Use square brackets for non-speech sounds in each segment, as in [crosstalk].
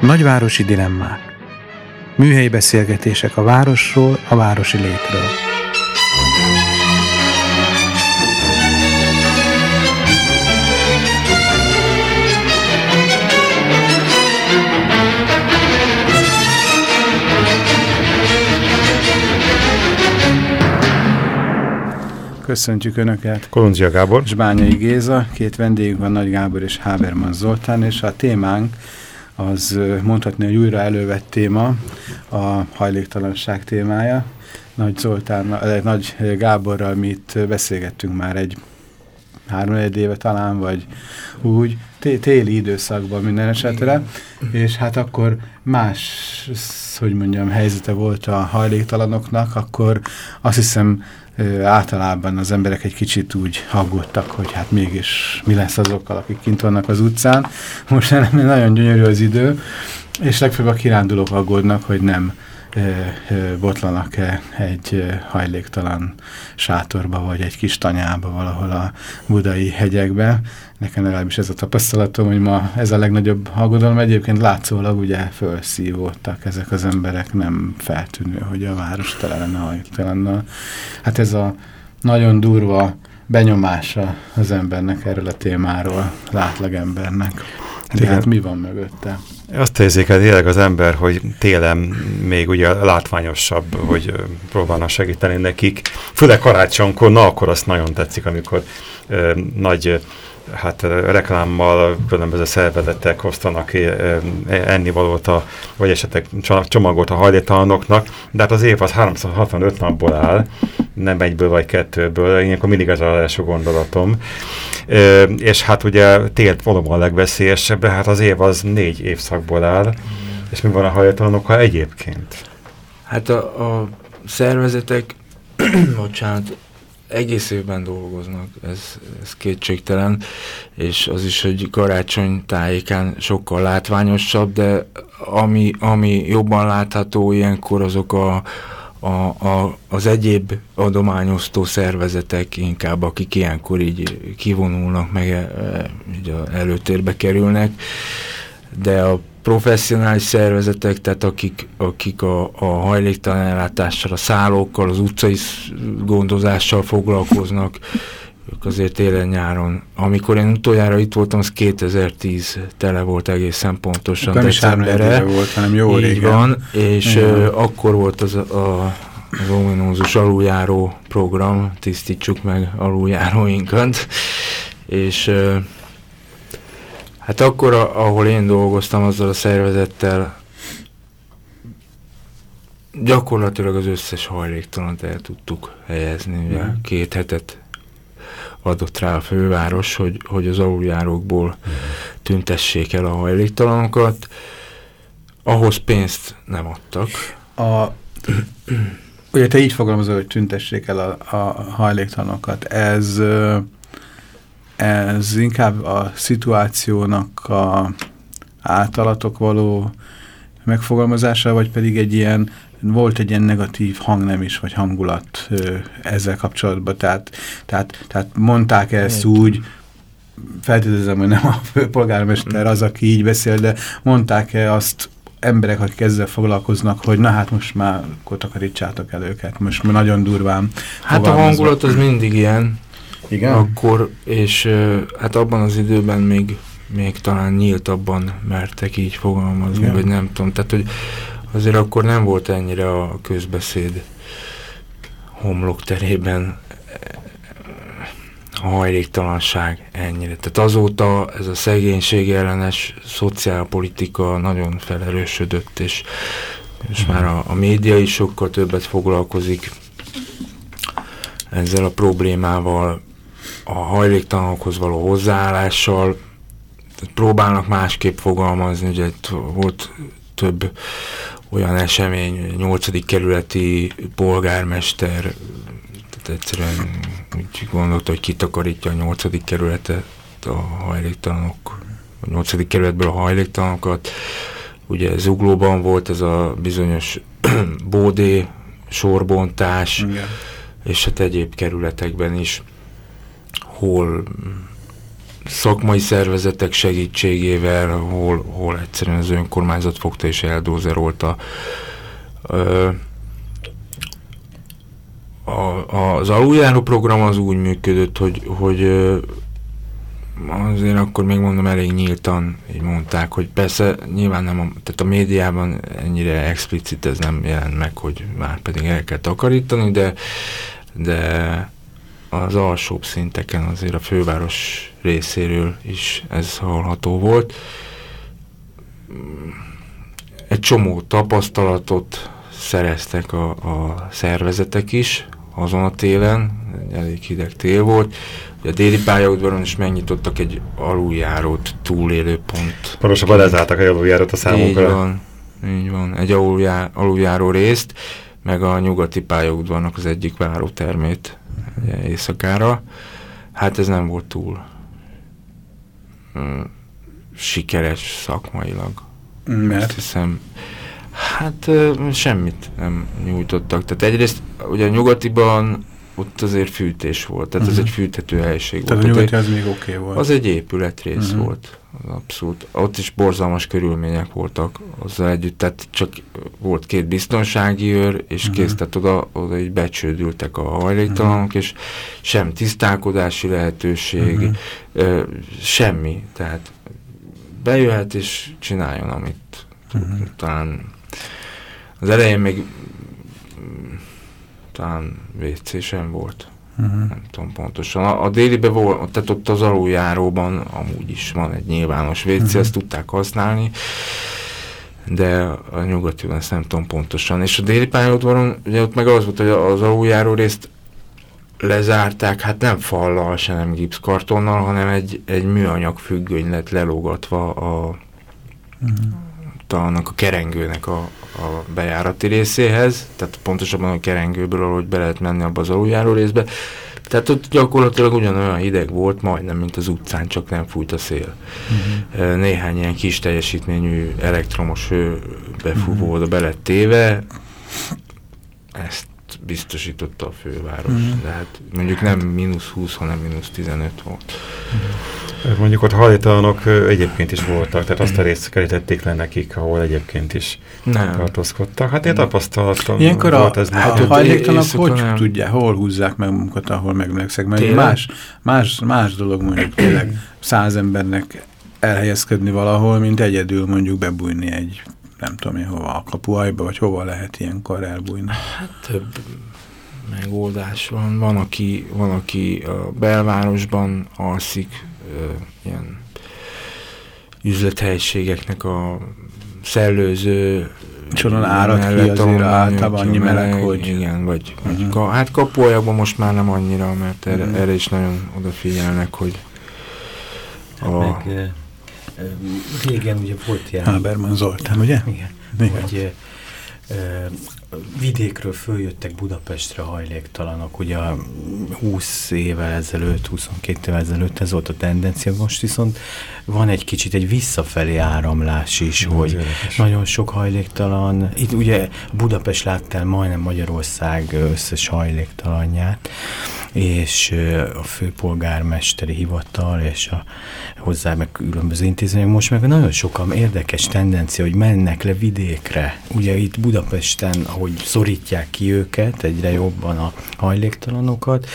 Nagyvárosi dilemmák. Műhelyi beszélgetések a városról, a városi létről. Köszöntjük Önöket! Kolundzsia Gábor. És Bányai Géza, két vendégünk van, Nagy Gábor és Háberman Zoltán, és a témánk az mondhatni, hogy újra elővett téma, a hajléktalanság témája. Nagy Zoltán, Nagy Gáborral mi itt beszélgettünk már egy három egy éve talán, vagy úgy, téli időszakban minden esetre, és hát akkor más, hogy mondjam, helyzete volt a hajléktalanoknak, akkor azt hiszem általában az emberek egy kicsit úgy aggódtak, hogy hát mégis mi lesz azokkal, akik kint vannak az utcán. Most [laughs] nagyon gyönyörű az idő, és legfőbb a kirándulók aggódnak, hogy nem botlanak-e egy hajléktalan sátorba, vagy egy kis tanyába valahol a budai hegyekbe. Nekem legalábbis ez a tapasztalatom, hogy ma ez a legnagyobb aggodalom. Egyébként látszólag ugye felszívódtak ezek az emberek, nem feltűnő, hogy a város tele lenne hajléktalannal. Hát ez a nagyon durva benyomása az embernek erről a témáról, az átlagembernek. Tehát mi van mögötte? Azt érzékel tényleg az ember, hogy télen még ugye látványosabb, hogy próbálnak segíteni nekik. Főleg karácsonykor, na akkor azt nagyon tetszik, amikor ö, nagy hát reklámmal különböző szervezetek osztanak ennivalót, a, vagy esetleg csomagot a hajléktalanoknak, de hát az év az 365 napból áll, nem egyből vagy kettőből, ilyenkor mindig ez az első gondolatom. E, és hát ugye télt valóban a legveszélyesebb, hát az év az négy évszakból áll, és mi van a hajléktalanokkal egyébként? Hát a, a szervezetek, [clears throat] bocsánat, egész évben dolgoznak, ez, ez kétségtelen, és az is, hogy karácsony tájékán sokkal látványosabb, de ami, ami jobban látható ilyenkor azok a, a, a, az egyéb adományosztó szervezetek inkább, akik ilyenkor így kivonulnak, meg e, így előtérbe kerülnek, de a professzionális szervezetek, tehát akik, akik a, a hajléktalan ellátással, a szállókkal, az utcai gondozással foglalkoznak, ők azért télen-nyáron. Amikor én utoljára itt voltam, az 2010 tele volt egészen pontosan. Nem is volt, hanem jó Így régen. van, és ö, akkor volt az a, az ominózus aluljáró program, tisztítsuk meg aluljáróinkat, és Hát akkor, ahol én dolgoztam azzal a szervezettel, gyakorlatilag az összes hajléktalant el tudtuk helyezni. Ugye? Mm. Két hetet adott rá a főváros, hogy, hogy az aluljárókból mm. tüntessék el a hajléktalanokat. Ahhoz pénzt nem adtak. A, ugye te így fogalmazol, hogy tüntessék el a, a hajléktalanokat. Ez ez inkább a szituációnak a általatok való megfogalmazása, vagy pedig egy ilyen, volt egy ilyen negatív hangnem is, vagy hangulat ö, ezzel kapcsolatban. Tehát, tehát, tehát mondták ezt úgy, feltételezem, hogy nem a főpolgármester az, aki így beszél, de mondták-e azt emberek, akik ezzel foglalkoznak, hogy na hát most már kotakarítsátok el őket, most már nagyon durván Hát a hangulat az mindig ilyen, igen? Akkor, és hát abban az időben még, még talán nyíltabban mertek így fogalmazni, Igen. vagy nem tudom. Tehát, hogy azért akkor nem volt ennyire a közbeszéd homlok terében a hajléktalanság ennyire. Tehát azóta ez a szegénység ellenes szociálpolitika nagyon felerősödött, és, és már a, a média is sokkal többet foglalkozik ezzel a problémával, a hajléktalanokhoz való hozzáállással, próbálnak másképp fogalmazni, ugye volt több olyan esemény, 8. kerületi polgármester, tehát egyszerűen úgy gondolta, hogy kitakarítja a 8. kerületet a hajléktalanok, a 8. kerületből a hajléktalanokat. Ugye Zuglóban volt ez a bizonyos [clears throat] bódé sorbontás, Igen. és hát egyéb kerületekben is, hol szakmai szervezetek segítségével, hol, hol egyszerűen az önkormányzat fogta és eldózerolta. A, az aluljáró program az úgy működött, hogy, hogy azért akkor még mondom elég nyíltan így mondták, hogy persze nyilván nem, a, tehát a médiában ennyire explicit ez nem jelent meg, hogy már pedig el kell takarítani, de, de az alsóbb szinteken azért a főváros részéről is ez hallható volt. Egy csomó tapasztalatot szereztek a, a szervezetek is azon a télen, elég hideg tél volt. A déli pályaudvaron is megnyitottak egy aluljárót, túlélő pont. Pontosabban lezártak egy aluljárót a számunkra. Így van, így van. Egy aluljá, aluljáró részt, meg a nyugati pályaudvarnak az egyik várótermét éjszakára. Hát ez nem volt túl sikeres szakmailag. Mert? Azt hiszem, hát semmit nem nyújtottak. Tehát egyrészt ugye nyugatiban ott azért fűtés volt, tehát uh -huh. ez egy fűthető helység tehát volt. Tehát a nyugati az még oké okay volt. Az egy épületrész uh mhm. -huh. volt, abszolút. Ott is borzalmas körülmények voltak azzal együtt, tehát csak volt két biztonsági őr, és uh mhm. -huh. kész, tehát oda, oda így becsődültek a hajléktalanok, uh -huh. és sem tisztálkodási lehetőség, uh -huh. semmi, tehát bejöhet és csináljon, amit uh mhm. -huh. talán az elején még talán WC sem volt. Uh -huh. Nem tudom pontosan. A, a délibe volt, tehát ott az aluljáróban amúgy is van egy nyilvános WC, uh -huh. ezt tudták használni, de a nyugatiban ezt nem tudom pontosan. És a déli pályaudvaron, ugye ott meg az volt, hogy az aluljáró részt lezárták, hát nem fallal, se nem gipszkartonnal, hanem egy, egy műanyag függöny lett lelógatva a, uh -huh. annak a kerengőnek a, a bejárati részéhez, tehát pontosabban a kerengőből, ahogy be lehet menni abba az aluljáró részbe. Tehát ott gyakorlatilag ugyanolyan hideg volt, majdnem, mint az utcán, csak nem fújt a szél. Uh-huh. Néhány ilyen kis teljesítményű elektromos hő befúvó uh-huh. oda belett téve, ezt biztosította a főváros. Uh-huh. De hát mondjuk nem mínusz 20, hanem mínusz 15 volt. Uh-huh. Mondjuk ott hajléktalanok egyébként is voltak, tehát azt a részt kerítették le nekik, ahol egyébként is nem. tartózkodtak. Hát én tapasztalatom Ilyenkor volt ez. Hát a hajléktalanok hogy nem. tudják, hol húzzák meg munkat, ahol meglegszek? Mert más, más, más dolog mondjuk tényleg száz embernek elhelyezkedni valahol, mint egyedül mondjuk bebújni egy nem tudom én hova, a kapuajba, vagy hova lehet ilyenkor elbújni? Hát több megoldás van. Van, aki, van, aki a belvárosban alszik, ilyen üzlethelyiségeknek a szellőző Soron árad ki azért általában annyi meleg, meleg, hogy... Igen, vagy, uh -huh. vagy ka, hát kapuajakban most már nem annyira, mert erre, uh mhm. -huh. erre is nagyon odafigyelnek, hogy hát a... Meg, régen ugye volt ilyen... Haberman Zoltán, ugye? Igen. igen. Hogy vidékről följöttek Budapestre hajléktalanok, ugye 20 évvel ezelőtt, 22 évvel ezelőtt ez volt a tendencia, most viszont van egy kicsit egy visszafelé áramlás is, hogy érdekes. nagyon sok hajléktalan, itt ugye Budapest láttál majdnem Magyarország összes hajléktalanját, és a főpolgármesteri hivatal, és a hozzá meg különböző intézmények, most meg nagyon sokan érdekes tendencia, hogy mennek le vidékre. Ugye itt Budapesten, ahogy szorítják ki őket egyre jobban a hajléktalanokat,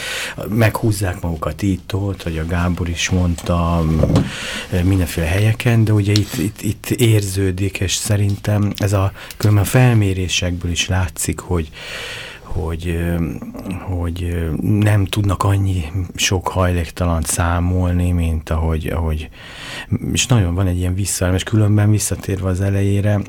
meghúzzák magukat itt, ott, hogy a Gábor is mondta, mindenféle helyeken, de ugye itt, itt, itt érződik, és szerintem ez a különben felmérésekből is látszik, hogy hogy, hogy nem tudnak annyi sok hajléktalant számolni, mint ahogy, ahogy és nagyon van egy ilyen vissza, és különben visszatérve az elejére,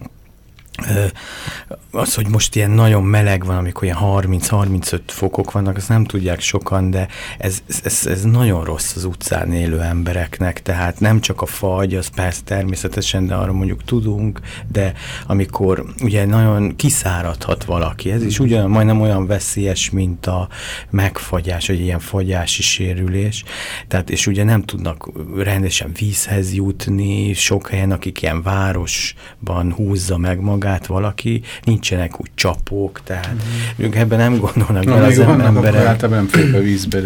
az, hogy most ilyen nagyon meleg van, amikor ilyen 30-35 fokok vannak, azt nem tudják sokan, de ez, ez, ez nagyon rossz az utcán élő embereknek, tehát nem csak a fagy, az persze természetesen, de arra mondjuk tudunk, de amikor ugye nagyon kiszáradhat valaki, ez is ugyan, majdnem olyan veszélyes, mint a megfagyás, vagy ilyen fagyási sérülés, tehát és ugye nem tudnak rendesen vízhez jutni, sok helyen, akik ilyen városban húzza meg magát valaki, nincsenek úgy csapók, tehát mm. ők ebben nem gondolnak bele az emberek. Általában nem fél a vízbe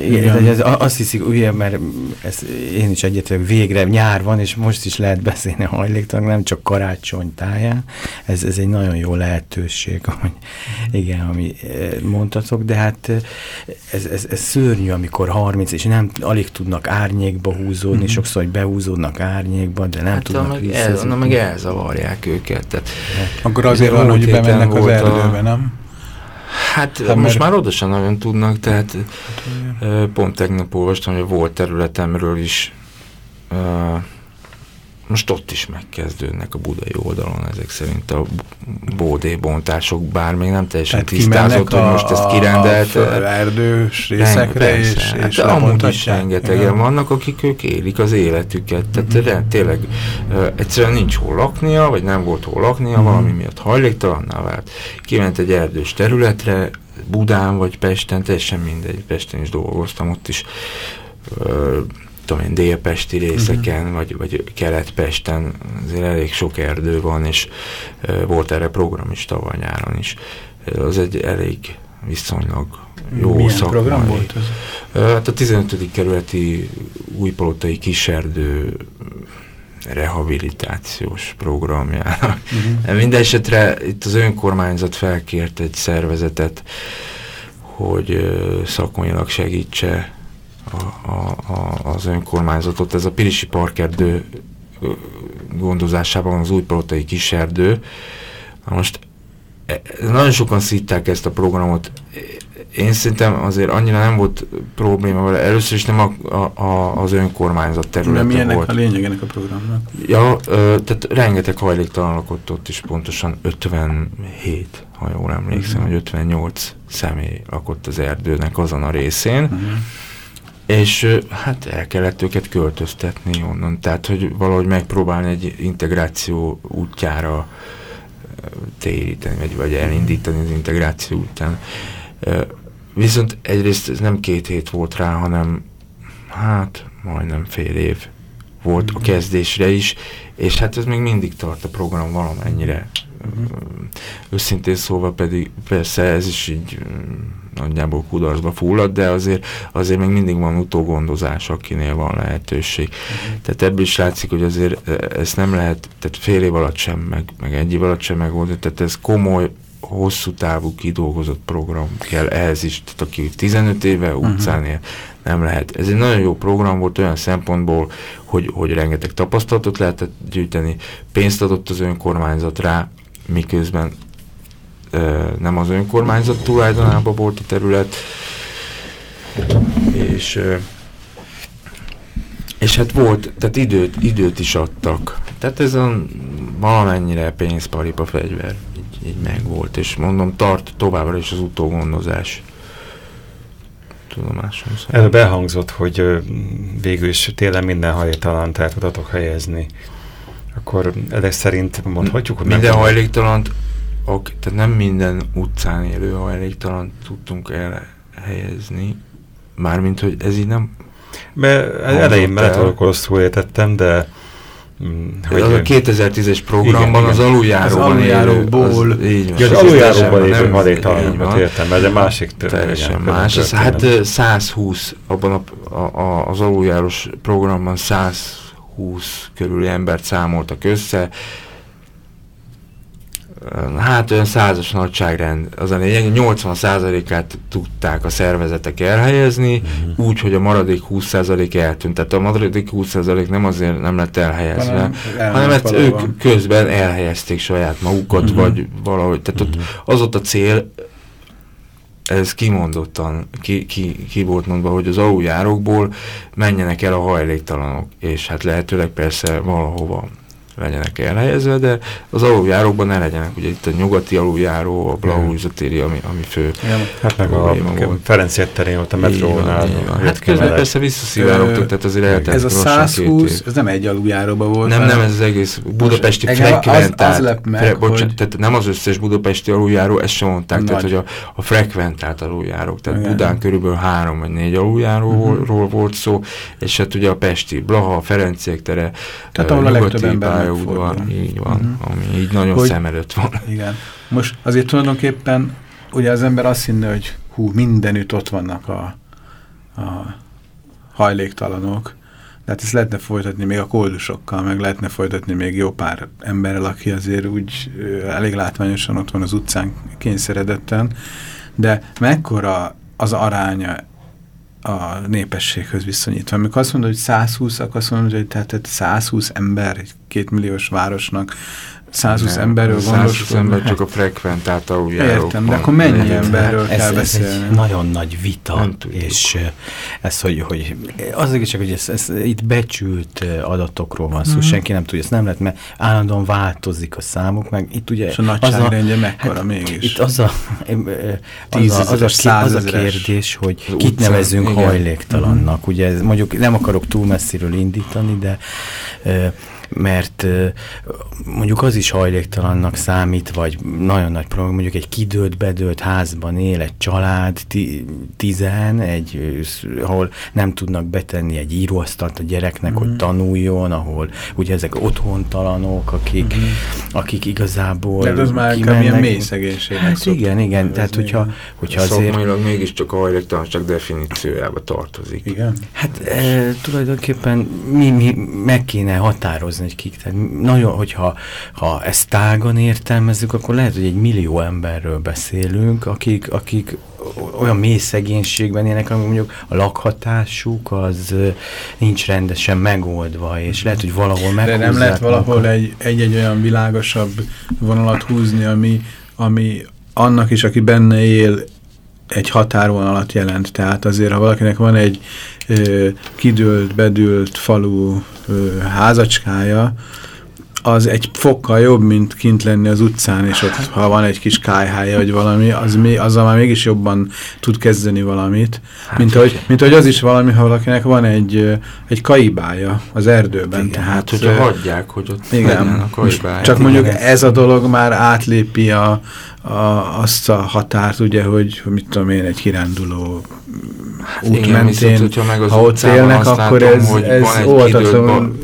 igen, ez, azt hiszik, ugye, mert ez, én is egyetlen végre nyár van, és most is lehet beszélni a hajléktalan, nem csak karácsony táján. Ez, ez egy nagyon jó lehetőség, hogy, igen, ami eh, mondtatok, de hát eh, ez, ez, ez szörnyű, amikor 30, és nem alig tudnak árnyékba húzódni, mm. sokszor, hogy behúzódnak árnyékba, de nem hát, tudnak meg, el, na, meg elzavarják őket. Tehát, Akkor azért van, hogy bemennek az erdőbe, a... nem? Hát, hát most már oda sem nagyon tudnak, tehát hát, pont tegnap olvastam, hogy volt területemről is most ott is megkezdődnek a budai oldalon ezek szerint a bódébontások, bár még nem teljesen Tehát tisztázott, hogy most ezt kirendelt. A erdős részekre és, hát és amúgy is rengetegen igen. vannak, akik ők élik az életüket. Tehát mhm. -huh. tényleg uh, egyszerűen nincs hol laknia, vagy nem volt hol laknia, mhm. -huh. valami miatt hajléktalanná vált. Kiment egy erdős területre, Budán vagy Pesten, teljesen mindegy, Pesten is dolgoztam, ott is uh, tudom én, délpesti részeken, uh-huh. vagy, vagy keletpesten azért elég sok erdő van, és uh, volt erre program is tavaly nyáron is. Az egy elég viszonylag jó Milyen szakmai. program volt ez? Uh, hát a 15. kerületi újpalotai kiserdő rehabilitációs programjának. Uh-huh. [laughs] Mindenesetre itt az önkormányzat felkért egy szervezetet, hogy uh, szakmailag segítse a, a, az önkormányzatot. Ez a Pirisi Parkerdő gondozásában az újpalotai kiserdő. Na most e, nagyon sokan szítták ezt a programot. Én szerintem azért annyira nem volt probléma vele. Először is nem a, a, a, az önkormányzat területe volt. Nem a lényeg ennek a programnak? Ja, ö, tehát rengeteg hajléktalan lakott ott is, pontosan 57, ha jól emlékszem, uh -huh. vagy 58 személy lakott az erdőnek azon a részén. Uh -huh és hát el kellett őket költöztetni onnan, tehát hogy valahogy megpróbálni egy integráció útjára téríteni, vagy, vagy elindítani az integráció után. Viszont egyrészt ez nem két hét volt rá, hanem hát majdnem fél év volt a mhm. kezdésre is, és hát ez még mindig tart a program valamennyire. Uh -huh. Őszintén szóval pedig persze ez is így nagyjából kudarcba fullad, de azért, azért még mindig van utógondozás, akinél van lehetőség. Uh-huh. Tehát ebből is látszik, hogy azért ezt nem lehet, tehát fél év alatt sem, meg, meg egy év alatt sem megoldani, tehát ez komoly, hosszú távú kidolgozott program kell ehhez is, tehát aki 15 éve uh-huh. utcán él, nem lehet. Ez egy nagyon jó program volt olyan szempontból, hogy, hogy rengeteg tapasztalatot lehetett gyűjteni, pénzt adott az önkormányzat rá, miközben nem az önkormányzat tulajdonában volt a terület, és, és hát volt, tehát időt, időt is adtak. Tehát ez a valamennyire pénzparipa fegyver így, így megvolt, és mondom, tart továbbra is az utógondozás tudomásom szerint. Ez behangzott, hogy végül is télen minden hajléktalant el tudatok helyezni. Akkor ezek szerint mondhatjuk, hogy minden hajléktalant ok, tehát nem minden utcán élő hajléktalan tudtunk elhelyezni, mármint, hogy ez így nem... Mert elején mert rosszul értettem, de Mm, hogy az a 2010-es programban igen, az aluljáróban az aluljáróból az, így van. Ja, az aluljáróban lévő maradéktalanokat értem, ez egy másik Teljesen más. Ez, hát 120, abban a, a, a, az aluljárós programban 120 körüli embert számoltak össze, hát olyan százas nagyságrend az a lényeg, 80%-át tudták a szervezetek elhelyezni, uh-huh. úgy, hogy a maradék 20% eltűnt. Tehát a maradék 20% nem azért nem lett elhelyezve, hanem, hanem ezt ők közben elhelyezték saját magukat, uh-huh. vagy valahogy. Tehát uh-huh. ott az ott a cél, ez kimondottan, ki, ki, ki volt mondva, hogy az aluljárokból menjenek el a hajléktalanok, és hát lehetőleg persze valahova legyenek elhelyezve, de az aluljárókban ne legyenek. Ugye itt a nyugati aluljáró, a Blaújzatéri, ami, ami fő Hát meg a Ferenc terén ott a metrónál. Hát közben persze visszaszivárogtak, tehát azért eltelt Ez a 120, ez nem egy aluljáróban volt. Nem, nem, ez az egész budapesti frekventált. Bocsánat, tehát nem az összes budapesti aluljáró, ezt sem mondták, tehát hogy a, a frekventált aluljárók, tehát. Budán körülbelül három vagy négy aluljáróról -huh. volt szó, és hát ugye a Pesti, Blaha, Ferenciek tere, tehát ahol a legtöbb ember pályaudvar, így van, uh mhm. -huh. ami így nagyon hogy, szem előtt van. Igen. Most azért tulajdonképpen ugye az ember azt hinne, hogy hú, mindenütt ott vannak a, a hajléktalanok, de hát ezt lehetne folytatni még a koldusokkal, meg lehetne folytatni még jó pár emberrel, aki azért úgy elég látványosan ott van az utcán kényszeredetten, de mekkora az aránya a népességhez viszonyítva. Amikor azt mondod, hogy 120, akkor azt mondod, hogy tehát 120 ember egy kétmilliós városnak 120 nem, emberről gondoskodni. 120 ember csak a frekventált aluljárók. Értem, de akkor mennyi emberről ez, kell ez beszélni? Ez egy nagyon nagy vita, és ez, hogy, hogy az csak, hogy ez, ez itt becsült adatokról van szó, mm -hmm. senki nem tudja, ezt nem lehet, mert állandóan változik a számok, meg itt ugye... És a nagyságrendje mekkora hát, mégis? Itt az a, az a, az a, az a kérdés, hogy az kit utcán, nevezünk igen. hajléktalannak. Mm -hmm. Ugye ez, mondjuk nem akarok túl messziről indítani, de mert mondjuk az is hajléktalannak számít, vagy nagyon nagy probléma, mondjuk egy kidőlt, bedőlt házban él egy család, tizen, egy, ahol nem tudnak betenni egy íróasztalt a gyereknek, mm. hogy mhm. tanuljon, ahol ugye ezek otthontalanok, akik, mm. akik igazából De az már kimennek. ilyen mély. Hát igen, igen, tehát hogyha, hogyha azért... Szakmailag mégiscsak a hajléktalanság definíciójába tartozik. Igen? Hát e, tulajdonképpen mi, mi meg kéne határozni, hogy kik. Tehát nagyon, hogyha ha ezt tágan értelmezzük, akkor lehet, hogy egy millió emberről beszélünk, akik, akik olyan mély szegénységben élnek, ami mondjuk a lakhatásuk az nincs rendesen megoldva, és lehet, hogy valahol meghúzzák. De nem lehet valahol egy-egy olyan világosabb vonalat húzni, ami, ami annak is, aki benne él, egy határvonalat jelent. Tehát azért, ha valakinek van egy ö, kidőlt, bedült falu ö, házacskája, az egy fokkal jobb, mint kint lenni az utcán, és ott, ha van egy kis kájhája, vagy valami, az mi, azzal már mégis jobban tud kezdeni valamit, hát, mint, hogy, mint hogy az is valami, ha valakinek van egy, egy kaibája az erdőben. Igen, tehát, hát, hogyha hagyják, hogy ott igen, a kaibája. Csak mondjuk ez a dolog már átlépi a, a, azt a határt, ugye, hogy mit tudom én, egy kiránduló hát út igen, mentén, viszont, meg az ha ott élnek, akkor látom, ez, ez óvatatlan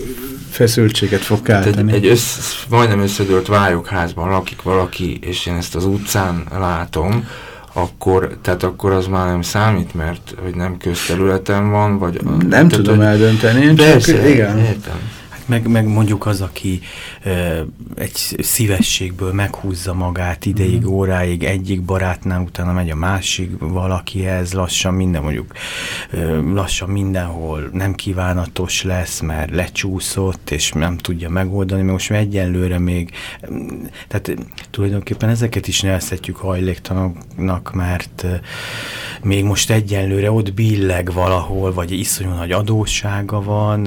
feszültséget fog kelteni. Egy, egy össz, majdnem összedőlt vályokházban lakik valaki, és én ezt az utcán látom, akkor, tehát akkor az már nem számít, mert hogy nem közterületen van, vagy... Nem tehát, tudom hogy, eldönteni, én persze, csak igen. Értem meg, meg mondjuk az, aki ö, egy szívességből meghúzza magát ideig, mm. óráig, egyik barátnál, utána megy a másik valakihez, lassan minden, mondjuk ö, lassan mindenhol nem kívánatos lesz, mert lecsúszott, és nem tudja megoldani, mert most egyenlőre még, tehát tulajdonképpen ezeket is nevezhetjük hajléktalannak, mert még most egyenlőre ott billeg valahol, vagy iszonyú nagy adóssága van,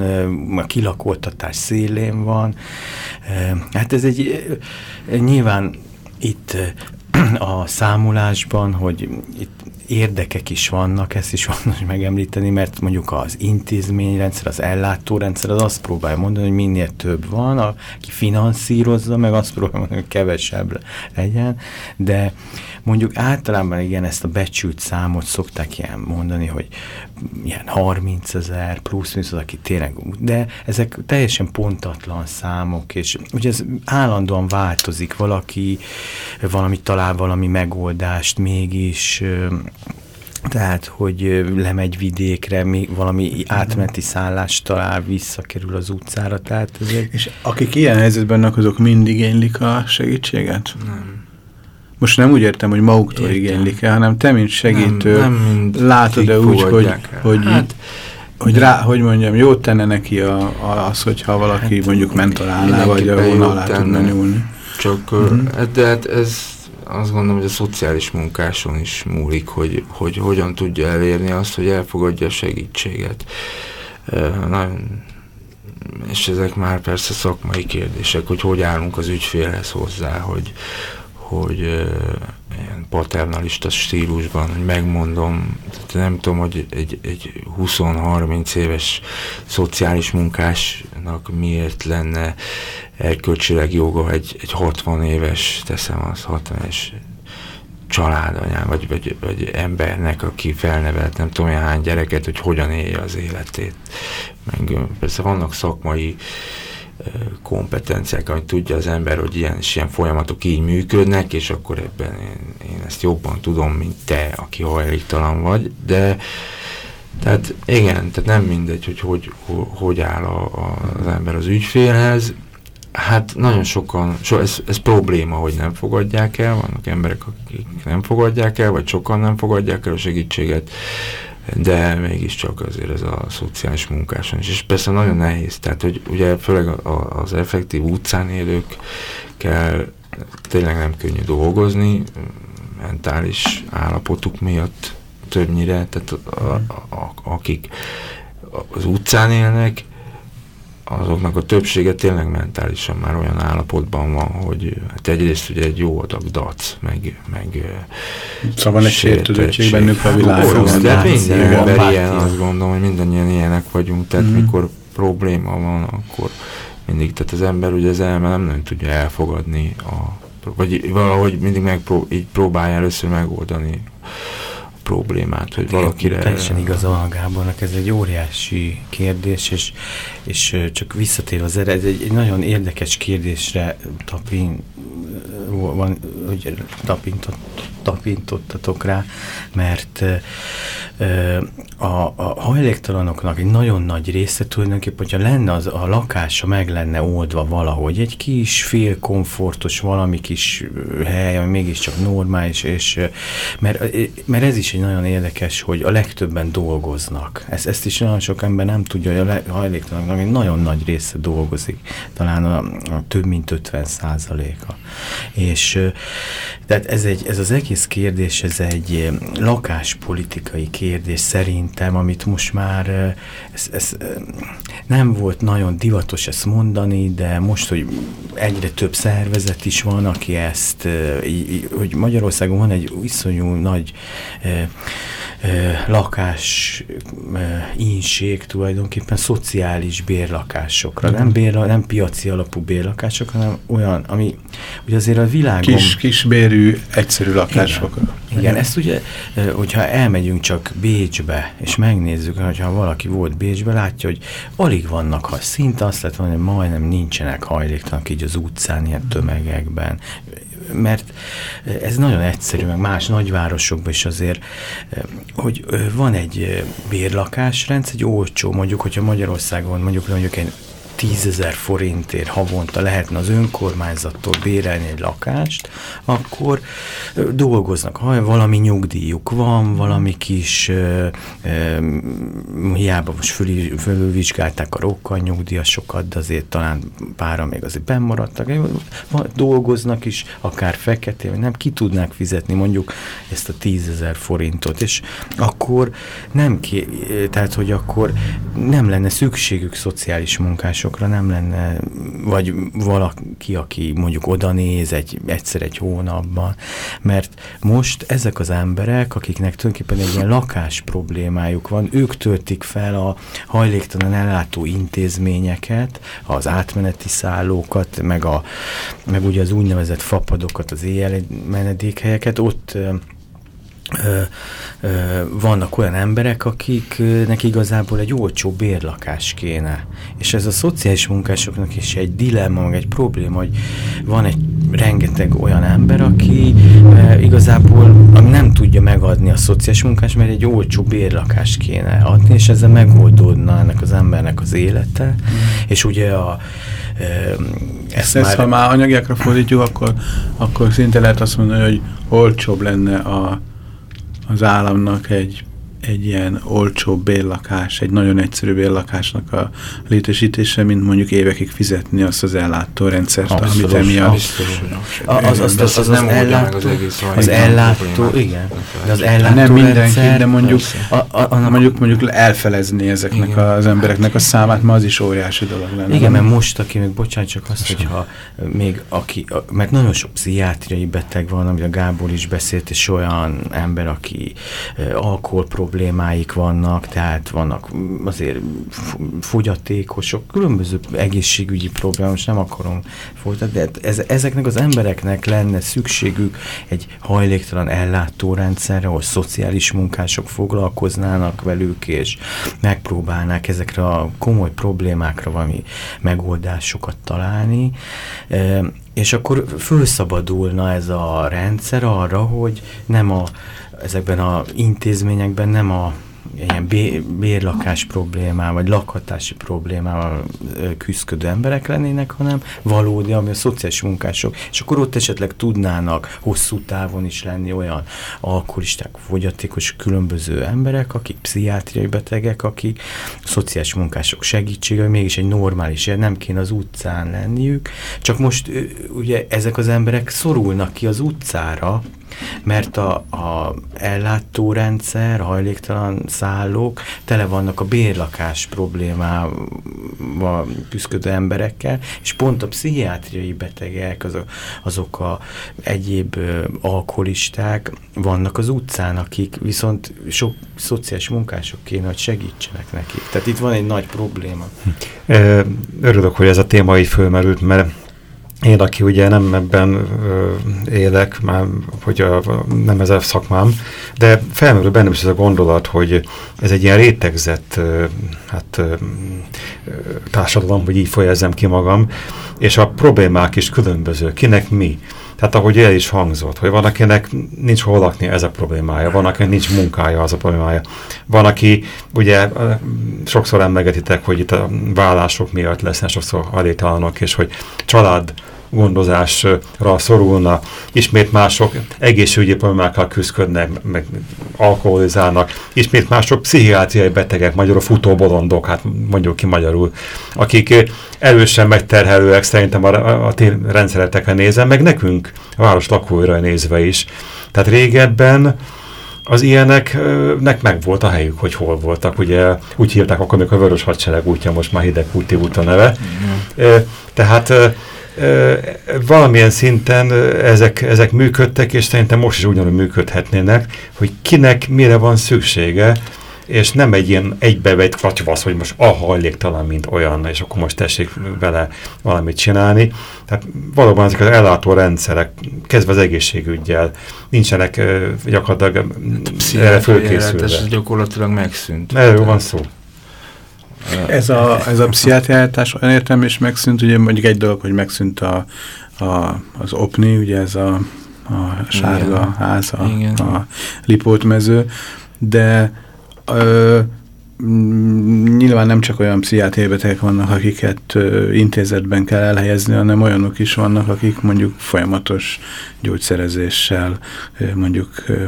a kilakoltatás szélén van. Hát ez egy nyilván itt [clears throat] a számolásban, hogy itt érdekek is vannak, ezt is fontos megemlíteni, mert mondjuk az intézményrendszer, az ellátórendszer az azt próbálja mondani, hogy minél több van, aki finanszírozza, meg azt próbálja mondani, hogy kevesebb legyen, de mondjuk általában igen, ezt a becsült számot szokták ilyen mondani, hogy ilyen 30 ezer plusz, plusz az, aki tényleg, de ezek teljesen pontatlan számok, és ugye ez állandóan változik, valaki valami talál valami megoldást mégis tehát, hogy lemegy vidékre, még valami átmeneti szállást talál, visszakerül az utcára. Tehát ezek... És akik ilyen helyzetben vannak, azok mind igénylik a segítséget? Nem. Most nem úgy értem, hogy maguktól igénylik el, hanem te, mint segítő, nem, nem látod-e úgy, hogy, hogy, hát, hogy, rá, hogy mondjam, jót tenne neki a, a, az, hogyha valaki hát, mondjuk mentorálná, vagy ahol alá tudna nyúlni. Csak, mhm. -huh. de hát ez azt gondolom, hogy a szociális munkáson is múlik, hogy, hogy hogyan tudja elérni azt, hogy elfogadja a segítséget. Nagyon és ezek már persze szakmai kérdések, hogy hogy állunk az ügyfélhez hozzá, hogy, hogy ilyen paternalista stílusban, hogy megmondom, tehát nem tudom, hogy egy, egy 20-30 éves szociális munkásnak miért lenne erkölcsileg joga egy, egy 60 éves, teszem az 60 éves családanyám, vagy, vagy, vagy embernek, aki felnevelt nem tudom hány gyereket, hogy hogyan élje az életét. Meg persze vannak szakmai kompetenciák, amit tudja az ember, hogy ilyen és ilyen folyamatok így működnek, és akkor ebben én, én ezt jobban tudom, mint te, aki hajléktalan vagy, de tehát igen, tehát nem mindegy, hogy hogy, hogy áll a, a, az ember az ügyfélhez, Hát nagyon sokan, so, ez, ez probléma, hogy nem fogadják el, vannak emberek, akik nem fogadják el, vagy sokan nem fogadják el a segítséget, de mégiscsak azért ez a szociális munkáson is. És persze nagyon nehéz, tehát hogy ugye főleg az effektív utcán élők kell tényleg nem könnyű dolgozni, mentális állapotuk miatt többnyire, tehát a, a, a, akik az utcán élnek, azoknak a többsége tényleg mentálisan már olyan állapotban van, hogy hát egyrészt ugye egy jó adag dac, meg, meg Szóval van egy sértődöttség bennük a világon. De minden ember ilyen, azt gondolom, hogy mindannyian ilyenek vagyunk, tehát mm. mikor probléma van, akkor mindig, tehát az ember ugye az elme nem, nem tudja elfogadni, a, vagy valahogy mindig megpró, így próbálja először megoldani problémát, hogy valakire... Teljesen igaza van Gábornak, ez egy óriási kérdés, és, és csak visszatér az erre, ez egy, egy nagyon érdekes kérdésre tapin, van, hogy tapintott, tapintottatok rá, mert a, a hajléktalanoknak egy nagyon nagy része tulajdonképpen, hogyha lenne az, a lakása meg lenne oldva valahogy, egy kis fél komfortos valami kis hely, ami mégiscsak normális, és mert, mert ez is egy nagyon érdekes, hogy a legtöbben dolgoznak. Ezt, ezt is nagyon sok ember nem tudja, hogy a hajléktalanoknak egy nagyon nagy része dolgozik, talán a, a több mint 50 százaléka. És tehát ez, egy, ez az egész kérdés, ez egy lakáspolitikai kérdés szerintem, amit most már ez, ez nem volt nagyon divatos ezt mondani, de most, hogy egyre több szervezet is van, aki ezt, hogy Magyarországon van egy iszonyú nagy lakás ínség tulajdonképpen szociális bérlakásokra. Nem, bérla, nem piaci alapú bérlakások, hanem olyan, ami ugye azért a világon... Kis, kisbérű, egyszerű lakások. Igen, igen, ezt ugye, hogyha elmegyünk csak Bécsbe, és megnézzük, hogyha valaki volt Bécsbe, látja, hogy alig vannak, ha szinte azt lehet mondani, hogy majdnem nincsenek hajléktalanok így az utcán, ilyen tömegekben mert ez nagyon egyszerű, meg más nagyvárosokban is azért, hogy van egy bérlakásrendszer, egy olcsó, mondjuk, hogyha Magyarországon mondjuk mondjuk egy tízezer forintért havonta lehetne az önkormányzattól bérelni egy lakást, akkor dolgoznak. Ha valami nyugdíjuk van, valami kis ö, ö, hiába most fölí, a rokkal nyugdíjasokat, de azért talán pára még azért bennmaradtak. Dolgoznak is, akár feketén, vagy nem, ki tudnák fizetni mondjuk ezt a tízezer forintot, és akkor nem ki, tehát hogy akkor nem lenne szükségük szociális munkások másokra nem lenne, vagy valaki, aki mondjuk oda néz egy, egyszer egy hónapban, mert most ezek az emberek, akiknek tulajdonképpen egy ilyen lakás problémájuk van, ők töltik fel a hajléktalan ellátó intézményeket, az átmeneti szállókat, meg, a, meg ugye az úgynevezett fapadokat, az éjjel menedékhelyeket, ott Ö, ö, vannak olyan emberek, akiknek igazából egy olcsó bérlakás kéne. És ez a szociális munkásoknak is egy dilemma, meg egy probléma, hogy van egy rengeteg olyan ember, aki e, igazából ami nem tudja megadni a szociális munkás, mert egy olcsó bérlakás kéne adni, és ezzel megoldódna ennek az embernek az élete. Mm. És ugye a ezt, ezt már... ha már anyagiakra fordítjuk, akkor, akkor szinte lehet azt mondani, hogy olcsóbb lenne a az államnak egy egy ilyen olcsó bérlakás, egy nagyon egyszerű bérlakásnak a létesítése, mint mondjuk évekig fizetni azt az ellátórendszert, amit emiatt... Az, az, az, az, nem ellátó, az, egész az ellátó, igen, de az ellátó Nem mindenki, de mondjuk, a, a, a, mondjuk, mondjuk elfelezni ezeknek igen. az embereknek a számát, ma az is óriási dolog lenne. Igen, mert most, aki még, bocsánat, csak azt, hogyha még aki, mert nagyon sok pszichiátriai beteg van, amit a Gábor is beszélt, és olyan ember, aki alkohol problémáik vannak, tehát vannak azért fogyatékosok, különböző egészségügyi problémák, nem akarom folytatni, de ez, ezeknek az embereknek lenne szükségük egy hajléktalan ellátórendszerre, ahol szociális munkások foglalkoznának velük, és megpróbálnák ezekre a komoly problémákra valami megoldásokat találni, és akkor fölszabadulna ez a rendszer arra, hogy nem a, ezekben a intézményekben nem a ilyen bérlakás problémával, vagy lakhatási problémával küzdő emberek lennének, hanem valódi, ami a szociális munkások, és akkor ott esetleg tudnának hosszú távon is lenni olyan alkoholisták, fogyatékos, különböző emberek, akik pszichiátriai betegek, akik szociális munkások segítsége, mégis egy normális, nem kéne az utcán lenniük, csak most ugye ezek az emberek szorulnak ki az utcára, mert a, a ellátórendszer, hajléktalan szállók tele vannak a bérlakás problémával küzdő emberekkel, és pont a pszichiátriai betegek, azok, azok a egyéb ö, alkoholisták vannak az utcán, akik viszont sok szociális munkások kéne, hogy segítsenek nekik. Tehát itt van egy nagy probléma. Örülök, hogy ez a téma így fölmerült, mert én, aki ugye nem ebben ö, élek, már hogy a, nem ez a szakmám, de felmerül bennem is ez a gondolat, hogy ez egy ilyen rétegzett ö, hát, ö, társadalom, hogy így folyezzem ki magam, és a problémák is különböző. Kinek mi? Tehát ahogy el is hangzott, hogy van, akinek nincs hol lakni, ez a problémája, van, akinek nincs munkája, az a problémája. Van, aki, ugye sokszor emlegetitek, hogy itt a vállások miatt lesznek sokszor alétalanok, és hogy család gondozásra szorulna, ismét mások egészségügyi problémákkal küzdködnek, meg alkoholizálnak, ismét mások pszichiátriai betegek, magyarul futóbolondok, hát mondjuk ki magyarul, akik erősen megterhelőek szerintem a, a, a rendszeretekre nézem, meg nekünk, a város lakóira nézve is. Tehát régebben az ilyeneknek meg volt a helyük, hogy hol voltak. Ugye úgy hívták akkor, amikor a Vörös Hadsereg útja, most már Hideg úti út a neve. Mm. Tehát valamilyen szinten ezek, ezek működtek, és szerintem most is ugyanúgy működhetnének, hogy kinek mire van szüksége, és nem egy ilyen egybevett klacsvasz, hogy most a hajléktalan, mint olyan, és akkor most tessék vele valamit csinálni. Tehát valóban ezek az ellátó rendszerek, kezdve az egészségügyel, nincsenek gyakorlatilag erre fölkészülve. Ez gyakorlatilag megszűnt. Erről van szó. Ez a, ez a pszichiátriáltás olyan értem is megszűnt, ugye mondjuk egy dolog, hogy megszűnt a, a, az OPNI, ugye ez a, a sárga Igen. ház, a, a lipótmező, de ö, nyilván nem csak olyan pszichiátriai vannak, akiket ö, intézetben kell elhelyezni, hanem olyanok is vannak, akik mondjuk folyamatos gyógyszerezéssel ö, mondjuk ö,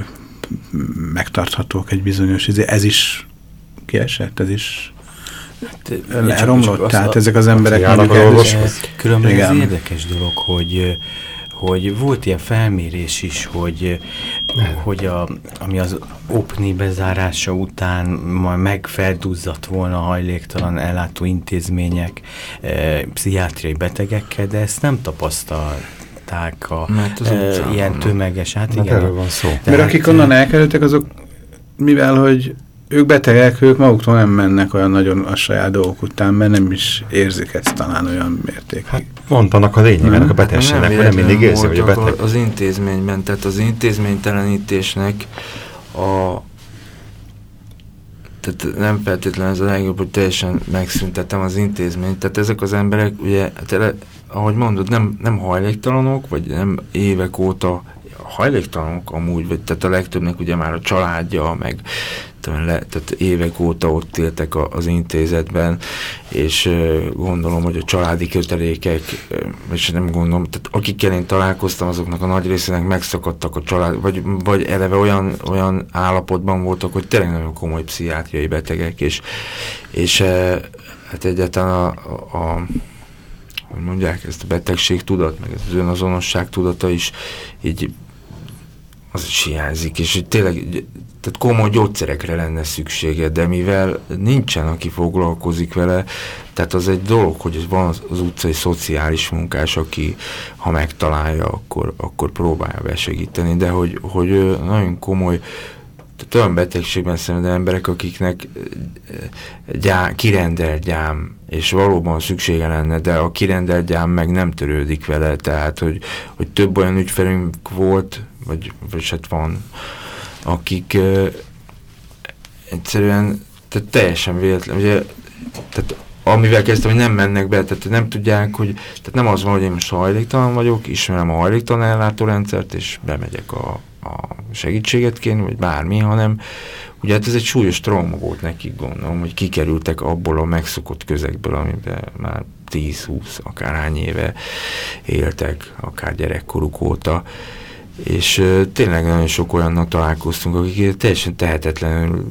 megtarthatók egy bizonyos, ez is kiesett, ez is Leromlott, tehát ezek az emberek mondjuk ez, Különben ez érdekes dolog, hogy hogy volt ilyen felmérés is, hogy, hogy a, ami az OPNI bezárása után majd megfelduzzadt volna a hajléktalan ellátó intézmények e, pszichiátriai betegekkel, de ezt nem tapasztalták a e, ilyen tömeges. Hát, hát igen, erről van szó. Mert akik onnan elkerültek, azok mivel, hogy ők betegek, ők maguktól nem mennek olyan nagyon a saját dolgok után, mert nem is érzik ezt talán olyan mértékig. Hát mondanak a lényeg ennek a betegségnek, hogy nem mindig érzi, hogy a beteg. Az intézményben, tehát az intézménytelenítésnek a tehát nem feltétlenül ez a legjobb, hogy teljesen megszüntettem az intézményt. Tehát ezek az emberek, ugye, tele, ahogy mondod, nem, nem hajléktalanok, vagy nem évek óta hajléktalanok amúgy, vagy tehát a legtöbbnek ugye már a családja, meg tehát évek óta ott éltek a, az intézetben, és gondolom, hogy a családi kötelékek, és nem gondolom, tehát akikkel én találkoztam, azoknak a nagy részének megszakadtak a család, vagy, vagy eleve olyan, olyan állapotban voltak, hogy tényleg nagyon komoly pszichiátriai betegek, és, és hát egyáltalán a, a, a hogy mondják, ezt a betegség tudat, meg ez az önazonosság tudata is így az is hiányzik, és hogy tényleg tehát komoly gyógyszerekre lenne szüksége, de mivel nincsen, aki foglalkozik vele, tehát az egy dolog, hogy van az, utcai szociális munkás, aki ha megtalálja, akkor, akkor próbálja besegíteni, de hogy, hogy nagyon komoly tehát olyan betegségben szenvedő emberek, akiknek gyá, kirendelt gyám, és valóban szüksége lenne, de a kirendelt gyám meg nem törődik vele, tehát hogy, hogy több olyan ügyfelünk volt, vagy, vagy hát van, akik uh, egyszerűen tehát teljesen véletlen, ugye, tehát amivel kezdtem, hogy nem mennek be, tehát nem tudják, hogy, tehát nem az van, hogy én most hajléktalan vagyok, ismerem a hajléktalan ellátórendszert, és bemegyek a, a segítséget kérni, vagy bármi, hanem ugye hát ez egy súlyos trauma volt nekik, gondolom, hogy kikerültek abból a megszokott közegből, amiben már 10-20, akárhány éve éltek, akár gyerekkoruk óta, és tényleg nagyon sok olyannak találkoztunk, akik teljesen tehetetlenül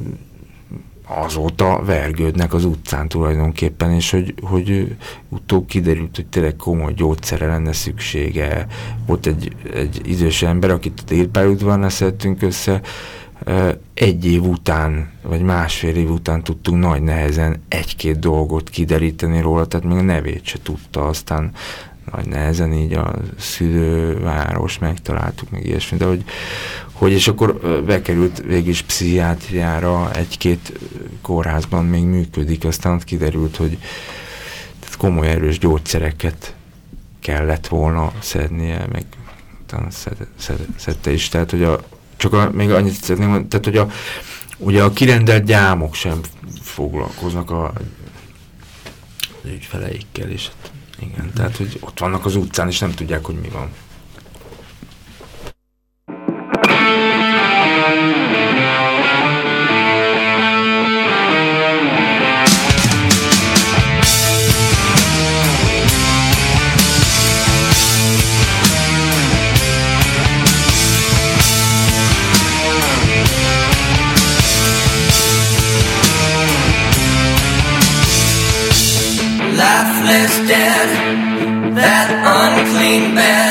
azóta vergődnek az utcán tulajdonképpen, és hogy, hogy utóbb kiderült, hogy tényleg komoly gyógyszere lenne szüksége. Volt egy, egy idős ember, akit a délpályaudvarnál szedtünk össze, egy év után, vagy másfél év után tudtunk nagy nehezen egy-két dolgot kideríteni róla, tehát még a nevét se tudta, aztán nagy nehezen így a szülőváros megtaláltuk, meg ilyesmi, de hogy, hogy és akkor bekerült végig is pszichiátriára, egy-két kórházban még működik, aztán ott kiderült, hogy tehát komoly erős gyógyszereket kellett volna szednie, meg utána szed, szed, szedte is, tehát hogy a, csak a, még annyit szeretném tehát hogy a, ugye a kirendelt gyámok sem foglalkoznak a, ügyfeleikkel, és hát igen, tehát hogy ott vannak az utcán, és nem tudják, hogy mi van. left at that unclean bed.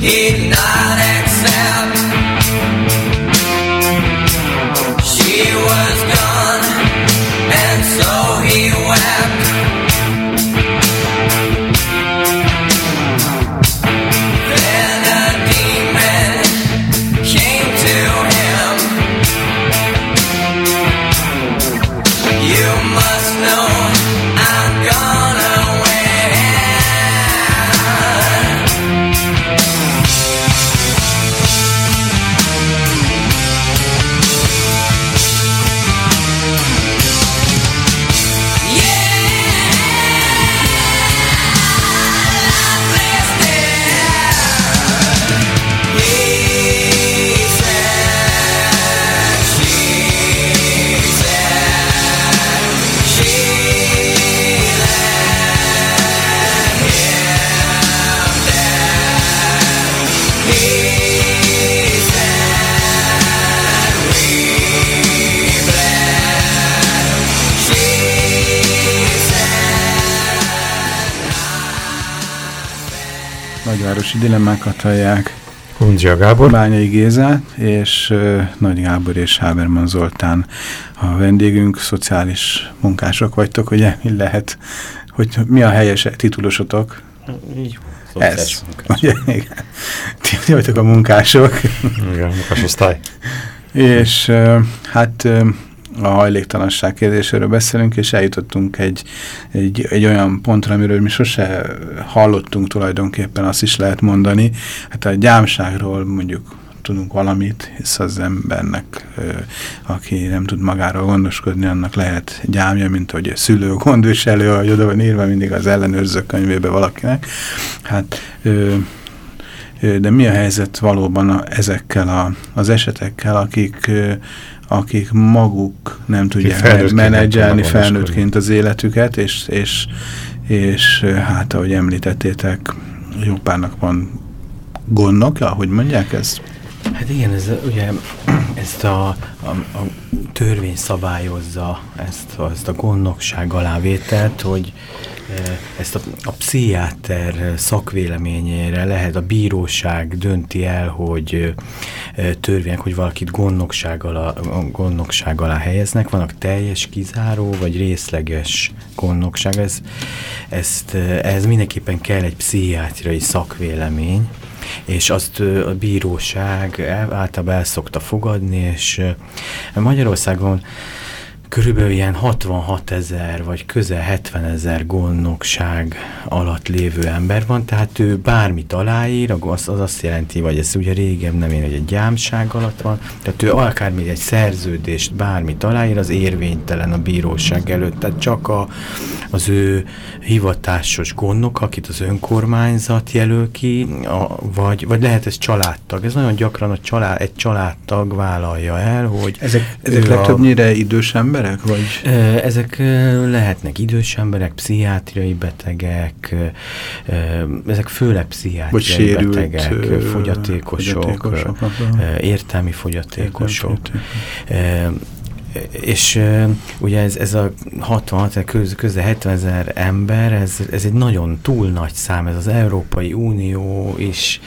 He. Nagyvárosi dilemmákat hallják. Hundzsia Gábor. Bányai Géza és Nagy Gábor és Háberman Zoltán a vendégünk, szociális munkások vagytok, ugye mi lehet, hogy mi a helyes titulosotok? Így Ez. [laughs] Ugye, igen. Ti vagytok a munkások. Igen, munkásosztály. és hát a hajléktalanság kérdéséről beszélünk, és eljutottunk egy, egy, egy olyan pontra, amiről mi sose hallottunk tulajdonképpen, azt is lehet mondani. Hát a gyámságról mondjuk tudunk valamit, hisz az embernek, aki nem tud magáról gondoskodni, annak lehet gyámja, mint hogy a szülő gondviselő, hogy oda van írva mindig az ellenőrző könyvébe valakinek. Hát de mi a helyzet valóban a, ezekkel a, az esetekkel, akik akik maguk nem tudják menedzselni felnőttként az életüket, és, és, és hát ahogy említettétek, jó párnak van gondok, ahogy mondják ezt? Hát igen, ez ugye ezt a, a, a törvény szabályozza ezt, ezt a gondnokság alávételt, hogy ezt a, a pszichiáter szakvéleményére lehet, a bíróság dönti el, hogy törvények, hogy valakit gondnokság alá, gondnokság alá helyeznek, vannak teljes, kizáró vagy részleges gondnokság. Ez, ezt, ehhez mindenképpen kell egy pszichiátriai szakvélemény, és azt a bíróság általában el szokta fogadni, és Magyarországon körülbelül ilyen 66 ezer, vagy közel 70 ezer gondnokság alatt lévő ember van, tehát ő bármit aláír, az, az azt jelenti, vagy ez ugye régen nem én, hogy egy gyámság alatt van, tehát ő akármi egy szerződést, bármit aláír, az érvénytelen a bíróság előtt, tehát csak a, az ő hivatásos gondnok, akit az önkormányzat jelöl ki, a, vagy, vagy lehet ez családtag. Ez nagyon gyakran a család, egy családtag vállalja el, hogy... Ezek, ezek legtöbbnyire idős ember? Emberek? Vagy? Ezek lehetnek idős emberek, pszichiátriai betegek, ezek főleg pszichiátriai sérült, betegek, fogyatékosok, fogyatékosok értelmi fogyatékosok. És ugye ez, ez a 66, köz, közel 70 ezer ember, ez, ez egy nagyon túl nagy szám, ez az Európai Unió is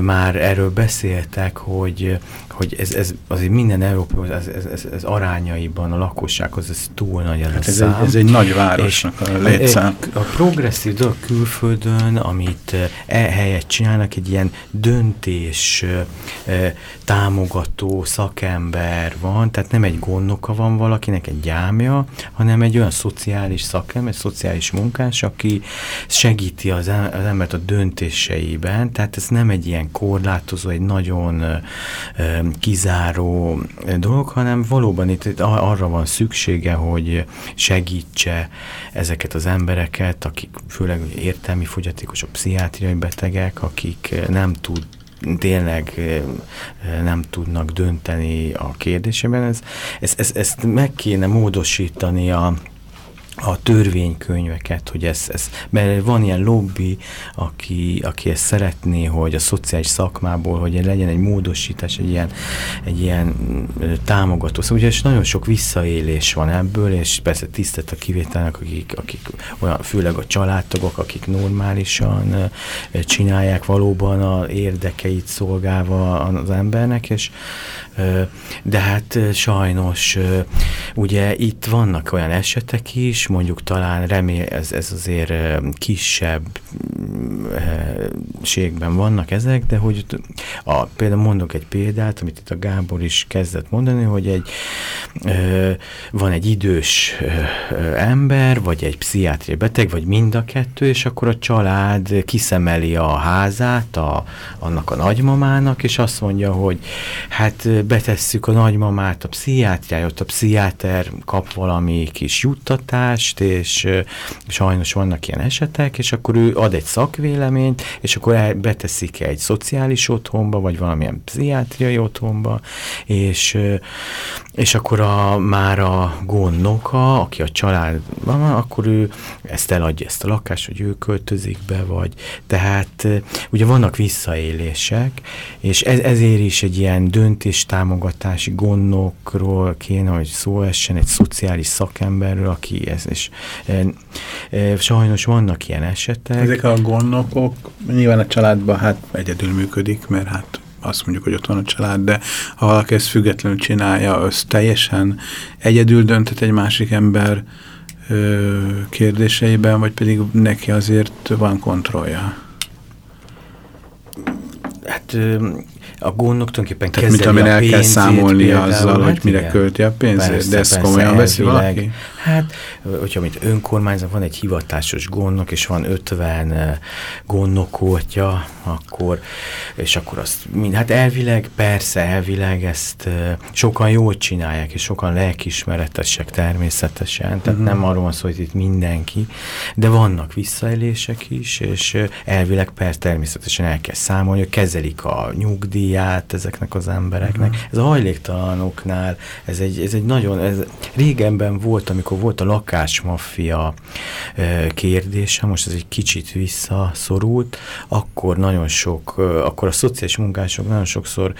már erről beszéltek, hogy hogy ez, ez azért minden Európa, ez, ez, ez, ez arányaiban a lakossághoz ez túl nagy ez hát ez szám. Egy, ez egy nagy városnak a létszám. A, a progresszív dolog külföldön, amit e helyet csinálnak, egy ilyen döntés e, támogató szakember van, tehát nem egy gondnoka van valakinek, egy gyámja, hanem egy olyan szociális szakember, egy szociális munkás, aki segíti az, embert a döntéseiben, tehát ez nem egy ilyen korlátozó, egy nagyon kizáró dolog, hanem valóban itt arra van szüksége, hogy segítse ezeket az embereket, akik főleg értelmi fogyatékosok, pszichiátriai betegek, akik nem tud tényleg nem tudnak dönteni a kérdésében. Ez, ez, ez, ezt meg kéne módosítani a, a törvénykönyveket, hogy ez, ez, mert van ilyen lobby, aki, aki ezt szeretné, hogy a szociális szakmából, hogy legyen egy módosítás, egy ilyen, egy ilyen támogató. Szóval ugye nagyon sok visszaélés van ebből, és persze tisztelt a kivételnek, akik, akik olyan, főleg a családtagok, akik normálisan csinálják valóban a érdekeit szolgálva az embernek, és de hát sajnos ugye itt vannak olyan esetek is, mondjuk talán remél, ez, ez azért kisebb ségben vannak ezek, de hogy a, például mondok egy példát, amit itt a Gábor is kezdett mondani, hogy egy van egy idős ember, vagy egy pszichiátriai beteg, vagy mind a kettő, és akkor a család kiszemeli a házát a, annak a nagymamának, és azt mondja, hogy hát betesszük a nagymamát a pszichiátriáját, a pszichiáter kap valami kis juttatást, és sajnos vannak ilyen esetek, és akkor ő ad egy szakvéleményt, és akkor beteszik egy szociális otthonba, vagy valamilyen pszichiátriai otthonba, és, és akkor a, már a gondnoka, aki a családban van, akkor ő ezt eladja, ezt a lakást, hogy ő költözik be, vagy tehát ugye vannak visszaélések, és ez, ezért is egy ilyen döntéstámogatási gondnokról kéne, hogy szó essen, egy szociális szakemberről, aki ez, és e, e, sajnos vannak ilyen esetek. Ezek a gondnokok nyilván a családban hát egyedül működik, mert hát azt mondjuk, hogy ott van a család, de ha valaki ezt függetlenül csinálja, az teljesen egyedül döntet egy másik ember ö, kérdéseiben, vagy pedig neki azért van kontrollja? Hát a gondok tulajdonképpen Tehát mint amin el kell számolni azzal, hát hogy mire igen. költi a pénzét, persze, de ezt komolyan veszi valaki? Hát, hogyha mint önkormányzat van egy hivatásos gondnok, és van 50 gondnokótja, akkor, és akkor azt mind, hát elvileg, persze, elvileg ezt sokan jól csinálják, és sokan lelkismeretesek természetesen, tehát uh mhm. -huh. nem arról van szó, hogy itt mindenki, de vannak visszaélések is, és elvileg persze természetesen el kell számolni, hogy kezelik a nyugdíját ezeknek az embereknek. Uh -huh. Ez a hajléktalanoknál, ez egy, ez egy nagyon, ez régenben volt, amikor volt a lakásmafia kérdése, most ez egy kicsit visszaszorult, akkor nagyon sok, akkor a szociális munkások nagyon sokszor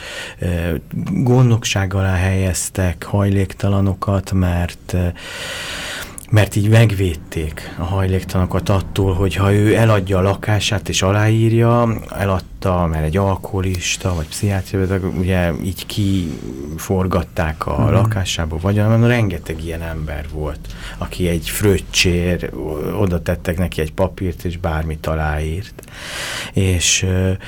gondnokság alá helyeztek hajléktalanokat, mert mert így megvédték a hajléktalanokat attól, hogy ha ő eladja a lakását és aláírja, eladta, mert egy alkoholista, vagy pszichiátriai ugye így kiforgatták a mm. lakásába, vagy hanem rengeteg ilyen ember volt, aki egy fröccsér, oda tettek neki egy papírt, és bármit aláírt. És e,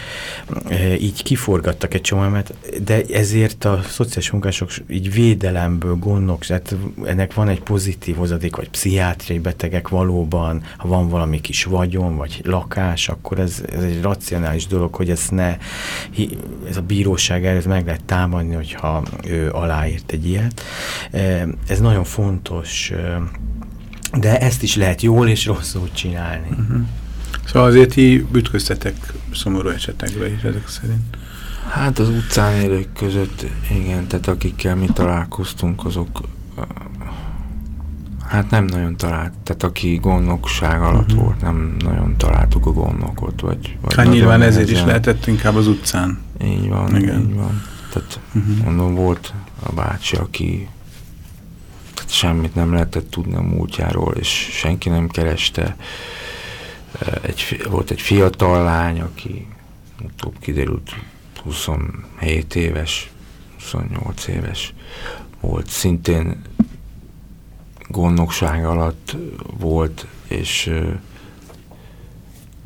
e, így kiforgattak egy csomó embert, de ezért a szociális munkások így védelemből gondok, tehát ennek van egy pozitív hozadék, vagy pszichiátriai betegek valóban, ha van valami kis vagyon, vagy lakás, akkor ez, ez egy racionális dolog, hogy ezt ne, ez a bíróság előtt meg lehet támadni, hogyha ő aláírt egy ilyet. Ez nagyon fontos, de ezt is lehet jól és rosszul csinálni. Uh -huh. Szóval azért ti ütköztetek szomorú esetekbe is ezek szerint. Hát az utcán élők között, igen, tehát akikkel mi találkoztunk, azok Hát nem nagyon talált, tehát aki gondnokság alatt uh mhm. -huh. volt, nem nagyon találtuk a gondnokot. Vagy, vagy hát nyilván ezért is lehetett inkább az utcán. Így van, Igen. így van. Tehát uh mhm. -huh. mondom, volt a bácsi, aki semmit nem lehetett tudni a múltjáról, és senki nem kereste. Egy, volt egy fiatal lány, aki utóbb kiderült 27 éves, 28 éves volt, szintén gondnokság alatt volt, és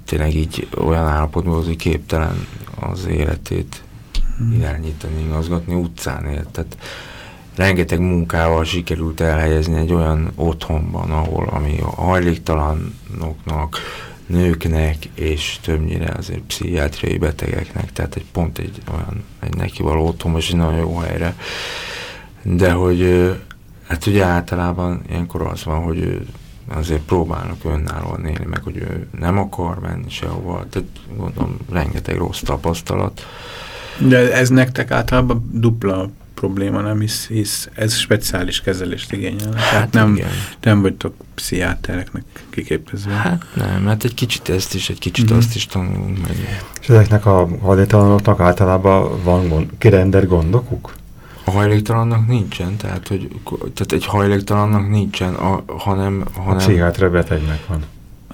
tényleg így olyan állapotban volt, hogy képtelen az életét hmm. irányítani, igazgatni, utcán élt. Tehát rengeteg munkával sikerült elhelyezni egy olyan otthonban, ahol ami a hajléktalanoknak, nőknek, és többnyire azért pszichiátriai betegeknek, tehát egy pont egy olyan egy neki való otthon, és egy nagyon jó helyre. De hogy Hát ugye általában ilyenkor az van, hogy ő azért próbálnak önállóan élni, meg hogy ő nem akar menni sehova, tehát gondolom rengeteg rossz tapasztalat. De ez nektek általában dupla probléma, nem hisz, hisz ez speciális kezelést igényel. Hát Tehát nem, igen. nem vagytok pszichiátereknek kiképezve. Hát nem, hát egy kicsit ezt is, egy kicsit mm -hmm. azt is tanulunk meg. És ezeknek a hajléktalanoknak általában van gond, kirender gondokuk? A hajléktalannak nincsen, tehát, hogy, tehát egy hajléktalannak nincsen, a, hanem, hanem... A pszichiátra betegnek van.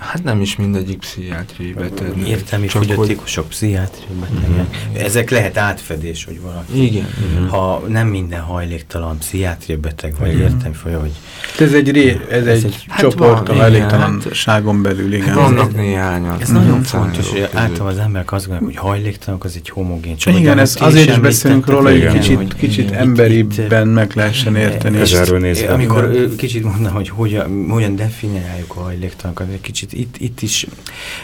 Hát nem is mindegyik pszichiátriai beteg. Értelmi fogyatékosok, pszichiátriai betegek. Mm. Ezek lehet átfedés, hogy valaki. Igen. Mm. Ha nem minden hajléktalan pszichiátriai beteg, vagy mm. értelmi folyamat, hogy... Ez egy, ré, ez, ez egy, egy hát csoport van, a hajléktalanságon hát, belül, igen. Hát vannak néhányan. Ez nagyon fontos, hogy általában az emberek azt gondolják, hogy hajléktalanok az egy homogén csoport. Igen, ez azért is beszélünk róla, hogy kicsit, kicsit emberibben meg lehessen érteni. Amikor kicsit mondom, hogy hogyan definiáljuk a hajléktalanokat, egy kicsit kicsit itt, itt is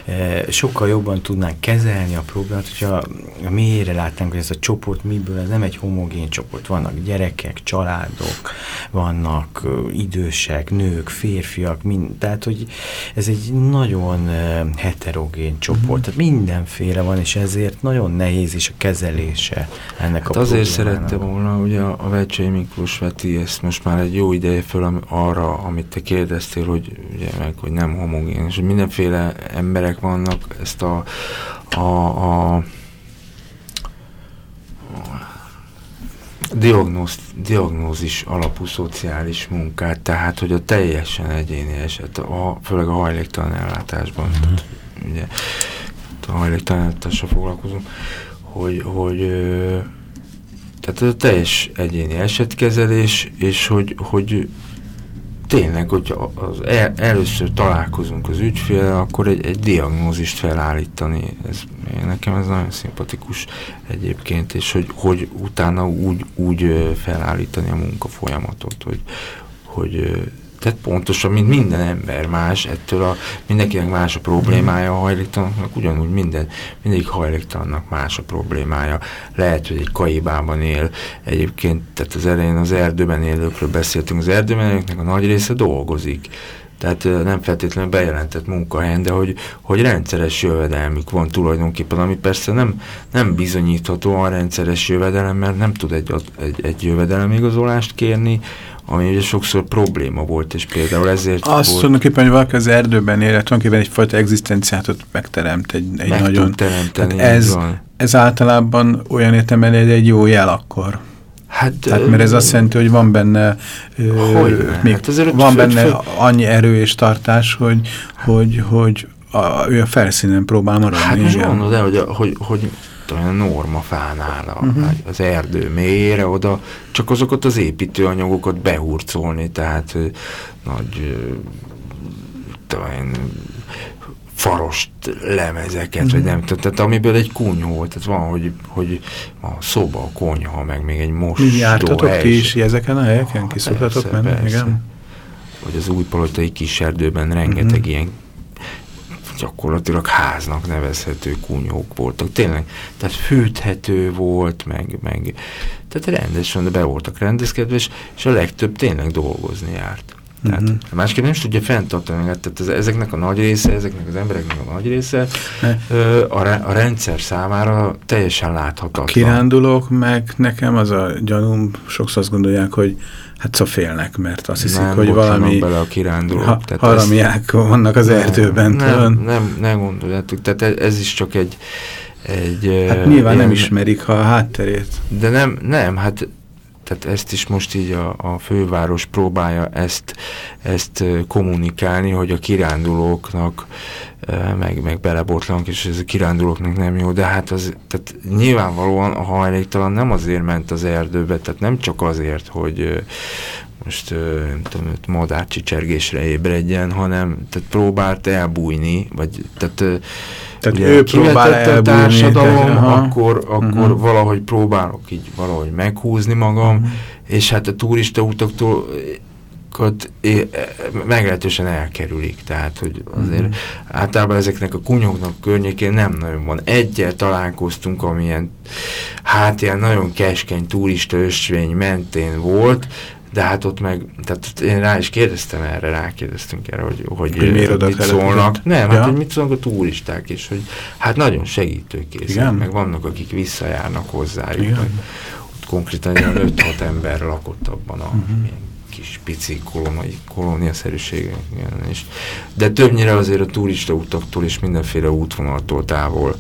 e, sokkal jobban tudnánk kezelni a problémát, hogyha a mélyére látnánk, hogy ez a csoport miből, ez nem egy homogén csoport. Vannak gyerekek, családok, vannak idősek, nők, férfiak, mind, tehát hogy ez egy nagyon uh, heterogén csoport, mm tehát mindenféle van, és ezért nagyon nehéz is a kezelése ennek hát a azért szerette volna, ugye a, a Vecsei Miklós veti ezt most már egy jó ideje föl arra, amit te kérdeztél, hogy ugye meg, hogy nem homogén, és mindenféle emberek vannak, ezt a, a, a diagnóz, diagnózis alapú szociális munkát, tehát hogy a teljesen egyéni eset, a, főleg a hajléktalan ellátásban, mm -hmm. tehát, ugye a hajléktalan ellátással foglalkozunk, hogy, hogy tehát a teljes egyéni esetkezelés, és hogy, hogy tényleg, hogyha az el, először találkozunk az ügyfél, akkor egy, egy diagnózist felállítani, ez, nekem ez nagyon szimpatikus egyébként, és hogy, hogy utána úgy, úgy felállítani a munkafolyamatot, hogy, hogy tehát pontosan, mint minden ember más, ettől a, mindenkinek más a problémája a hajléktalannak, ugyanúgy minden, mindegyik hajléktalannak más a problémája. Lehet, hogy egy kaibában él, egyébként, tehát az elején az erdőben élőkről beszéltünk, az erdőben élőknek a nagy része dolgozik tehát nem feltétlenül bejelentett munkahelyen, de hogy, hogy rendszeres jövedelmük van tulajdonképpen, ami persze nem, nem bizonyítható a rendszeres jövedelem, mert nem tud egy, egy, egy jövedelemigazolást kérni, ami ugye sokszor probléma volt, és például ezért Azt volt... tulajdonképpen, hogy valaki az erdőben él, tulajdonképpen egyfajta egzisztenciát megteremt, egy, egy Meg nagyon... teremteni, ez, ez általában olyan értelemben egy, egy jó jel akkor. Hát, Tehát, mert ez azt jelenti, hogy van benne, hogy még hát van benne föl... annyi erő és tartás, hogy, hogy, hogy a, ő a felszínen próbál maradni. Hát most gondolod el, hogy, hogy, hogy olyan normafánál a, uh -huh. az erdő mélyére, oda csak azokat az építőanyagokat behurcolni, tehát nagy talán farost lemezeket, mm. vagy nem tudom, tehát amiből egy kunyhó, tehát van, hogy, hogy a szoba, a konyha, meg még egy mosdó Jártatok ti is ezeken a helyeken? Ki szoktatok menni? Persze. Igen? Vagy az újpalotai kis erdőben rengeteg mm. ilyen gyakorlatilag háznak nevezhető kunyhók voltak. Tényleg, tehát fűthető volt, meg, meg tehát rendesen be voltak rendezkedve, és, és a legtöbb tényleg dolgozni járt. Tehát uh mhm. -huh. másképp nem is tudja fenntartani, tehát ez, ezeknek a nagy része, ezeknek az embereknek a nagy része ö, a, re, a rendszer számára teljesen láthatatlan. A kirándulók meg nekem az a gyanúm, sokszor azt gondolják, hogy hát szóval félnek, mert azt hiszik, nem, hogy valami bele a kirándulók. Ha, tehát haramiák ez, vannak az erdőben. Nem, nem, nem, nem gondoljátok, tehát ez, ez is csak egy egy... Hát nyilván ilyen, nem ismerik a hátterét. De nem, nem, hát tehát ezt is most így a, a főváros próbálja ezt, ezt kommunikálni, hogy a kirándulóknak meg, meg belebotlanak, és ez a kirándulóknak nem jó, de hát az, tehát nyilvánvalóan a hajléktalan nem azért ment az erdőbe, tehát nem csak azért, hogy most nem tudom, madárcsicsergésre ébredjen, hanem tehát próbált elbújni, vagy tehát tehát ugye, ő próbál elbújni. a társadalom, aha. akkor, akkor uh mhm. -huh. valahogy próbálok így valahogy meghúzni magam, uh mhm. -huh. és hát a turista utaktól meglehetősen elkerülik, tehát hogy azért uh mhm. -huh. általában ezeknek a kunyoknak környékén nem nagyon van. Egyel találkoztunk, amilyen hát ilyen nagyon keskeny turista ösvény mentén volt, de hát ott meg, tehát én rá is kérdeztem erre, rákérdeztünk erre, hogy, hogy, hogy mit szólnak. Nem, hát, ja. hát hogy mit szólnak a turisták is, hogy hát nagyon segítőkészek, meg vannak, akik visszajárnak hozzájuk. Meg, ott konkrétan ilyen 5-6 ember lakott abban a uh mhm. -huh. kis pici kolóniai, kolóniaszerűségen is. De többnyire azért a turista utaktól és mindenféle útvonaltól távol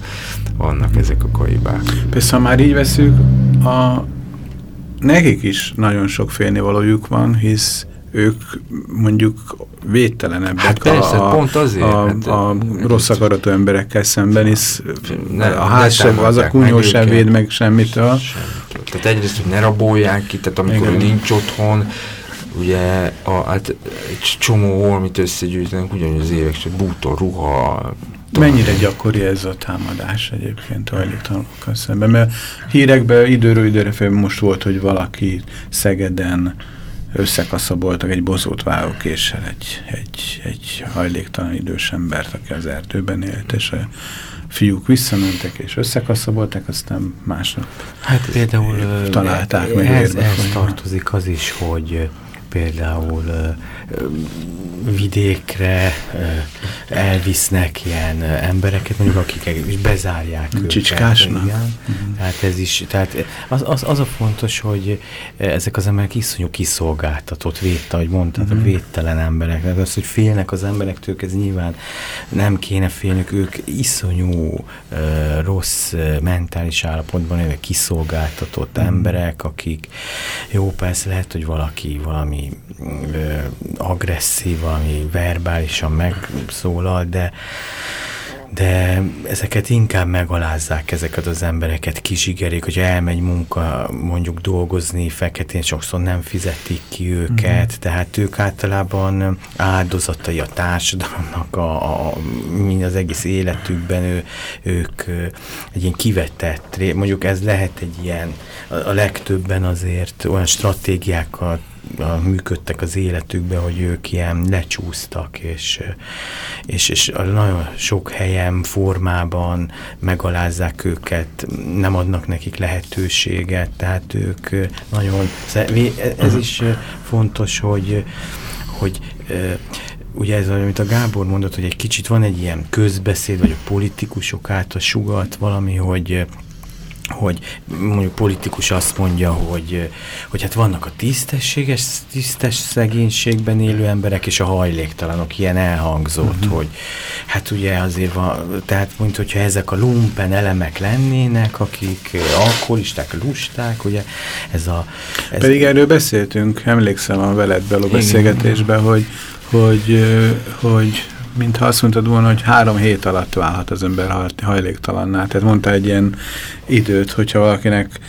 vannak ezek a kaibák. Persze, ha már így veszük, a nekik is nagyon sok félnivalójuk van, hisz ők mondjuk védtelenebbek hát persze, a, pont azért, a, hát, a, a rossz akaratú emberekkel szemben, hisz ne, a ház sem, az a kunyó sem véd meg semmitől. semmitől. Tehát egyrészt, hogy ne rabolják ki, tehát amikor Igen. nincs otthon, ugye a, hát egy csomó holmit összegyűjtenek, ugyanúgy az évek, bútor, ruha, Mennyire gyakori ez a támadás egyébként a hajléktalanokkal szemben? Mert hírekben időről időre fel most volt, hogy valaki Szegeden összekaszaboltak egy bozót várókéssel egy, egy, egy hajléktalan idős embert, aki az erdőben élt, és a fiúk visszamentek és összekaszabolták, aztán másnap hát például találták meg. Ez, ez tartozik az is, hogy például vidékre elvisznek ilyen embereket, mondjuk akik is bezárják őket. Csicskásnak? Igen. Mm. Tehát ez is, tehát az, az, az a fontos, hogy ezek az emberek iszonyú kiszolgáltatott, védte, ahogy mondtad, mm. védtelen emberek. Tehát az, hogy félnek az emberektől, ez nyilván nem kéne félnünk, ők iszonyú rossz mentális állapotban élve kiszolgáltatott mm. emberek, akik jó, persze lehet, hogy valaki valami agresszív, valami verbálisan megszólal, de de ezeket inkább megalázzák ezeket az embereket, kizsigerik, hogy elmegy munka, mondjuk dolgozni, feketén sokszor nem fizetik ki őket, mm-hmm. tehát ők általában áldozatai a társadalomnak, a, a, mind az egész életükben ő, ők egy ilyen kivetett, mondjuk ez lehet egy ilyen, a legtöbben azért olyan stratégiákat működtek az életükbe, hogy ők ilyen lecsúsztak, és, és, és nagyon sok helyen, formában megalázzák őket, nem adnak nekik lehetőséget, tehát ők nagyon, ez is fontos, hogy, hogy ugye ez, amit a Gábor mondott, hogy egy kicsit van egy ilyen közbeszéd, vagy a politikusok által sugat valami, hogy hogy mondjuk politikus azt mondja, hogy, hogy hát vannak a tisztességes, tisztes szegénységben élő emberek, és a hajléktalanok, ilyen elhangzott, uh mhm. -huh. hogy hát ugye azért van, tehát mondjuk, hogyha ezek a lumpen elemek lennének, akik alkoholisták, lusták, ugye ez a... Ez Pedig erről beszéltünk, emlékszem a veled beló beszélgetésben, hogy, hogy, hogy mintha azt mondtad volna, hogy három hét alatt válhat az ember hajléktalanná. Tehát mondta egy ilyen időt, hogyha valakinek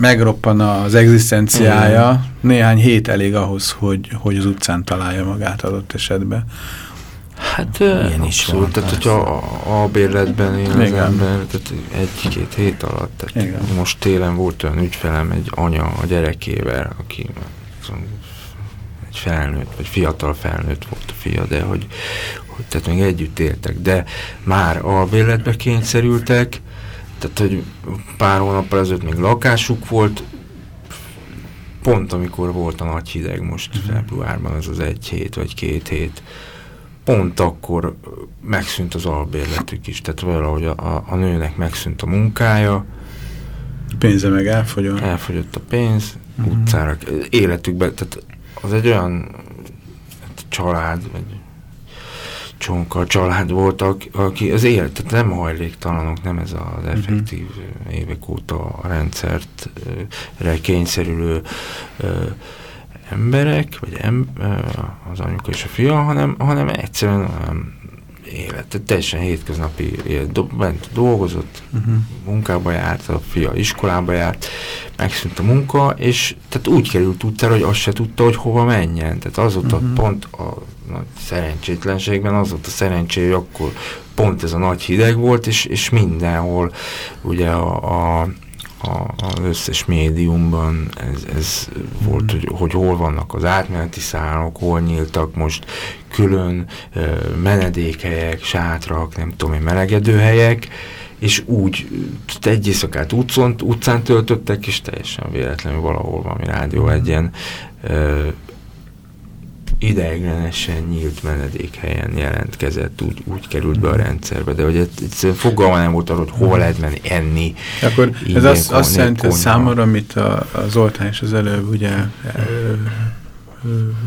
megroppan az egzisztenciája, mm. néhány hét elég ahhoz, hogy, hogy az utcán találja magát adott esetben. Hát ilyen is van. Tehát, hogyha a, a bérletben él az ember, tehát egy-két hét alatt. Tehát Igen. most télen volt olyan ügyfelem, egy anya a gyerekével, aki egy felnőtt, vagy fiatal felnőtt volt a fia, de hogy, hogy tehát még együtt éltek, de már albérletbe kényszerültek, tehát hogy pár hónappal ezelőtt még lakásuk volt, pont amikor volt a nagy hideg most. -huh. februárban, az az egy hét vagy két hét, pont akkor megszűnt az albérletük is, tehát valahogy a, a, a nőnek megszűnt a munkája. Pénze meg elfogyott. Elfogyott a pénz, uh. -huh. utcára, életükben, tehát az egy olyan család, vagy csonka család volt, aki az élet, tehát nem hajléktalanok, nem ez az mhm. effektív uh -huh. évek óta a rendszertre kényszerülő ö, emberek, vagy em, ö, az anyuka és a fia, hanem, hanem egyszerűen olyan élet, teljesen hétköznapi élet, do, bent dolgozott, uh mhm. -huh. munkába járt, a fia iskolába járt, megszűnt a munka, és tehát úgy került utcára, hogy azt se tudta, hogy hova menjen. Tehát az volt uh -huh. a mhm. pont a nagy szerencsétlenségben, az volt a szerencsé, hogy akkor pont ez a nagy hideg volt, és, és mindenhol ugye a, a az összes médiumban ez, ez mm. volt, hogy, hogy hol vannak az átmeneti szállók, hol nyíltak most külön menedékhelyek, sátrak, nem tudom én, melegedőhelyek, és úgy egy éjszakát utcon, utcán töltöttek, és teljesen véletlenül valahol valami rádió mm. egyen ideiglenesen nyílt menedékhelyen jelentkezett, úgy, úgy került be a rendszerbe, de hogy egyszerűen fogalma nem volt arról, hogy hova lehet menni enni. Akkor ez azt, azt jelenti számomra, amit a, a Zoltán és az előbb ugye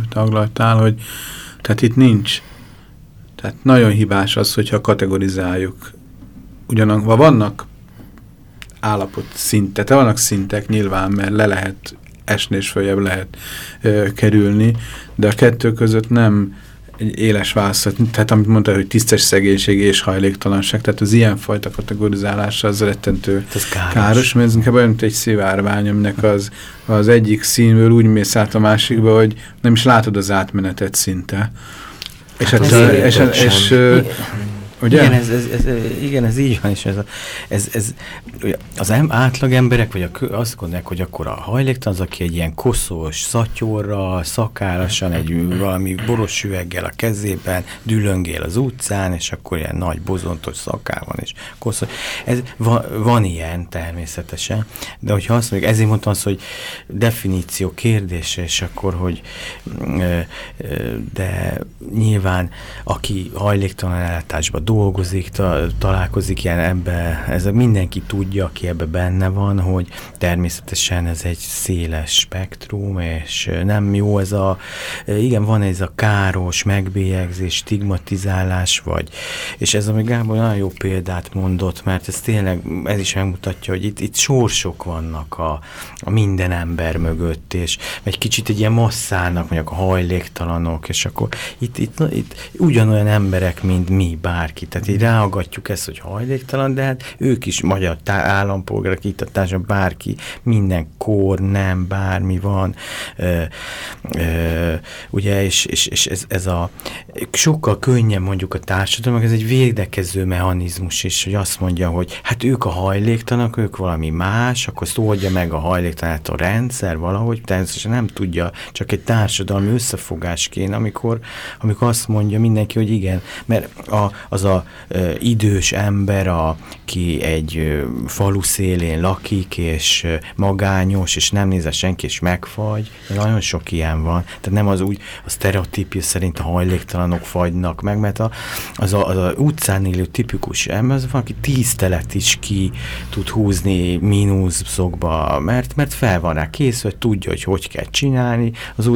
taglaltál, hogy tehát itt nincs, tehát nagyon hibás az, hogyha kategorizáljuk. Ugyanak, vannak állapot szintek, vannak szintek nyilván, mert le lehet esni és följebb lehet ö, kerülni, de a kettő között nem egy éles válaszat, tehát amit mondta, hogy tisztes szegénység és hajléktalanság, tehát az ilyenfajta kategorizálása az rettentő ez káros. káros, mert ez inkább olyan, mint egy szivárvány, aminek az, az egyik színből úgy mész át a másikba, hogy nem is látod az átmenetet szinte. És, hát, és, és, és, és Ugye? Igen, ez, ez, ez, igen, ez így van, és ez, ez, ez az em, átlag emberek, vagy a, azt gondolják, hogy akkor a hajléktalan az, aki egy ilyen koszos szatyorral, szakálasan, egy valami boros üveggel a kezében, dülöngél az utcán, és akkor ilyen nagy bozontos szaká van, és koszos. Ez, van, van ilyen természetesen, de hogyha azt mondjuk, ezért mondtam azt, hogy definíció kérdése, és akkor, hogy de nyilván aki hajléktalan ellátásban dolgozik, ta, találkozik ilyen ebbe, ez mindenki tudja, aki ebbe benne van, hogy természetesen ez egy széles spektrum, és nem jó ez a, igen, van ez a káros megbélyegzés, stigmatizálás, vagy, és ez, ami Gábor nagyon jó példát mondott, mert ez tényleg, ez is megmutatja, hogy itt, itt sorsok vannak a, a minden ember mögött, és egy kicsit egy ilyen masszának, mondjuk a hajléktalanok, és akkor itt, itt, itt ugyanolyan emberek, mint mi, bárki. Tehát így ráagatjuk ezt, hogy hajléktalan, de hát ők is magyar állampolgárok, itt a társadalom, bárki, minden kor, nem, bármi van. Ö, ö, ugye, és, és, és ez, ez a sokkal könnyebb mondjuk a társadalom, ez egy védekező mechanizmus is, hogy azt mondja, hogy hát ők a hajléktalanok, ők valami más, akkor ezt oldja meg a hajléktalanát a rendszer valahogy, természetesen nem tudja, csak egy társadalmi összefogás kéne, amikor, amikor azt mondja mindenki, hogy igen, mert a, az a idős ember, aki egy e, falu szélén lakik, és e, magányos, és nem nézze senki, és megfagy, nagyon sok ilyen van, tehát nem az úgy, a sztereotípia szerint a hajléktalanok fagynak meg, mert a, az, a, az a utcán élő tipikus ember, az van, aki tíz telet is ki tud húzni mínuszokba, mert, mert fel van rá készülve, tudja, hogy hogy kell csinálni, az,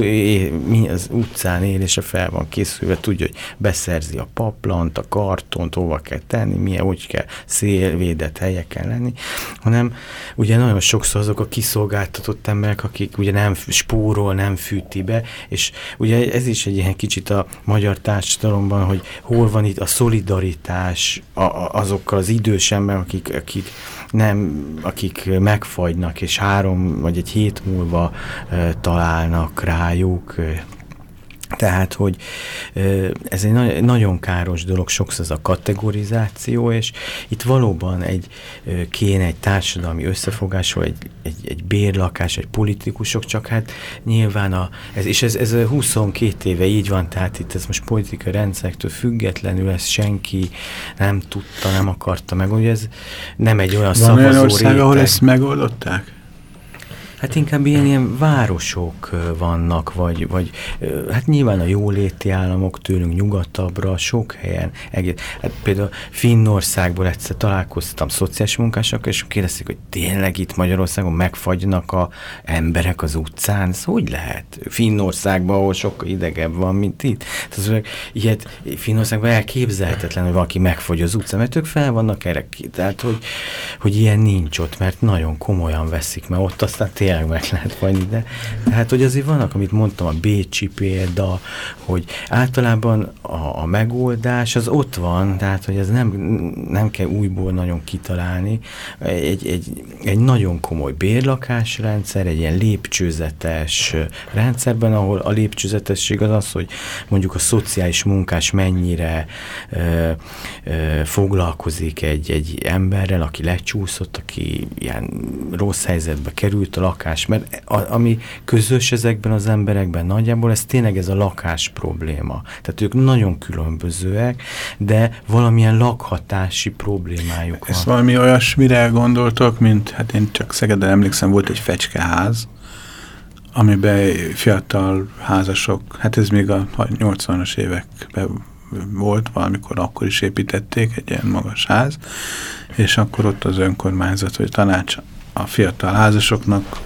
az utcán élése fel van készülve, tudja, hogy beszerzi a paplant, a kartont, hova kell tenni, milyen, úgy kell szélvédett helyeken lenni, hanem ugye nagyon sokszor azok a kiszolgáltatott emberek, akik ugye nem spórol, nem fűti be, és ugye ez is egy ilyen kicsit a magyar társadalomban, hogy hol van itt a szolidaritás a, a, azokkal az idős emberek, akik, akik nem, akik megfagynak, és három vagy egy hét múlva e, találnak rájuk, tehát, hogy ez egy na nagyon káros dolog, sokszor ez a kategorizáció, és itt valóban egy kéne egy társadalmi összefogásról, egy, egy, egy bérlakás, egy politikusok, csak hát nyilván a, ez, és ez, ez 22 éve így van, tehát itt ez most politikai rendszerektől függetlenül ezt senki nem tudta, nem akarta meg, hogy ez nem egy olyan szavazó Van olyan ország, ahol ezt megoldották? Hát inkább ilyen, ilyen városok vannak, vagy, vagy hát nyilván a jóléti államok tőlünk nyugatabbra, sok helyen. Egész, hát például Finnországból egyszer találkoztam szociális munkásokkal, és kérdezték, hogy tényleg itt Magyarországon megfagynak a emberek az utcán. Ez hogy lehet? Finnországban, ahol sokkal idegebb van, mint itt. Tehát ilyet Finnországban elképzelhetetlen, hogy valaki megfagy az utcán, mert ők fel vannak erre. Tehát, hogy, hogy ilyen nincs ott, mert nagyon komolyan veszik, mert ott aztán tényleg meg lehet fagyni, de tehát, hogy azért vannak, amit mondtam, a Bécsi példa, hogy általában a, a megoldás az ott van, tehát, hogy ez nem, nem kell újból nagyon kitalálni. Egy, egy, egy nagyon komoly bérlakásrendszer, egy ilyen lépcsőzetes rendszerben, ahol a lépcsőzetesség az az, hogy mondjuk a szociális munkás mennyire ö, ö, foglalkozik egy, egy emberrel, aki lecsúszott, aki ilyen rossz helyzetbe került a lakás, mert a, ami közös ezekben az emberekben nagyjából, ez tényleg ez a lakás probléma. Tehát ők nagyon különbözőek, de valamilyen lakhatási problémájuk van. Ezt valami olyasmire gondoltok, mint, hát én csak Szegeden emlékszem, volt egy fecskeház, amiben fiatal házasok, hát ez még a 80-as években volt, valamikor akkor is építették egy ilyen magas ház, és akkor ott az önkormányzat vagy tanács a fiatal házasoknak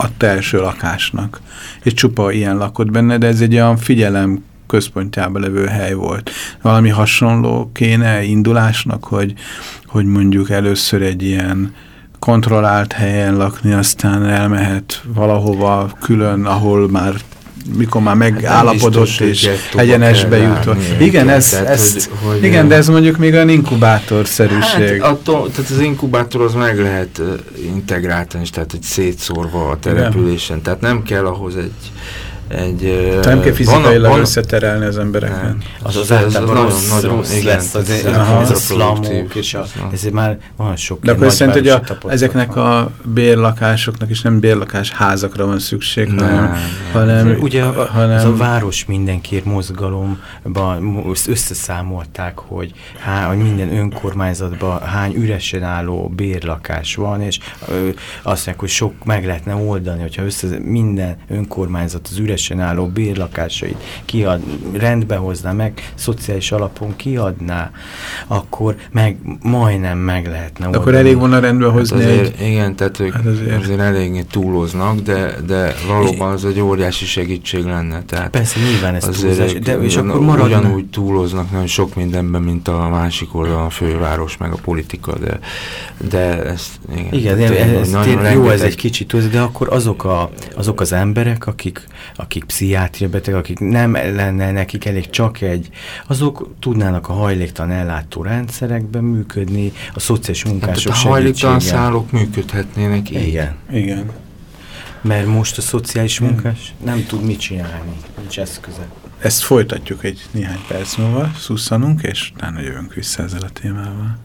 adta első lakásnak. És csupa ilyen lakott benne, de ez egy olyan figyelem központjában levő hely volt. Valami hasonló kéne indulásnak, hogy, hogy mondjuk először egy ilyen kontrollált helyen lakni, aztán elmehet valahova külön, ahol már mikor már megállapodott hát és egyenesbe jutott. Igen, ez, tehát, ezt, hogy, hogy igen, de ez mondjuk még olyan inkubátorszerűség. Hát attól, tehát az inkubátor az meg lehet integráltani, tehát egy szétszórva a településen, igen. tehát nem kell ahhoz egy egy... Te nem kell fizikailag van, összeterelni az embereket. Nem. Az az általában rossz, nagyon, rossz igen, lesz, az, az, az a szlamok, és a, ezért már van sok De akkor jelenti, hogy a, ezeknek a bérlakásoknak is nem bérlakás házakra van szükség, nem, hanem, hanem, ugye a, hanem... az a város mindenkiért mozgalomban összeszámolták, hogy, há, hogy minden önkormányzatban hány üresen álló bérlakás van, és ö, azt mondják, hogy sok meg lehetne oldani, hogyha össze, minden önkormányzat az üresen álló bérlakásait kiad, rendbe hozná meg, szociális alapon kiadná, akkor meg majdnem meg lehetne oldani. Akkor elég volna rendbe hozni hát azért, egy... Igen, tehát ők hát azért. azért eléggé túloznak, de, de valóban az egy óriási segítség lenne. Tehát Persze, nyilván ez túlzás, de és akkor maradna. Ugyanúgy túloznak nagyon sok mindenben, mint a másik oldal, a főváros, meg a politika, de, de ezt igen. Igen, tényleg, ez, tényleg, jó ez egy kicsit túlzás, de akkor azok, a, azok az emberek, akik, akik pszichiátria beteg, akik nem lenne nekik elég csak egy, azok tudnának a hajléktalan ellátó rendszerekben működni, a szociális munkások hát, a hajléktalan szállók működhetnének így. Igen. Igen. Mert most a szociális munkás nem tud mit csinálni, nincs eszköze. Ezt folytatjuk egy néhány perc múlva, szusszanunk, és utána jövünk vissza ezzel a témával.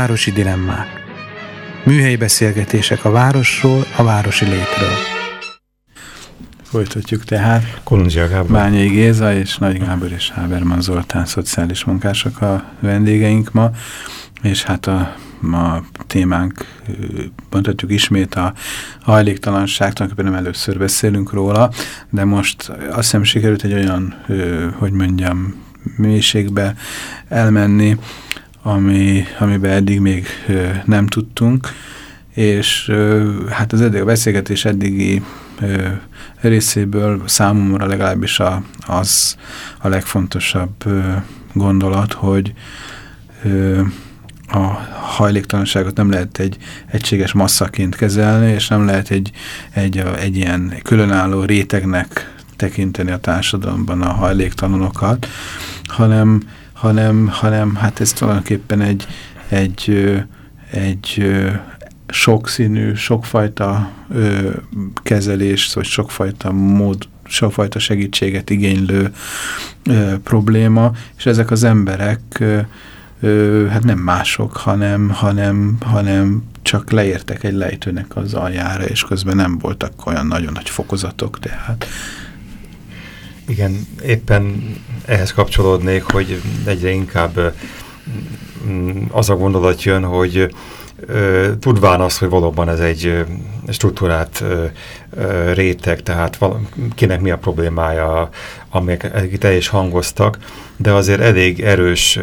Nagyvárosi dilemmák. Műhelyi beszélgetések a városról, a városi létről. Folytatjuk tehát. Kolundzsia Gábor. Bányai Géza és Nagy Gábor és Háberman Zoltán szociális munkások a vendégeink ma, és hát a, a témánk, mondhatjuk ismét a hajléktalanság, tulajdonképpen nem először beszélünk róla, de most azt hiszem sikerült egy olyan, hogy mondjam, mélységbe elmenni, ami, amiben eddig még nem tudtunk, és hát az eddig a beszélgetés eddigi részéből számomra legalábbis a, az a legfontosabb gondolat, hogy a hajléktalanságot nem lehet egy egységes masszaként kezelni, és nem lehet egy, egy, egy ilyen különálló rétegnek tekinteni a társadalomban a hajléktalanokat, hanem, hanem, hanem hát ez tulajdonképpen egy, egy, egy sokszínű, sokfajta ö, kezelés, vagy sokfajta mód, sokfajta segítséget igénylő ö, probléma, és ezek az emberek ö, ö, hát nem mások, hanem, hanem, hanem csak leértek egy lejtőnek az aljára, és közben nem voltak olyan nagyon nagy fokozatok, tehát Igen, éppen ehhez kapcsolódnék, hogy egyre inkább mm, az a gondolat jön, hogy tudván az, hogy valóban ez egy struktúrát réteg, tehát kinek mi a problémája, amelyek itt el is hangoztak, de azért elég erős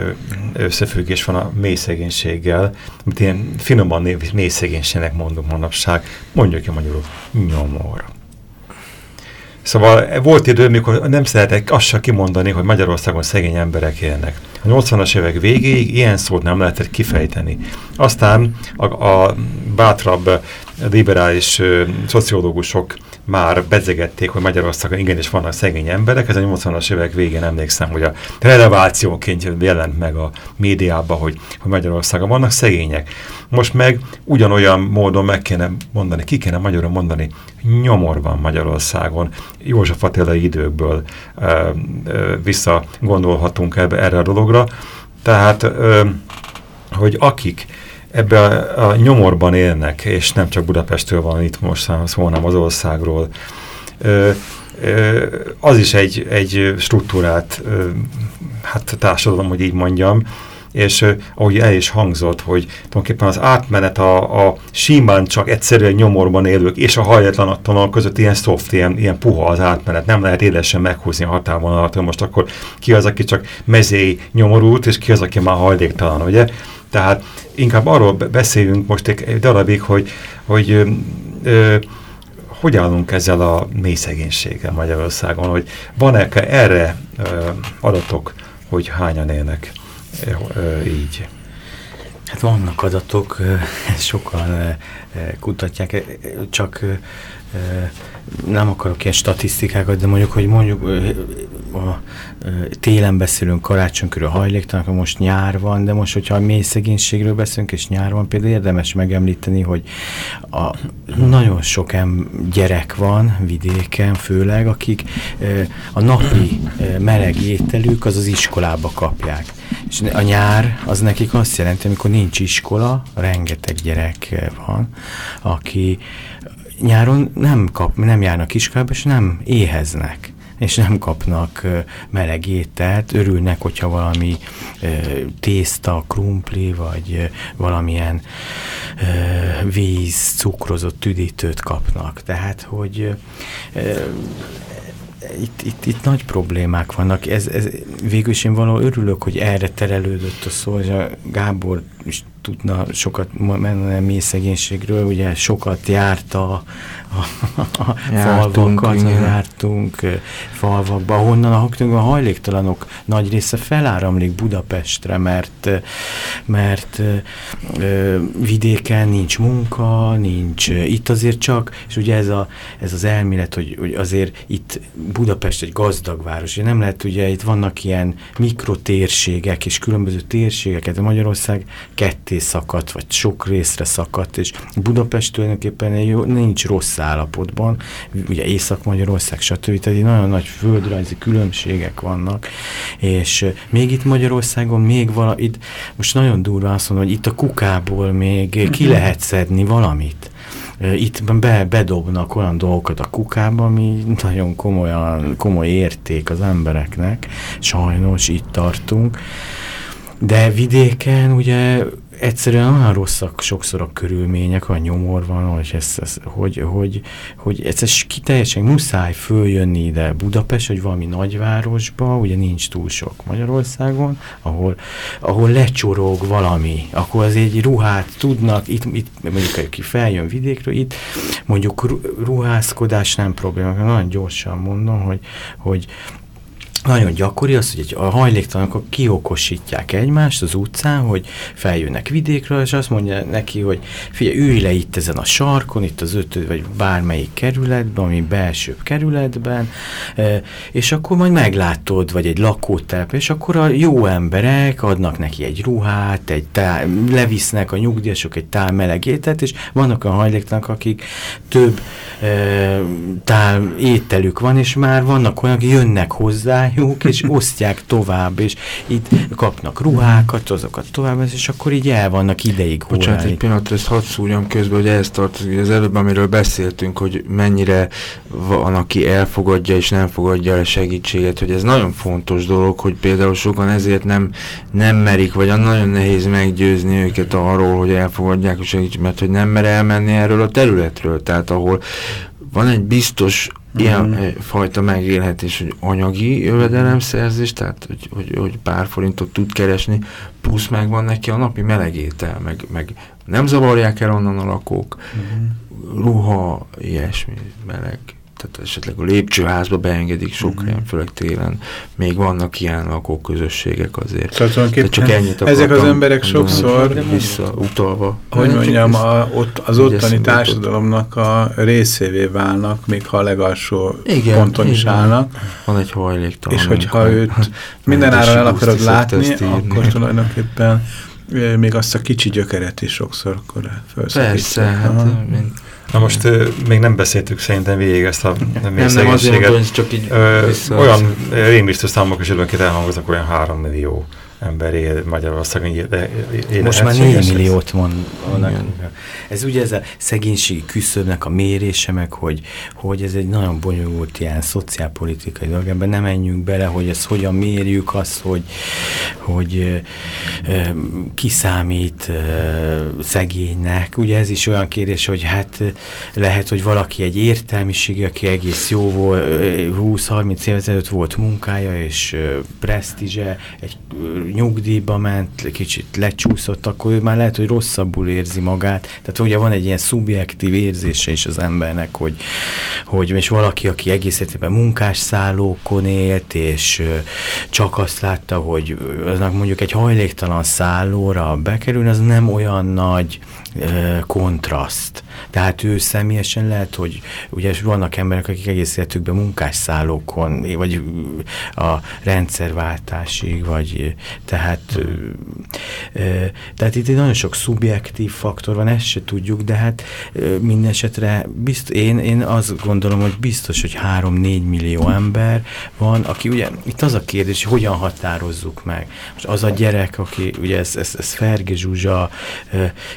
összefüggés van a mély szegénységgel, amit ilyen finoman mély szegénységnek mondunk manapság, mondjuk ki magyarul, nyomor. Szóval volt idő, mikor nem szeretek azt sem kimondani, hogy Magyarországon szegény emberek élnek. A 80-as évek végéig ilyen szót nem lehetett kifejteni. Aztán a, a bátrabb liberális ö, szociológusok már bedzegették, hogy Magyarországon igenis vannak szegény emberek. Ez a 80-as évek végén emlékszem, hogy a relevációként jelent meg a médiában, hogy, hogy Magyarországon vannak szegények. Most meg ugyanolyan módon meg kéne mondani, ki kéne magyarul mondani, nyomor van Magyarországon. József Attilai időkből ö, ö, visszagondolhatunk ebbe, erre a dologra. Tehát, ö, hogy akik ebbe a, a nyomorban élnek, és nem csak Budapestről van itt most szó, hanem az országról, ö, ö, az is egy, egy struktúrát, ö, hát társadalom, hogy így mondjam, és ahogy el is hangzott, hogy tulajdonképpen az átmenet a, a simán csak egyszerűen nyomorban élők és a hajléktalanok között ilyen soft, ilyen, ilyen puha az átmenet, nem lehet élesen meghúzni a határvonalat, most akkor ki az, aki csak mezély nyomorult, és ki az, aki már hajléktalan, ugye? Tehát inkább arról beszéljünk most egy, darabig, hogy, hogy ö, ö, hogy állunk ezzel a mély szegénységgel Magyarországon, hogy van-e erre ö, adatok, hogy hányan élnek ö, ö, így? Hát vannak adatok, sokan kutatják, csak nem akarok ilyen statisztikákat, de mondjuk, hogy mondjuk a, télen beszélünk karácsony körül hajléktalanok, most nyár van, de most, hogyha a mély szegénységről beszélünk, és nyár van, például érdemes megemlíteni, hogy a, nagyon sok em, gyerek van vidéken, főleg, akik a napi meleg ételük az az iskolába kapják. És a nyár az nekik azt jelenti, amikor nincs iskola, rengeteg gyerek van, aki nyáron nem, kap, nem járnak iskolába, és nem éheznek és nem kapnak meleg ételt, örülnek, hogyha valami tészta, krumpli, vagy valamilyen víz, cukrozott üdítőt kapnak. Tehát, hogy itt, itt, itt nagy problémák vannak. Ez, ez, végül is én valahol örülök, hogy erre terelődött a szó, és a Gábor is tudna sokat menni szegénységről, ugye sokat járt a, a, a Jártunk, falvakat, jártunk falvakba, ahonnan a, a hajléktalanok nagy része feláramlik Budapestre, mert, mert ö, vidéken nincs munka, nincs, itt azért csak, és ugye ez, a, ez az elmélet, hogy, hogy azért itt Budapest egy gazdag város, nem lehet, ugye itt vannak ilyen mikrotérségek és különböző térségek, de Magyarország ketté szakadt, vagy sok részre szakadt, és Budapest tulajdonképpen egy jó, nincs rossz állapotban, ugye Észak-Magyarország, stb. Tehát így nagyon nagy földrajzi különbségek vannak, és még itt Magyarországon még vala, itt most nagyon durva azt mondom, hogy itt a kukából még ki lehet szedni valamit. Itt be, bedobnak olyan dolgokat a kukába, ami nagyon komolyan, komoly érték az embereknek. Sajnos itt tartunk. De vidéken ugye egyszerűen olyan rosszak sokszor a körülmények, a nyomor van, hogy, ez, ez, hogy, hogy, hogy egyszer ki teljesen muszáj följönni ide Budapest, hogy valami nagyvárosba, ugye nincs túl sok Magyarországon, ahol, ahol lecsorog valami, akkor az egy ruhát tudnak, itt, itt mondjuk aki feljön vidékről, itt mondjuk ru- ruházkodás nem probléma, nagyon gyorsan mondom, hogy, hogy nagyon gyakori az, hogy a hajléktalanok kiokosítják egymást az utcán, hogy feljönnek vidékről, és azt mondja neki, hogy figyelj, ülj le itt ezen a sarkon, itt az ötöd, vagy bármelyik kerületben, ami belsőbb kerületben, e, és akkor majd meglátod, vagy egy lakótelep, és akkor a jó emberek adnak neki egy ruhát, egy tál, levisznek a nyugdíjasok egy tál meleg és vannak olyan hajléktalanok, akik több e, tál ételük van, és már vannak olyanok, jönnek hozzájuk, és osztják tovább, és itt kapnak ruhákat, azokat tovább, és akkor így el vannak ideig Bocsánat, egy pillanat, ezt hadd szúrjam közben, hogy ehhez tartozik. Az előbb, amiről beszéltünk, hogy mennyire van, aki elfogadja és nem fogadja el a segítséget, hogy ez nagyon fontos dolog, hogy például sokan ezért nem, nem merik, vagy nagyon nehéz meggyőzni őket arról, hogy elfogadják a segítséget, mert hogy nem mer elmenni erről a területről. Tehát ahol van egy biztos ilyen eh, fajta megélhetés, hogy anyagi jövedelemszerzés, tehát hogy, hogy, hogy pár forintot tud keresni, plusz meg van neki a napi melegétel, meg, meg nem zavarják el onnan a lakók, ruha, ilyesmi, meleg. Tehát esetleg a lépcsőházba beengedik sok Mhm. helyen, főleg télen. Még vannak ilyen lakóközösségek azért. Szóval De csak ennyit ezek az emberek sokszor, visszautalva. hogy mondjam, a, ott, az ottani társadalomnak a részévé válnak, még ha a legalsó Igen, ponton is igen. állnak, Van egy hajléktalan. és hogyha munka. őt minden áron el akarod látni, akkor tulajdonképpen ö, még azt a kicsi gyökeret is sokszor akkor Persze, felszakítják. hát Aha. mint, Na most ö, még nem beszéltük szerintem végig ezt a mély nem, nem azért csak így Ö, olyan rémisztő számok is időnként elhangoznak, olyan 3 millió ember él Magyarországon. Él, él, Most már lehetséges 4 ez? milliót mondanak. Ez ugye ez a szegénységi küszöbnek a mérése meg, hogy, hogy ez egy nagyon bonyolult ilyen szociálpolitikai dolog, ebben nem menjünk bele, hogy ezt hogyan mérjük, azt, hogy, hogy kiszámít ö, szegénynek. Ugye ez is olyan kérdés, hogy hát lehet, hogy valaki egy értelmiségi, aki egész jó volt, ö, 20-30 év ezelőtt volt munkája és presztízse, egy nyugdíjba ment, kicsit lecsúszott, akkor ő már lehet, hogy rosszabbul érzi magát. Tehát ugye van egy ilyen szubjektív érzése is az embernek, hogy, hogy és valaki, aki egész életében munkásszállókon élt, és csak azt látta, hogy aznak mondjuk egy hajléktalan szállóra bekerül, az nem olyan nagy kontraszt. Tehát ő személyesen lehet, hogy ugye vannak emberek, akik egész életükben munkásszállókon, vagy a rendszerváltásig, vagy tehát, tehát itt nagyon sok szubjektív faktor van, ezt se tudjuk, de hát minden esetre bizt, én, én azt gondolom, hogy biztos, hogy 3-4 millió ember van, aki ugye, itt az a kérdés, hogy hogyan határozzuk meg. Most az a gyerek, aki, ugye ez, ez, ez Ferge Zsuzsa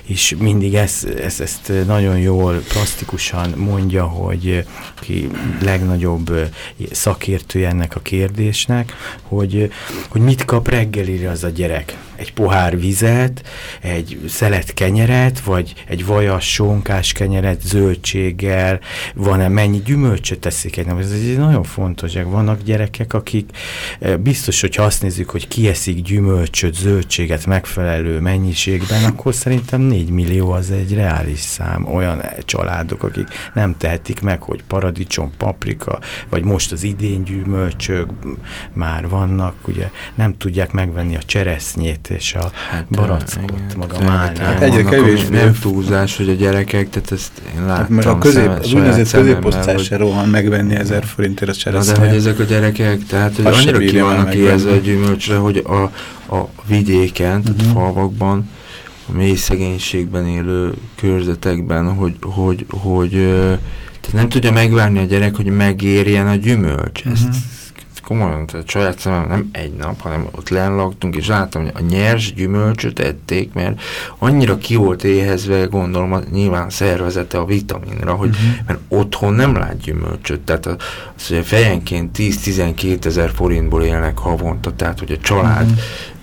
is mindig ezt, ezt, ezt nagyon jól, plastikusan mondja, hogy ki legnagyobb ö, szakértője ennek a kérdésnek, hogy, hogy mit kap reggelire az a gyerek. Egy pohár vizet, egy szelet kenyeret, vagy egy vajas sonkás kenyeret zöldséggel, van-e mennyi gyümölcsöt teszik egy nap. Ez egy nagyon fontos. Vannak gyerekek, akik eh, biztos, hogyha azt nézzük, hogy ki eszik gyümölcsöt, zöldséget megfelelő mennyiségben, akkor szerintem 4 millió az egy reális szám. Olyan családok, akik nem tehetik meg, hogy paradicsom, paprika, vagy most az idén gyümölcsök már vannak, ugye nem tudják megvenni a cseresznyét és a hát, barackot, igen, maga málnát. Hát egyre kevésbé- Nem túlzás, hogy a gyerekek, tehát ezt én láttam. Hát mert a közép, az úgynevezett szememmel, középosztály se rohan megvenni ezer forintért a Na de cseresznyét. hogy ezek a gyerekek, tehát hogy annyira ki vannak megvenni. éhezve a gyümölcsre, hogy a, a vidéken, tehát Mhm. falvakban, mély szegénységben élő körzetekben, hogy, hogy, hogy tehát nem tudja megvárni a gyerek, hogy megérjen a gyümölcs. Ezt Mhm. komolyan, tehát saját szemem nem egy nap, hanem ott lenlaktunk, és láttam, hogy a nyers gyümölcsöt ették, mert annyira ki volt éhezve, gondolom, a, nyilván szervezete a vitaminra, hogy Mhm. mert otthon nem lát gyümölcsöt, tehát az, az hogy fejenként 10-12 ezer forintból élnek havonta, tehát hogy a család Mhm.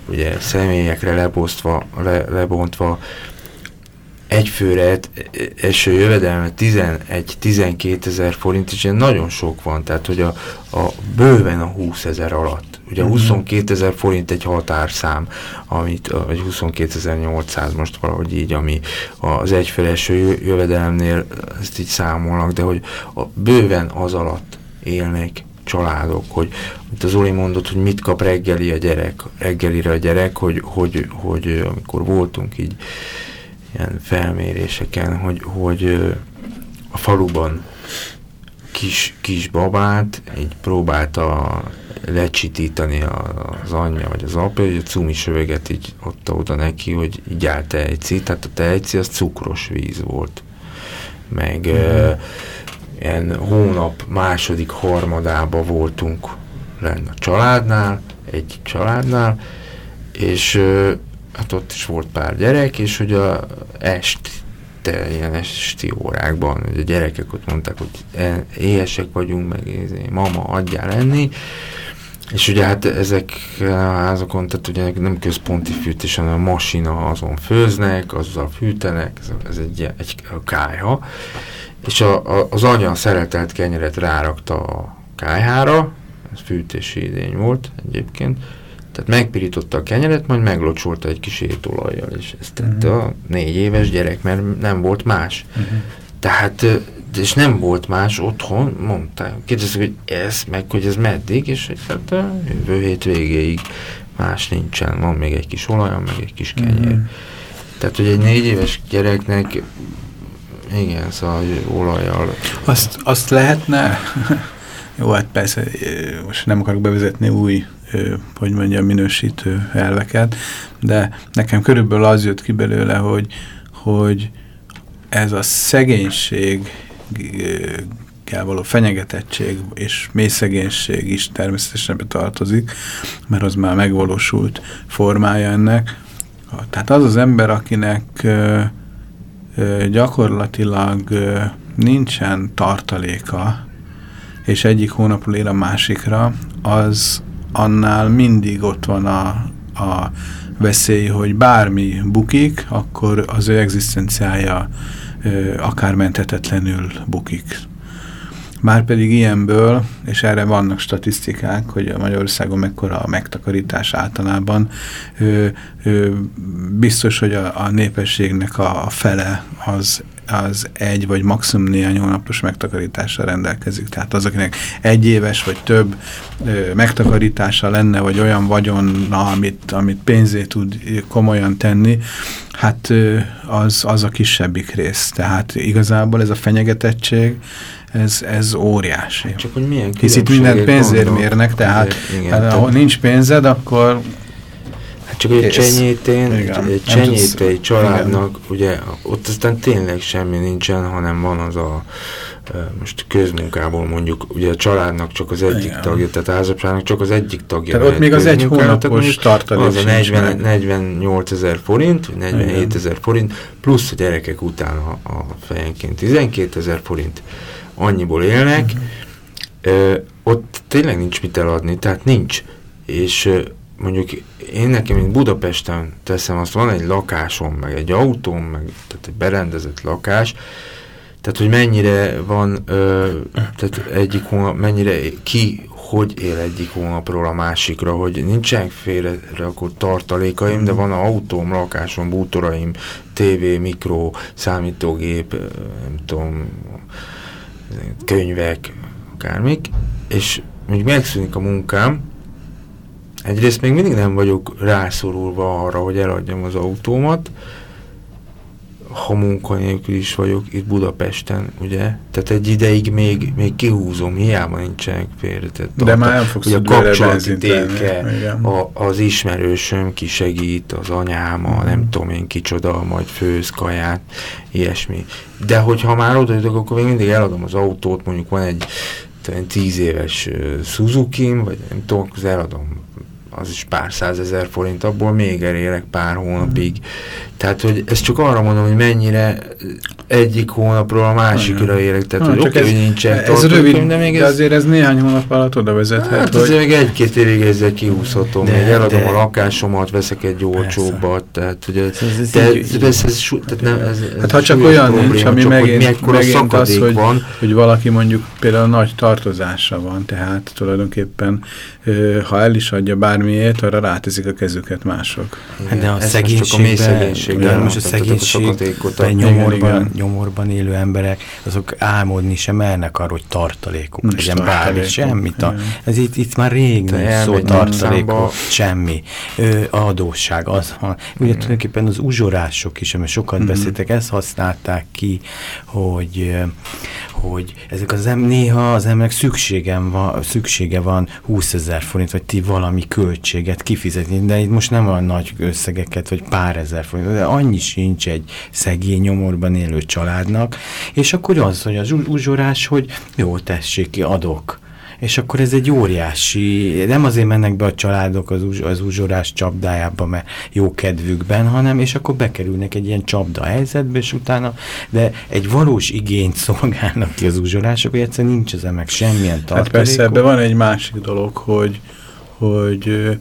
Ugye személyekre lebosztva, le, lebontva egy főre et- eső jövedelme 11-12 ezer forint, és nagyon sok van, tehát hogy a, a bőven a 20 ezer alatt. Ugye Mhm. 22 ezer forint egy határszám, amit, vagy 22.800 most valahogy így, ami az egyfőre eső jö- jövedelemnél ezt így számolnak, de hogy a bőven az alatt élnek családok, hogy itt az Zoli mondott, hogy mit kap reggeli a gyerek, reggelire a gyerek, hogy, hogy, hogy amikor voltunk így ilyen felméréseken, hogy, hogy a faluban kis, kis babát így próbálta lecsitítani az anyja vagy az apja, hogy a cumisöveget így adta oda neki, hogy így áll tejci, tehát a tejci az cukros víz volt. Meg ö, ilyen hónap második harmadába voltunk lenne a családnál, egy családnál, és hát ott is volt pár gyerek, és hogy a est te ilyen esti órákban, hogy a gyerekek ott mondták, hogy e- éhesek vagyunk, meg izé, mama, adjál enni, és ugye hát ezek a házakon, tehát ugye nem központi fűtés, hanem a masina azon főznek, azzal fűtenek, ez, egy, egy a kályha, és a, a, az anya szeretelt kenyeret rárakta a kályhára, ez fűtési idény volt egyébként, tehát megpirította a kenyeret, majd meglocsolta egy kis étolajjal, és ezt tette a négy éves gyerek, mert nem volt más. Mhm. Tehát, ö, és nem volt más otthon, mondták, kérdezték, hogy ez, meg hogy ez meddig, és hát a jövő hét végéig más nincsen, van még egy kis olajam, meg egy kis kenyér. Mhm. Tehát, hogy egy négy éves gyereknek, igen, szóval hogy olajjal, Azt, azt lehetne, [laughs] jó, hát persze, most nem akarok bevezetni új, hogy mondjam, minősítő elveket, de nekem körülbelül az jött ki belőle, hogy, hogy ez a szegénység kell való fenyegetettség és mély szegénység is természetesen ebbe tartozik, mert az már megvalósult formája ennek. Tehát az az ember, akinek gyakorlatilag nincsen tartaléka, és egyik hónapról él a másikra, az annál mindig ott van a, a veszély, hogy bármi bukik, akkor az ő egzisztenciája akár menthetetlenül bukik. Márpedig ilyenből, és erre vannak statisztikák, hogy a Magyarországon mekkora a megtakarítás általában, ő, ő, biztos, hogy a, a népességnek a, a fele az az egy vagy maximum néhány hónapos megtakarítással rendelkezik. Tehát az, akinek egy éves vagy több ö, megtakarítása lenne, vagy olyan vagyonna, amit, amit pénzé tud komolyan tenni, hát ö, az, az a kisebbik rész. Tehát igazából ez a fenyegetettség, ez, ez óriási. Csak hogy milyen Hisz itt mindent pénzért vannak. mérnek, tehát Azért, igen, hát, tehát- ahol nincs pénzed, akkor Hát csak egy csenyétén, Igen. egy csenyétei családnak, ugye ott aztán tényleg semmi nincsen, hanem van az a most közmunkából mondjuk, ugye a családnak csak az egyik Igen. tagja, tehát a házapságnak csak az egyik tagja. Tehát ott még az egy hónapos tartalék Az a sincs 40, meg. 48 ezer forint, vagy 47 ezer forint, plusz a gyerekek után a, a fejenként 12 ezer forint. Annyiból élnek, Mhm. ö, ott tényleg nincs mit eladni, tehát nincs. És mondjuk én nekem, mint Budapesten teszem, azt van egy lakásom, meg egy autóm, meg tehát egy berendezett lakás, tehát hogy mennyire van, ö, tehát egyik hónap, mennyire ki, hogy él egyik hónapról a másikra, hogy nincsenek félre akkor tartalékaim, de van a autóm, lakásom, bútoraim, tévé, mikro, számítógép, nem tudom, könyvek, akármik, és mondjuk megszűnik a munkám, egyrészt még mindig nem vagyok rászorulva arra, hogy eladjam az autómat, ha munkanélkül is vagyok itt Budapesten, ugye? Tehát egy ideig még, még kihúzom, hiába nincsenek félretett. De már nem fogsz a kapcsolati téke, a, az ismerősöm ki segít, az anyám, a nem tudom én kicsoda, majd főz kaját, ilyesmi. De hogyha már oda jutok, akkor még mindig eladom az autót, mondjuk van egy talán tíz éves uh, suzuki vagy nem tudom, akkor eladom az is pár százezer forint, abból még elérek pár hónapig. Tehát, hogy ezt csak arra mondom, hogy mennyire egyik hónapról a másikra érek. Tehát, Ha, hogy csak oké, ez, hogy nincsen ez tartalékom, rövid, de még de ez azért ez néhány hónap alatt oda vezethet, Hát hogy azért még egy-két évig ezzel kihúzhatom, De- még eladom de- a lakásomat, veszek egy olcsóbbat, tehát hogy ez, Ez- ez de, így- de ez, ez, sú- tehát nem, ez, ez Hát ha csak olyan probléma, nincs, ami csak hogy megint, megint az, hogy, van, hogy valaki mondjuk például nagy tartozása van, tehát tulajdonképpen ha el is adja bármiért, arra ráteszik a kezüket mások. Hát de a szegénységben, de most a szegénységben nyomorban. Nyomorban élő emberek, azok álmodni sem mernek arról, hogy tartalékuk Nincs legyen bármi, semmit. A, ez itt, itt már rég nincs szó tartalékok, semmi. Ö, adósság, az van. Ugye tulajdonképpen az uzsorások is, amit sokat Mhm. beszéltek, ezt használták ki, hogy, hogy ezek az em, néha az emberek szükségem van, szüksége van 20 ezer forint, vagy ti valami költséget kifizetni, de itt most nem olyan nagy összegeket, vagy pár ezer forint, de annyi sincs egy szegény nyomorban élő családnak, és akkor az, hogy az uzsorás, hogy jó, tessék ki, adok. És akkor ez egy óriási, nem azért mennek be a családok az, uz, az uzsorás csapdájába, mert jó kedvükben, hanem, és akkor bekerülnek egy ilyen csapda helyzetbe, és utána, de egy valós igényt szolgálnak ki az uzsorások, hogy egyszerűen nincs ezen meg semmilyen tartalékok. Hát persze ebben van egy másik dolog, hogy, hogy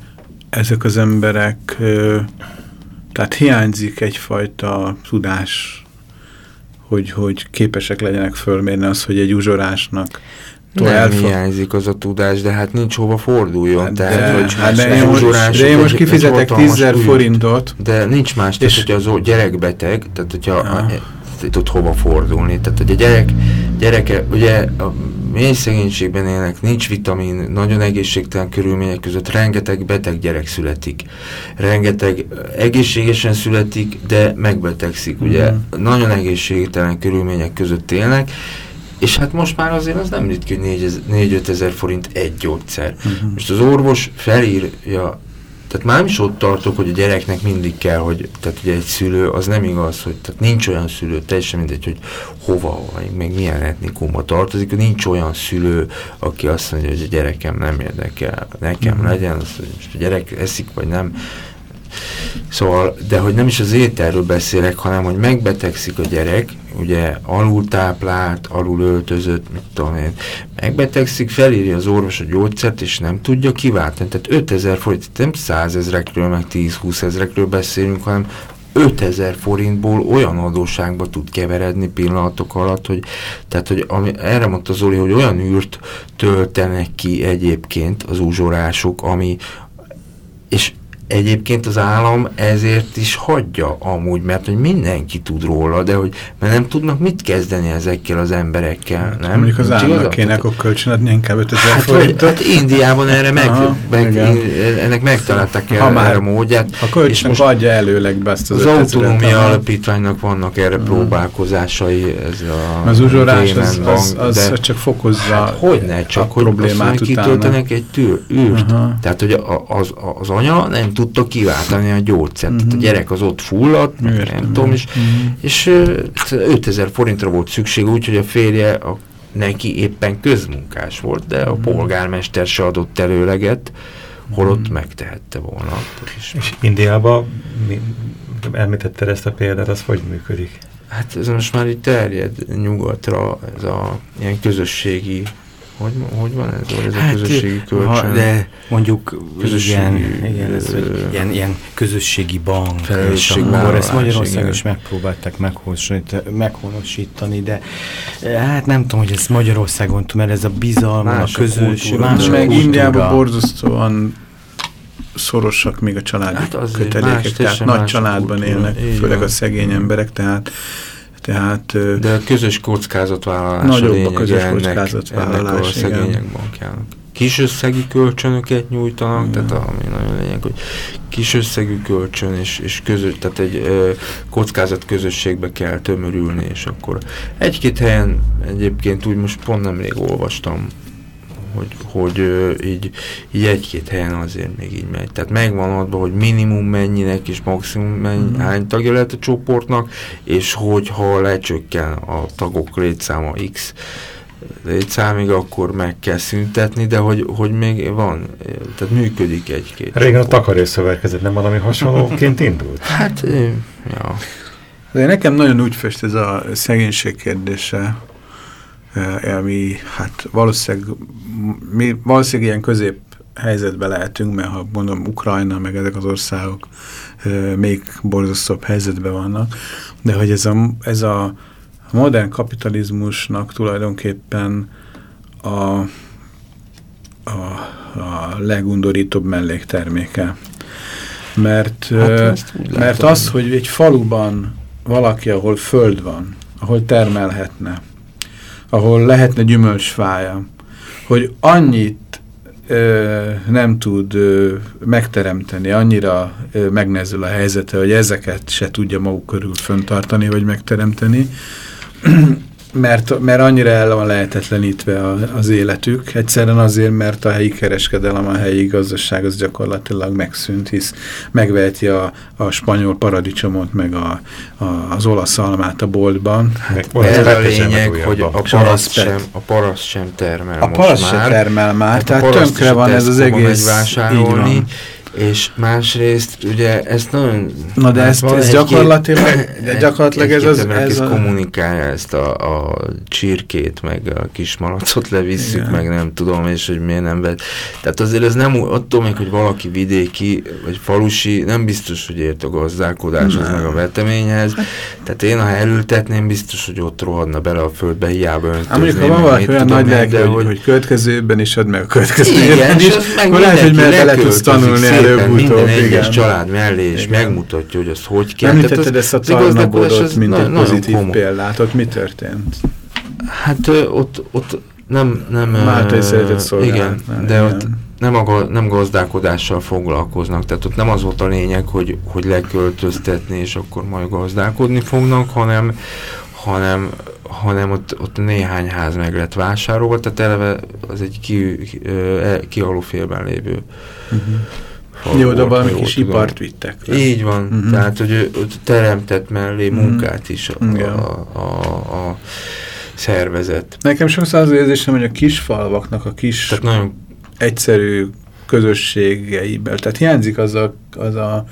ezek az emberek, tehát hiányzik egyfajta tudás, hogy, hogy képesek legyenek fölmérni az, hogy egy uzsorásnak nem elfog- hiányzik az a tudás, de hát nincs hova forduljon. Hát tehát, de, hogy hát de, én most, de én most kifizetek hatalmas 10 űrt. forintot, De nincs más, tehát És- hogyha az gyerek beteg, tehát hogyha a, tud hova fordulni, tehát hogy a gyerek, gyereke, ugye a mély szegénységben élnek, nincs vitamin, nagyon egészségtelen körülmények között, rengeteg beteg gyerek születik, rengeteg egészségesen születik, de megbetegszik, ugye Mhm. nagyon egészségtelen körülmények között élnek, és hát most már azért az nem ritka, hogy 4-5 ezer forint egy gyógyszer. Mhm. Most az orvos felírja, tehát már nem is ott tartok, hogy a gyereknek mindig kell, hogy, tehát ugye egy szülő, az nem igaz, hogy tehát nincs olyan szülő, teljesen mindegy, hogy hova, vagy még milyen etnikumba tartozik, hogy nincs olyan szülő, aki azt mondja, hogy a gyerekem nem érdekel, nekem Mhm. legyen, az, hogy most a gyerek eszik, vagy nem. Szóval, de hogy nem is az ételről beszélek, hanem hogy megbetegszik a gyerek, ugye alultáplált, alulöltözött, mit tudom én, megbetegszik, felírja az orvos a gyógyszert, és nem tudja kiváltani. Tehát 5000 forint, nem 100 ezrekről, meg 10-20 ezrekről beszélünk, hanem 5000 forintból olyan adósságba tud keveredni pillanatok alatt, hogy, tehát, hogy ami, erre mondta Zoli, hogy olyan űrt töltenek ki egyébként az uzsorások, ami, és egyébként az állam ezért is hagyja amúgy, mert hogy mindenki tud róla, de hogy mert nem tudnak mit kezdeni ezekkel az emberekkel, nem? Mondjuk az államnak kéne akkor kölcsönadni inkább 5000 Hát, forintot. hát Indiában erre meg, Aha, meg igen. ennek megtalálták Ha el, már erre a módját. A kölcsön most adja előleg be azt az, az 5000-et, autonómia aha. alapítványnak vannak erre próbálkozásai, ez a Az uzsorás az, az, az de csak fokozza hát hogyne, csak a hogy problémát utána. kitöltenek egy tür, űrt. Aha. Tehát, hogy az, az anya nem tudta kiváltani a gyógyszert. Tehát a gyerek az ott fulladt, meg Mhm. Értem. nem tudom, és, Mhm. és ö, 5000 forintra volt szükség, úgyhogy a férje a, neki éppen közmunkás volt, de a Mhm. polgármester se adott előleget, holott megtehette volna. És, És Indiában, mi, említetted ezt a példát, az hogy működik? hát ez most már így terjed nyugatra, ez a ilyen közösségi, hogy, hogy van ez, ez a közösségi kölcsön? Hát, ha- De mondjuk Közösségi, igen, igen ez, hogy ilyen, ilyen közösségi bank, és Felelősségvállalás, akkor ezt Magyarországon is megpróbálták meghonosít- meghonosítani, de eh, hát nem tudom, hogy ez Magyarországon, mert ez a bizalom, a Más a közös, kultúra. más a meg. Indiában borzasztóan szorosak még a családi Hát kötelékek, tehát nagy a családban kultúra. élnek, Így főleg van. a szegény emberek, tehát tehát De a közös kockázatvállalás Nagyobb a a közös ennek, ennek a kockázatvállalás, igen. szegények bankjának. Kis összegű kölcsönöket nyújtanak, Igen. tehát ami nagyon lényeg, hogy kis összegű kölcsön és, és közös, tehát egy ö, kockázat közösségbe kell tömörülni, és akkor egy-két helyen egyébként úgy most pont nemrég olvastam, hogy, hogy ö, így, így egy-két helyen azért még így megy. Tehát megvan adva, hogy minimum mennyinek és maximum mennyi, Mhm. hány tagja lehet a csoportnak, és hogyha lecsökken a tagok létszáma X létszámig, akkor meg kell szüntetni, de hogy, hogy még van, tehát működik egy-két Régen a csoport. takarészszövetkezet nem valami hasonlóként indult? [laughs] Hát, ja. De nekem nagyon úgy fest ez a szegénység kérdése, ami hát valószínűleg, mi valószínűleg ilyen közép helyzetben lehetünk, mert ha mondom Ukrajna, meg ezek az országok eh, még borzasztóbb helyzetben vannak, de hogy ez a, ez a modern kapitalizmusnak tulajdonképpen a, a, a legundorítóbb mellékterméke. Mert, Hát mert az, hogy egy faluban valaki, ahol föld van, ahol termelhetne, ahol lehetne gyümölcsfája, hogy annyit ö, nem tud ö, megteremteni, annyira ö, megnezül a helyzete, hogy ezeket se tudja maguk körül föntartani, vagy megteremteni, mert, mert annyira el van lehetetlenítve az életük. Egyszerűen azért, mert a helyi kereskedelem, a helyi gazdaság az gyakorlatilag megszűnt, hisz megveheti a, a spanyol paradicsomot, meg a, a, az olasz almát a boltban. Van Ez a sem lényeg, hogy a paraszt sem, a paraszt sem termel A paraszt se már. termel már, Hát tehát tönkre van ez az egész. Így van. És másrészt ugye ezt nagyon... Na de hát ezt- van ez egy-két- gyakorlatilag- [coughs] de gyakorlatilag ez az- ez a- kommunikálja ezt a, a csirkét, meg a kismalacot levisszük, Igen. meg nem tudom, és hogy miért nem vett. Tehát azért ez nem attól még, hogy valaki vidéki, vagy falusi, nem biztos, hogy ért a gazdálkodáshoz, meg a veteményhez. Tehát én, ha elültetném, biztos, hogy ott rohadna bele a földbe, hiába öntözném. Hát mondjuk, ha van valaki olyan nagy de hogy, hogy következő évben is ad meg a következő igen, évben és is, akkor lehet, hogy mert bele tudsz tanulni előbb-utóbb. Minden egyes igen. család mellé, és Igen. megmutatja, hogy az hogy kell. Említetted ezt a tarnabodot, mint egy pozitív komoly. példát. Ott mi történt? Hát ö, ott, ott nem, nem, Máltai szeretett szolgálat. Igen, de igen. ott nem, a, nem gazdálkodással foglalkoznak, tehát ott nem az volt a lényeg, hogy, hogy leköltöztetni, és akkor majd gazdálkodni fognak, hanem, hanem, hanem ott, ott néhány ház meg lett vásárolva, tehát eleve az egy ki, ki, e- félben lévő falu Jó, de valami kis tudom. ipart vittek. le. Így van, Mhm. tehát hogy ő, ő teremtett mellé Mhm. munkát is a, Igen. a, a, a szervezet. Nekem sokszor az érzésem, hogy a kis falvaknak a kis Tehát nagyon egyszerű közösségeiből, tehát hiányzik az a, az a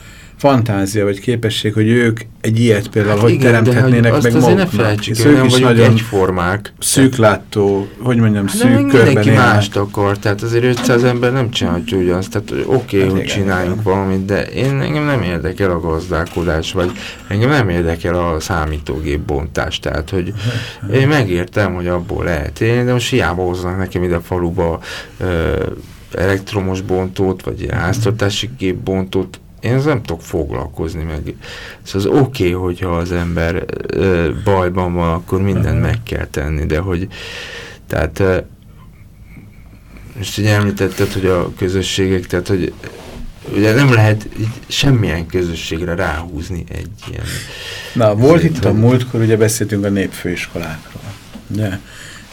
fantázia vagy képesség, hogy ők egy ilyet például, Hát hogy igen, teremthetnének hogy meg azért ne maguknak. felejtsük ők nem is nagyon egyformák. szűklátó, hogy mondjam, Hát szűk mindenki körben élnek. mást akar, tehát azért 500 ember nem csinálhatja ugyanazt, tehát oké, okay, Hát hogy igen, csináljunk igen. valamit, de én engem nem érdekel a gazdálkodás, vagy engem nem érdekel a számítógép bontás, tehát hogy [laughs] én megértem, hogy abból lehet élni, de most hiába hoznak nekem ide a faluba ö, elektromos bontót, vagy háztartási gépbontót, én nem tudok foglalkozni meg. Szóval az oké, okay, hogyha az ember ö, bajban van, akkor mindent meg kell tenni, de hogy tehát ö, most ugye említetted, hogy a közösségek, tehát hogy ugye nem lehet így semmilyen közösségre ráhúzni egy ilyen. Na, volt itt a hogy- múltkor, ugye beszéltünk a népfőiskolákról. Ugye?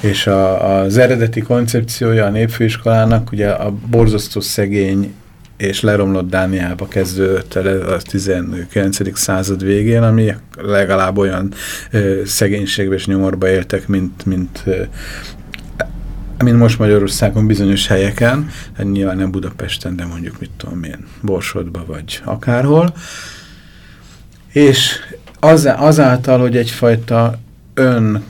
És a, az eredeti koncepciója a népfőiskolának ugye a borzasztó szegény és leromlott Dániába kezdődött el a 19. század végén, ami legalább olyan ö, szegénységbe és nyomorba éltek, mint, mint ö, mint most Magyarországon bizonyos helyeken, hát nyilván nem Budapesten, de mondjuk mit tudom én, Borsodba vagy akárhol. És az, azáltal, hogy egyfajta ön,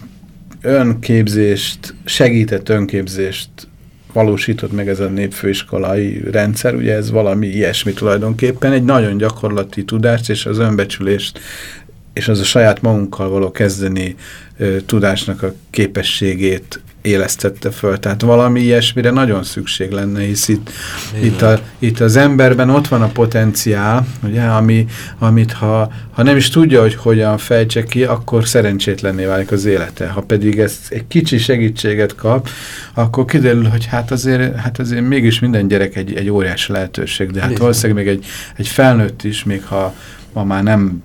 önképzést, segített önképzést valósított meg ez a népfőiskolai rendszer, ugye ez valami ilyesmi tulajdonképpen, egy nagyon gyakorlati tudást és az önbecsülést és az a saját magunkkal való kezdeni ö, tudásnak a képességét élesztette föl. Tehát valami ilyesmire nagyon szükség lenne, hisz itt, itt, a, itt az emberben ott van a potenciál, ugye, ami, amit ha, ha nem is tudja, hogy hogyan fejtse ki, akkor szerencsétlenné válik az élete. Ha pedig ezt egy kicsi segítséget kap, akkor kiderül, hogy hát azért, hát azért mégis minden gyerek egy, egy óriási lehetőség, de hát Bizony. valószínűleg még egy, egy felnőtt is, még ha ma már nem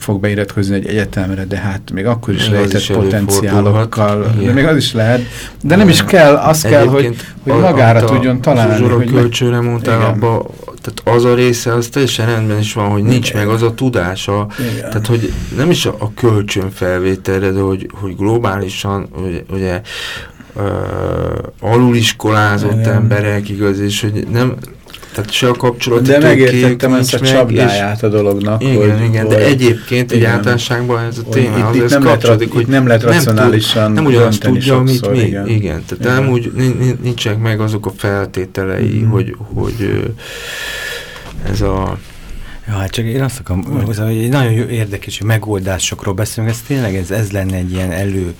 fog beiratkozni egy egyetemre, de hát még akkor is rejtett potenciálokkal, de még az is lehet, de nem is kell, az kell, hogy, hogy magára a- tudjon találni. Az hogy kölcsőre mondtál, Igen. abba, tehát az a része, az teljesen rendben is van, hogy nincs Igen. meg az a tudása, Igen. tehát hogy nem is a, a kölcsön felvételre, de hogy, hogy globálisan, ugye, ugye uh, aluliskolázott Igen. emberek igaz, és hogy nem, tehát se a kapcsolati De megértettem ezt a csapdáját a dolognak. igen, hogy, igen, hogy, de egyébként egy igen. általánosságban ez a téma, itt, itt, nem kapcsolódik, hogy nem lehet nem racionálisan nem ugyanazt dönteni tudja, amit mi. igen. Igen, tehát Igen. nem úgy, nin- nin- nincsenek meg azok a feltételei, Mhm. hogy, hogy ez a... Ja, hát csak én azt akarom, hogy egy nagyon jó érdekes hogy megoldásokról beszélünk, ez tényleg ez, ez lenne egy ilyen elő,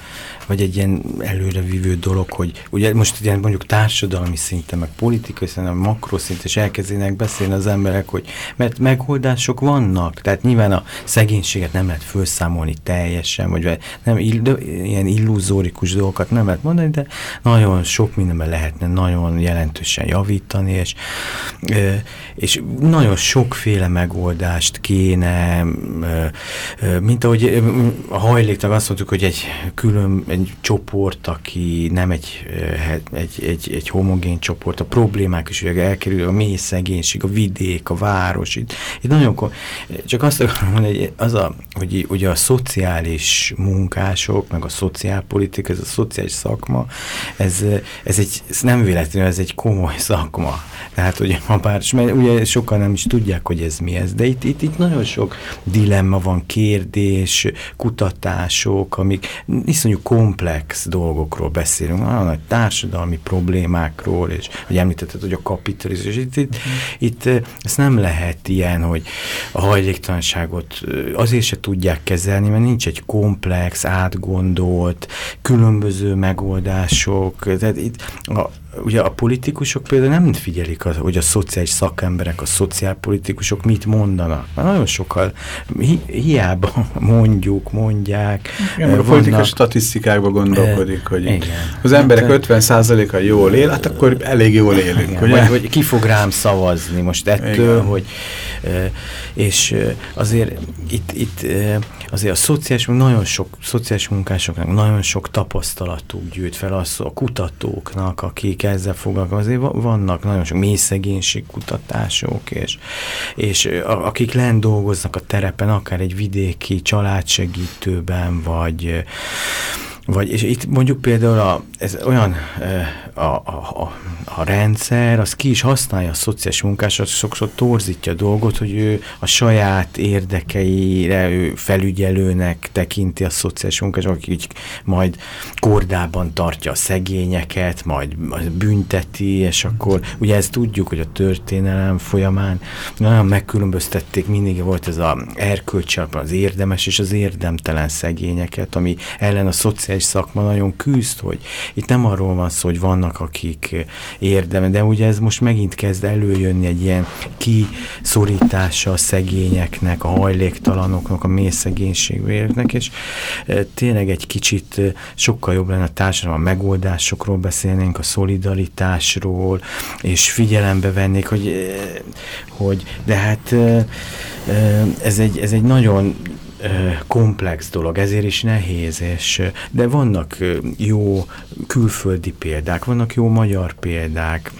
vagy egy ilyen előrevívő dolog, hogy ugye most ilyen mondjuk társadalmi szinten, meg politikai szinten, makroszinten is elkezdenek beszélni az emberek, hogy mert megoldások vannak, tehát nyilván a szegénységet nem lehet felszámolni teljesen, vagy nem ill, ilyen illuzórikus dolgokat nem lehet mondani, de nagyon sok mindenben lehetne nagyon jelentősen javítani, és, és nagyon sokféle megoldást kéne, mint ahogy a hajléktalan azt mondtuk, hogy egy külön egy csoport, aki nem egy, he- egy, egy, egy homogén csoport, a problémák is ugye elkerül, a mély szegénység, a vidék, a város, itt, itt nagyon, csak azt akarom mondani, hogy az a, hogy ugye a szociális munkások, meg a szociálpolitika, ez a szociális szakma, ez, ez, egy, ez nem véletlenül, ez egy komoly szakma. Tehát, hogy ha bár, mert ugye sokan nem is tudják, hogy ez mi ez, de itt, itt, itt nagyon sok dilemma van, kérdés, kutatások, amik iszonyú komplex dolgokról beszélünk, nagyon nagy társadalmi problémákról, és hogy említetted, hogy a kapitalizmus, és itt, itt, itt eh, ezt nem lehet ilyen, hogy a hajléktalanságot azért se tudják kezelni, mert nincs egy komplex, átgondolt, különböző megoldások, tehát itt a, ugye a politikusok például nem figyelik, az, hogy a szociális szakemberek, a szociálpolitikusok mit mondanak. Mert nagyon sokkal hi, hiába mondjuk, mondják. Igen, meg a politika vannak- statisztikákba gondolkodik, hogy igen. az emberek Hát, 50%-a jól él, hát akkor elég jól élünk, igen, ugye? vagy, vagy ki fog rám szavazni most ettől, Igen. hogy és azért itt, itt azért a szociális, nagyon sok szociális munkásoknak nagyon sok tapasztalatuk gyűjt fel az, a kutatóknak, akik ezzel foglalkoznak, azért va- vannak nagyon sok mély kutatások, és, és akik lent dolgoznak a terepen, akár egy vidéki családsegítőben, vagy vagy, és itt mondjuk például a, ez olyan a, a, a, a rendszer, az ki is használja a szociális munkásat, sokszor torzítja a dolgot, hogy ő a saját érdekeire ő felügyelőnek tekinti a szociális munkás, aki így majd kordában tartja a szegényeket, majd bünteti, és akkor ugye ezt tudjuk, hogy a történelem folyamán nagyon megkülönböztették, mindig volt ez az erkölcsi az érdemes és az érdemtelen szegényeket, ami ellen a szociális szakma nagyon küzd, hogy itt nem arról van szó, hogy vannak, akik érdeme, de ugye ez most megint kezd előjönni egy ilyen kiszorítása a szegényeknek, a hajléktalanoknak, a mély szegénységvérnek, és e, tényleg egy kicsit e, sokkal jobb lenne a társadalom a megoldásokról beszélnénk, a szolidaritásról, és figyelembe vennék, hogy, e, hogy de hát ez egy, ez egy nagyon komplex dolog, ezért is nehéz, és, de vannak jó külföldi példák, vannak jó magyar példák,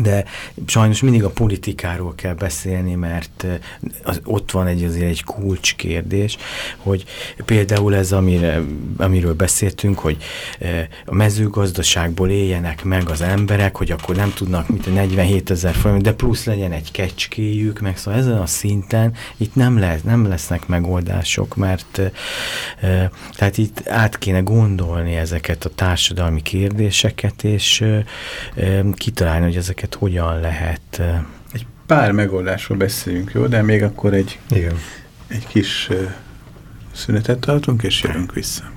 de sajnos mindig a politikáról kell beszélni, mert az, ott van egy azért egy kulcskérdés, hogy például ez, amire, amiről beszéltünk, hogy a mezőgazdaságból éljenek meg az emberek, hogy akkor nem tudnak mint 47 ezer forint, de plusz legyen egy kecskéjük, meg szóval ezen a szinten itt nem, lesz, nem lesznek megoldások, mert tehát itt át kéne gondolni ezeket a társadalmi kérdéseket, és kitalálni, hogy ezeket ezeket hogyan lehet... Egy pár megoldásról beszéljünk, jó? De még akkor egy, Igen. egy kis szünetet tartunk, és jövünk vissza.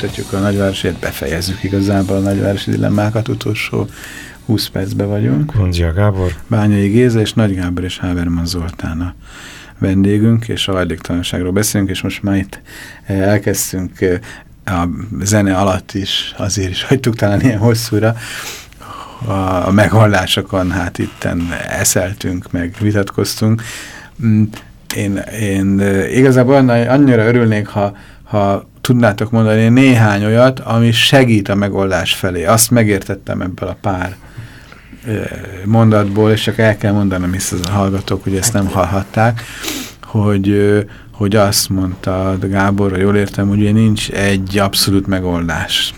Folytatjuk a nagyvárosért, befejezzük igazából a nagyvárosi dilemmákat, utolsó 20 percben vagyunk. Kundzsia Gábor. Bányai Géza és Nagy Gábor és Háberman Zoltán a vendégünk, és a hajléktalanságról beszélünk, és most már itt eh, elkezdtünk eh, a zene alatt is, azért is hagytuk talán ilyen hosszúra, a, a megoldásokon, hát itten eszeltünk, meg vitatkoztunk. Mm, Én, én eh, igazából annyira örülnék, ha, ha tudnátok mondani néhány olyat, ami segít a megoldás felé. Azt megértettem ebből a pár mondatból, és csak el kell mondanom hisz a hallgatók, hogy ezt nem hallhatták, hogy, hogy azt mondta Gábor, ha jól értem, hogy ugye nincs egy abszolút megoldás.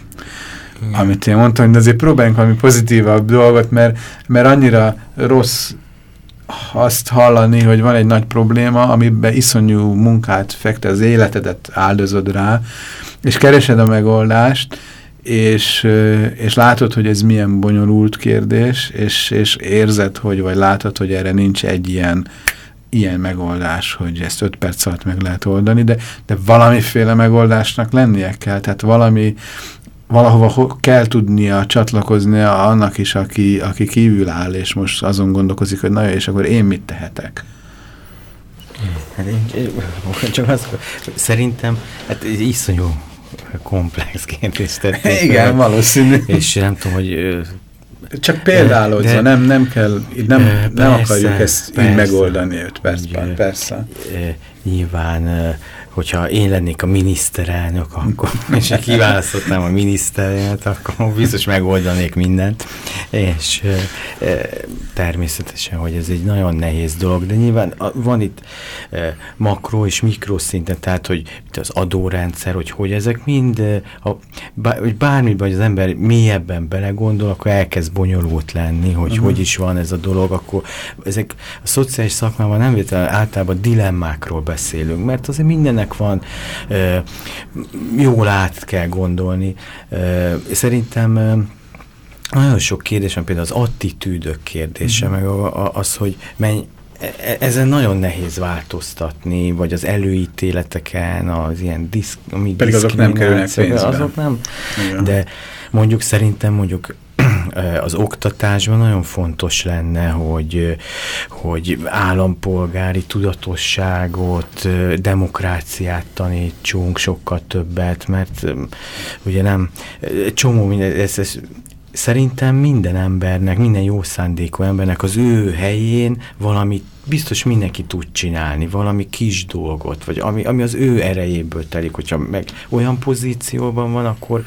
Igen. Amit én mondtam, hogy azért próbáljunk valami pozitívabb dolgot, mert, mert annyira rossz azt hallani, hogy van egy nagy probléma, amiben iszonyú munkát fekte, az életedet áldozod rá, és keresed a megoldást, és, és látod, hogy ez milyen bonyolult kérdés, és, és érzed, hogy, vagy látod, hogy erre nincs egy ilyen, ilyen megoldás, hogy ezt öt perc alatt meg lehet oldani, de, de valamiféle megoldásnak lennie kell, tehát valami, valahova ho- kell tudnia csatlakoznia annak is, aki, aki kívül áll, és most azon gondolkozik, hogy na jó, és akkor én mit tehetek? Hát én, csak az, szerintem, hát iszonyú komplex kérdést tették. [laughs] Igen, fel, valószínű. És nem tudom, hogy Csak példálódva, De- nem, nem kell, így nem, Ö, nem persze, akarjuk ezt így persze. megoldani öt percben, persze. nyilván, hogyha én lennék a miniszterelnök, akkor, [laughs] és kiválasztottam a miniszterelnöket, akkor biztos megoldanék mindent. És ö, természetesen, hogy ez egy nagyon nehéz dolog, de nyilván a- van itt ö, makro és mikroszinten, tehát, hogy itt az adórendszer, hogy hogy ezek mind, a, bá, hogy bármiben, hogy az ember mélyebben belegondol, akkor elkezd bonyolult lenni, hogy Mhm. hogy is van ez a dolog, akkor ezek a szociális szakmában nem véletlenül általában dilemmákról beszélünk, mert azért mindennek van, jól át kell gondolni. Szerintem nagyon sok kérdés van, például az attitűdök kérdése, Mhm. meg a, a, az, hogy menj, e- e- ezen nagyon nehéz változtatni, vagy az előítéleteken, az ilyen diszk, Pedig azok nem kerülnek pénzbe. Azok nem, Igen. de mondjuk szerintem mondjuk [clears throat] az oktatásban nagyon fontos lenne, hogy, hogy állampolgári tudatosságot, demokráciát tanítsunk sokkal többet, mert ugye nem, csomó minden, ez, ez, szerintem minden embernek, minden jó szándékú embernek az ő helyén valamit biztos mindenki tud csinálni, valami kis dolgot, vagy ami, ami az ő erejéből telik, hogyha meg olyan pozícióban van, akkor,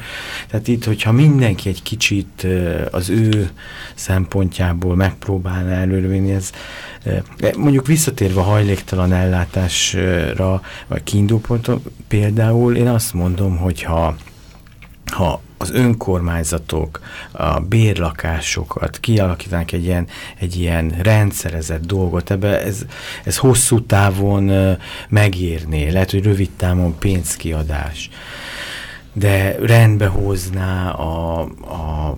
tehát itt, hogyha mindenki egy kicsit az ő szempontjából megpróbálna előrevinni, ez ö, mondjuk visszatérve hajléktalan ellátásra, vagy kiindulponton, például én azt mondom, hogy ha ha az önkormányzatok a bérlakásokat kialakítanak egy ilyen, egy ilyen rendszerezett dolgot, ebbe ez, ez hosszú távon megérné, lehet, hogy rövid távon pénzkiadás, de rendbe hozná a, a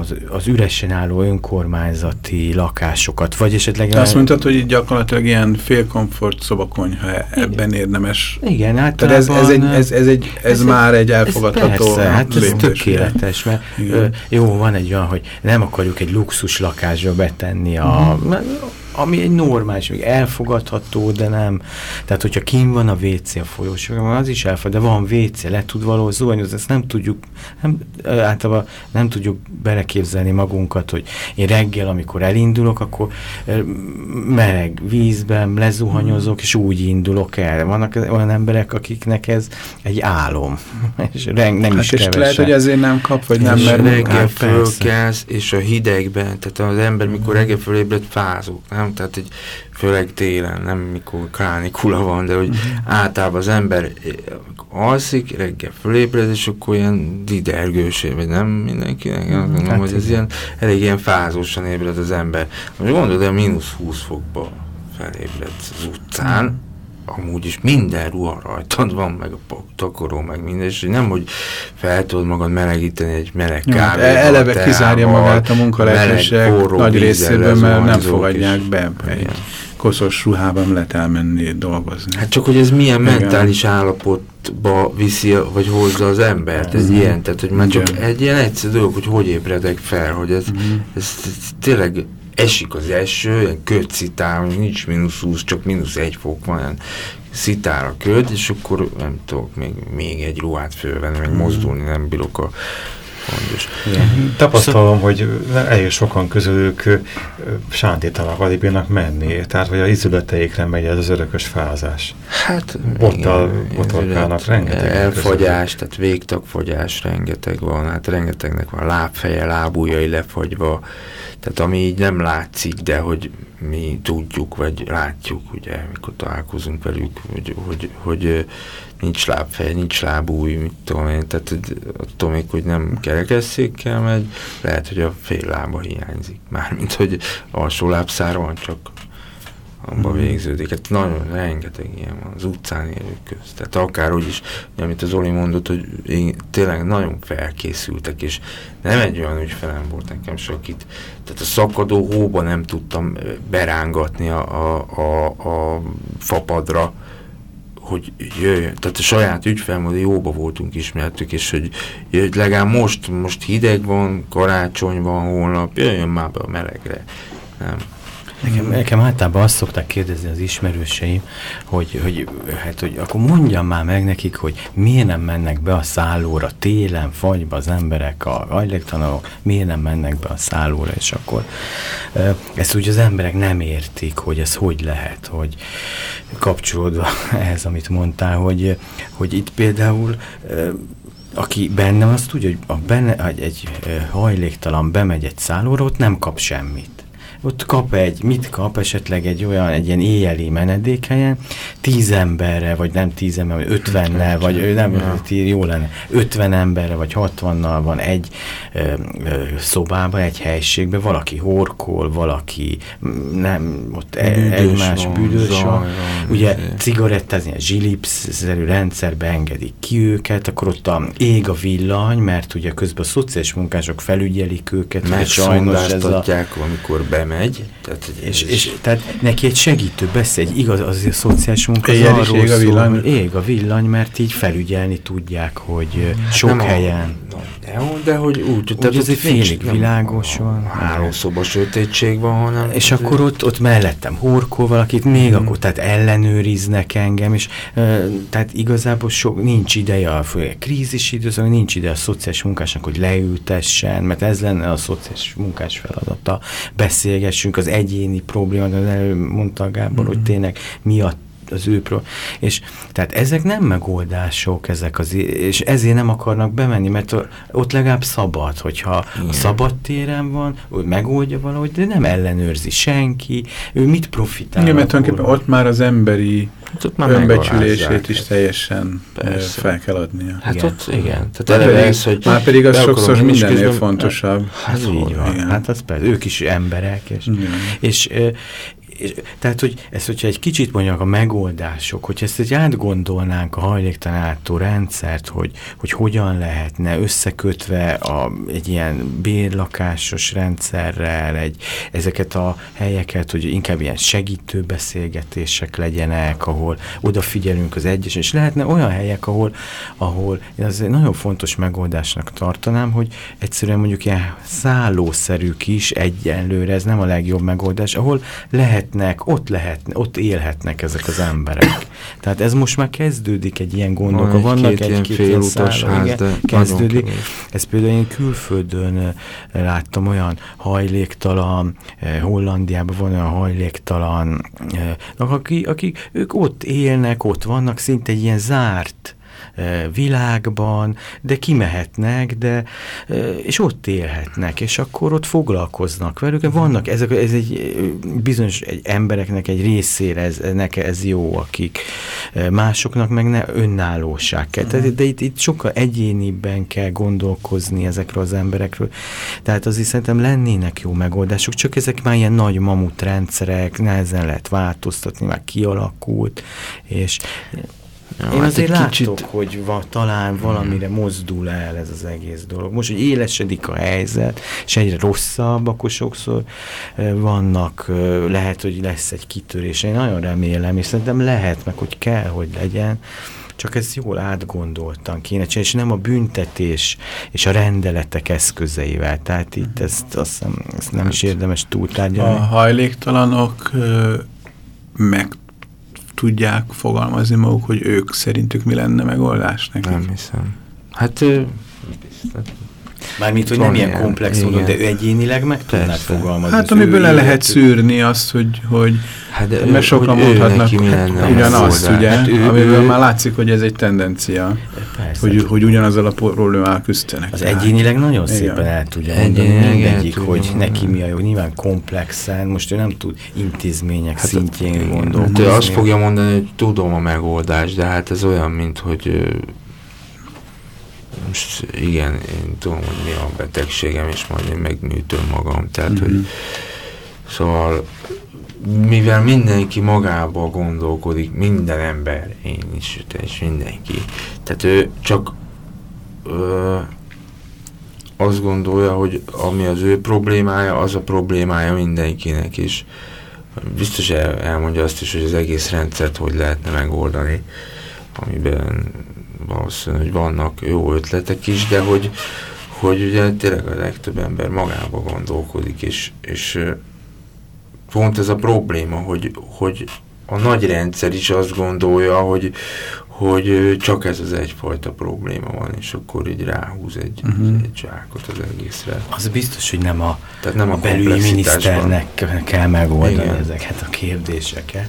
az, az üresen álló önkormányzati lakásokat, vagy esetleg... Azt mondtad, hogy gyakorlatilag ilyen félkomfort szobakonyha ebben érdemes. Igen, Tehát általában... ez, ez, egy, ez, ez, egy, ez, Ez már egy Ez elfogadható persze, hát ez lépés, tökéletes, mert Igen. jó, van egy olyan, hogy nem akarjuk egy luxus lakásba betenni a... Mhm. Ami egy normális, még elfogadható, de nem. Tehát, hogyha kim van a WC a folyosóban, az is elfogad, de van WC, le tud való zuhanyozni, ezt nem tudjuk, nem, általában nem tudjuk beleképzelni magunkat, hogy én reggel, amikor elindulok, akkor ö, meleg vízben lezuhanyozok, és úgy indulok el. Vannak olyan emberek, akiknek ez egy álom, [laughs] és reng, nem Hát is és kevesen. lehet, hogy ezért nem kap, vagy nem mer reggel munkát. fölkelsz, és a hidegben, tehát az ember mikor reggel fölébred, fázok, nem? Tehát egy, főleg télen, nem mikor kánikula van, de hogy általában az ember eh, alszik, reggel fölébred, és akkor ilyen didergősé, vagy nem mindenkinek, azt gondolom, hát hogy ez ilyen, elég ilyen fázósan ébred az ember. Most gondolod, de mínusz 20 fokba felébred az utcán, amúgy is minden ruha rajtad van, meg a takaró, meg minden, és nem, hogy fel tudod magad melegíteni egy meleg hát kávéval, eleve teával, kizárja magát a munkalehetőség nagy részében, mert nem fogadják és- be egy Igen. koszos ruhában lehet elmenni dolgozni. Hát csak, hogy ez milyen Igen. mentális állapotba viszi, vagy hozza az embert, ez ilyen, tehát, hogy már csak Igen. egy ilyen egyszerű dolog, hogy hogy ébredek fel, hogy ez, Mhm. ez, ez tényleg esik az eső, ilyen köd szitál, hogy nincs mínusz 20, csak mínusz egy fok van, ilyen szitál a köd, és akkor nem tudok még, még egy ruhát fölvenni, meg mozdulni nem bírok a fontos. Tapasztalom, hogy elég sokan közülük sántítanak, alig bírnak menni, tehát hogy a izületeikre megy ez az örökös fázás. Hát, Bottal igen, botorkálnak rengeteg Elfogyás, tehát végtagfogyás rengeteg van, hát rengetegnek van lábfeje, lábujjai lefagyva, tehát ami így nem látszik, de hogy mi tudjuk, vagy látjuk, ugye, mikor találkozunk velük, hogy, hogy, hogy nincs lábfeje, nincs lábúj, mit tudom én, tehát attól még, hogy nem kerekesszékkel megy, lehet, hogy a fél lába hiányzik. Mármint, hogy alsó lábszára van, csak abba végződik. Hát nagyon rengeteg ilyen van az utcán élők közt. Tehát akárhogy is, ugye, amit az Oli mondott, hogy én, tényleg nagyon felkészültek, és nem egy olyan ügyfelem volt nekem se, akit, tehát a szakadó hóba nem tudtam ö, berángatni a, a, a, a fapadra, hogy jöjjön, tehát a saját ügyfelmódi jóba voltunk, ismertük, és hogy, hogy legalább most, most hideg van, karácsony van holnap, jöjjön már be a melegre. Nem. Nekem, nekem általában azt szokták kérdezni az ismerőseim, hogy, hogy, hát, hogy akkor mondjam már meg nekik, hogy miért nem mennek be a szállóra télen, fagyba az emberek, a hajléktalanok, miért nem mennek be a szállóra, és akkor ezt úgy az emberek nem értik, hogy ez hogy lehet, hogy kapcsolódva [laughs] ehhez, amit mondtál, hogy, hogy itt például aki benne azt tudja, hogy a benne, egy ö, hajléktalan bemegy egy szállóra, ott nem kap semmit. Ott kap egy, mit kap esetleg egy olyan, egy ilyen éjjeli menedékhelyen, tíz emberre, vagy nem tíz ember, vagy ötvennel, vagy ö, nem, Ja. jó lenne, ötven emberre, vagy hatvannal van egy ö, ö, szobában, egy helységben, valaki horkol, valaki nem, ott e, Büdös egymás van, büdös zaj van, ugye izé. cigarettázni, a zsilipszerű rendszerbe engedik ki őket, akkor ott a, ég a villany, mert ugye közben a szociális munkások felügyelik őket, ugye sajnos ez a, amikor bemegy. Tehát, hogy és, ez- és tehát neki egy segítő beszél, egy igaz, az a szociális munka az arról ég a szól, villany? hogy ég a villany, mert így felügyelni tudják, hogy hát sok nem a- helyen. Na, de, de hogy úgy, Úgy tehát azért ott nincs- félig világos a- van. a Hálószoba sötétség van, hanem... És akkor ott, ott mellettem horkol valakit, még Mhm. akkor, tehát ellenőriznek engem, és ö, tehát igazából sok, nincs ideje a krízis időszak, nincs ideje a szociális munkásnak, hogy leültessen, mert ez lenne a szociális munkás feladata. Beszélgessünk az egyéni problémát, az előbb mondta Gábor, Mhm. hogy tényleg mi a az ő pro... És tehát ezek nem megoldások, ezek az, és ezért nem akarnak bemenni, mert ott legalább szabad, hogyha Igen. szabad téren van, ő megoldja valahogy, de nem ellenőrzi senki, ő mit profitál? Igen, mert tulajdonképpen ott már az emberi Hát ott már önbecsülését is teljesen Persze. fel kell adnia. Hát Igen. ott igen. Tehát Már pedig, ez, hogy... már pedig az sokszor mindennél közben- fontosabb. Hát így van. Igen. Hát az persze, ők is emberek, és, Igen. és, és tehát, hogy ezt, hogyha egy kicsit mondják a megoldások, hogy ezt egy átgondolnánk a hajléktalanátó rendszert, hogy, hogy hogyan lehetne összekötve a, egy ilyen bérlakásos rendszerrel, egy, ezeket a helyeket, hogy inkább ilyen segítő beszélgetések legyenek, ahol odafigyelünk az egyes, és lehetne olyan helyek, ahol, ahol én az egy nagyon fontos megoldásnak tartanám, hogy egyszerűen mondjuk ilyen szállószerűk is egyenlőre, ez nem a legjobb megoldás, ahol lehetnek, ott lehetne, ott élhetnek ezek az emberek. Tehát ez most már kezdődik egy ilyen gondolka, Van vannak egy-két ilyen nagyon kezdődik. Ez például én külföldön ö, láttam olyan hajléktalan, ö, Hollandiában van olyan hajléktalan, ö, akik, akik ők ott élnek, ott vannak, szinte egy ilyen zárt világban, de kimehetnek, de és ott élhetnek, és akkor ott foglalkoznak velük. Vannak, ezek, ez egy bizonyos egy embereknek egy részére ez, neke ez jó, akik másoknak meg ne önállóság kell. Tehát, de itt, itt sokkal egyéniben kell gondolkozni ezekről az emberekről. Tehát azért szerintem lennének jó megoldások, csak ezek már ilyen nagy mamutrendszerek, nehezen lehet változtatni, már kialakult, és Ja, Én hát azért látok, kicsit- hogy va, talán valamire mozdul el ez az egész dolog. Most, hogy élesedik a helyzet, és egyre rosszabb, akkor sokszor vannak, lehet, hogy lesz egy kitörés. Én nagyon remélem, és szerintem lehet, meg hogy kell, hogy legyen, csak ezt jól átgondoltan kéne csinálni, és nem a büntetés és a rendeletek eszközeivel. Tehát itt ezt, azt hiszem, ezt nem is érdemes A túltárgyalni. hajléktalanok ö, meg tudják fogalmazni maguk, hogy ők szerintük mi lenne megoldás nekik? Nem hiszem. Hát ö, biztos. Mármint, hogy Van nem ilyen ilyen, komplex módon, de ő egyénileg meg tudnád fogalmazni. Hát amiből ő le lehet szűrni azt, hogy, hogy Hát de mert sokan mondhatnak neki lenne a ugyanazt, ugye, Hát ő, amiből ő, már látszik, hogy ez egy tendencia, Persze, hogy, hogy ugyanazzal a problémával küzdenek. Az Tehát- egyénileg nagyon Igen. szépen el tudja mondani mindegyik, hogy neki mi a jó. Nyilván komplexen, most ő nem tud intézmények Hát, szintjén. Hát ő azt fogja mondani, hogy tudom a megoldást, de hát ez olyan, mint hogy most igen, én tudom, hogy mi a betegségem, és majd én megműtöm magam. Tehát, Mhm. hogy szóval mivel mindenki magába gondolkodik, minden ember, én is, is, mindenki. Tehát ő csak ö, azt gondolja, hogy ami az ő problémája, az a problémája mindenkinek is. Biztos el, elmondja azt is, hogy az egész rendszert hogy lehetne megoldani, amiben valószínű, hogy vannak jó ötletek is, de hogy, hogy ugye tényleg a legtöbb ember magába gondolkodik, és, és pont ez a probléma, hogy, hogy a nagy rendszer is azt gondolja, hogy, hogy csak ez az egyfajta probléma van, és akkor így ráhúz egy, Mhm. uh-huh. egy zsákot az egészre. Az biztos, hogy nem a, Tehát nem a, a belügyi miniszternek kell megoldani Igen. ezeket a kérdéseket,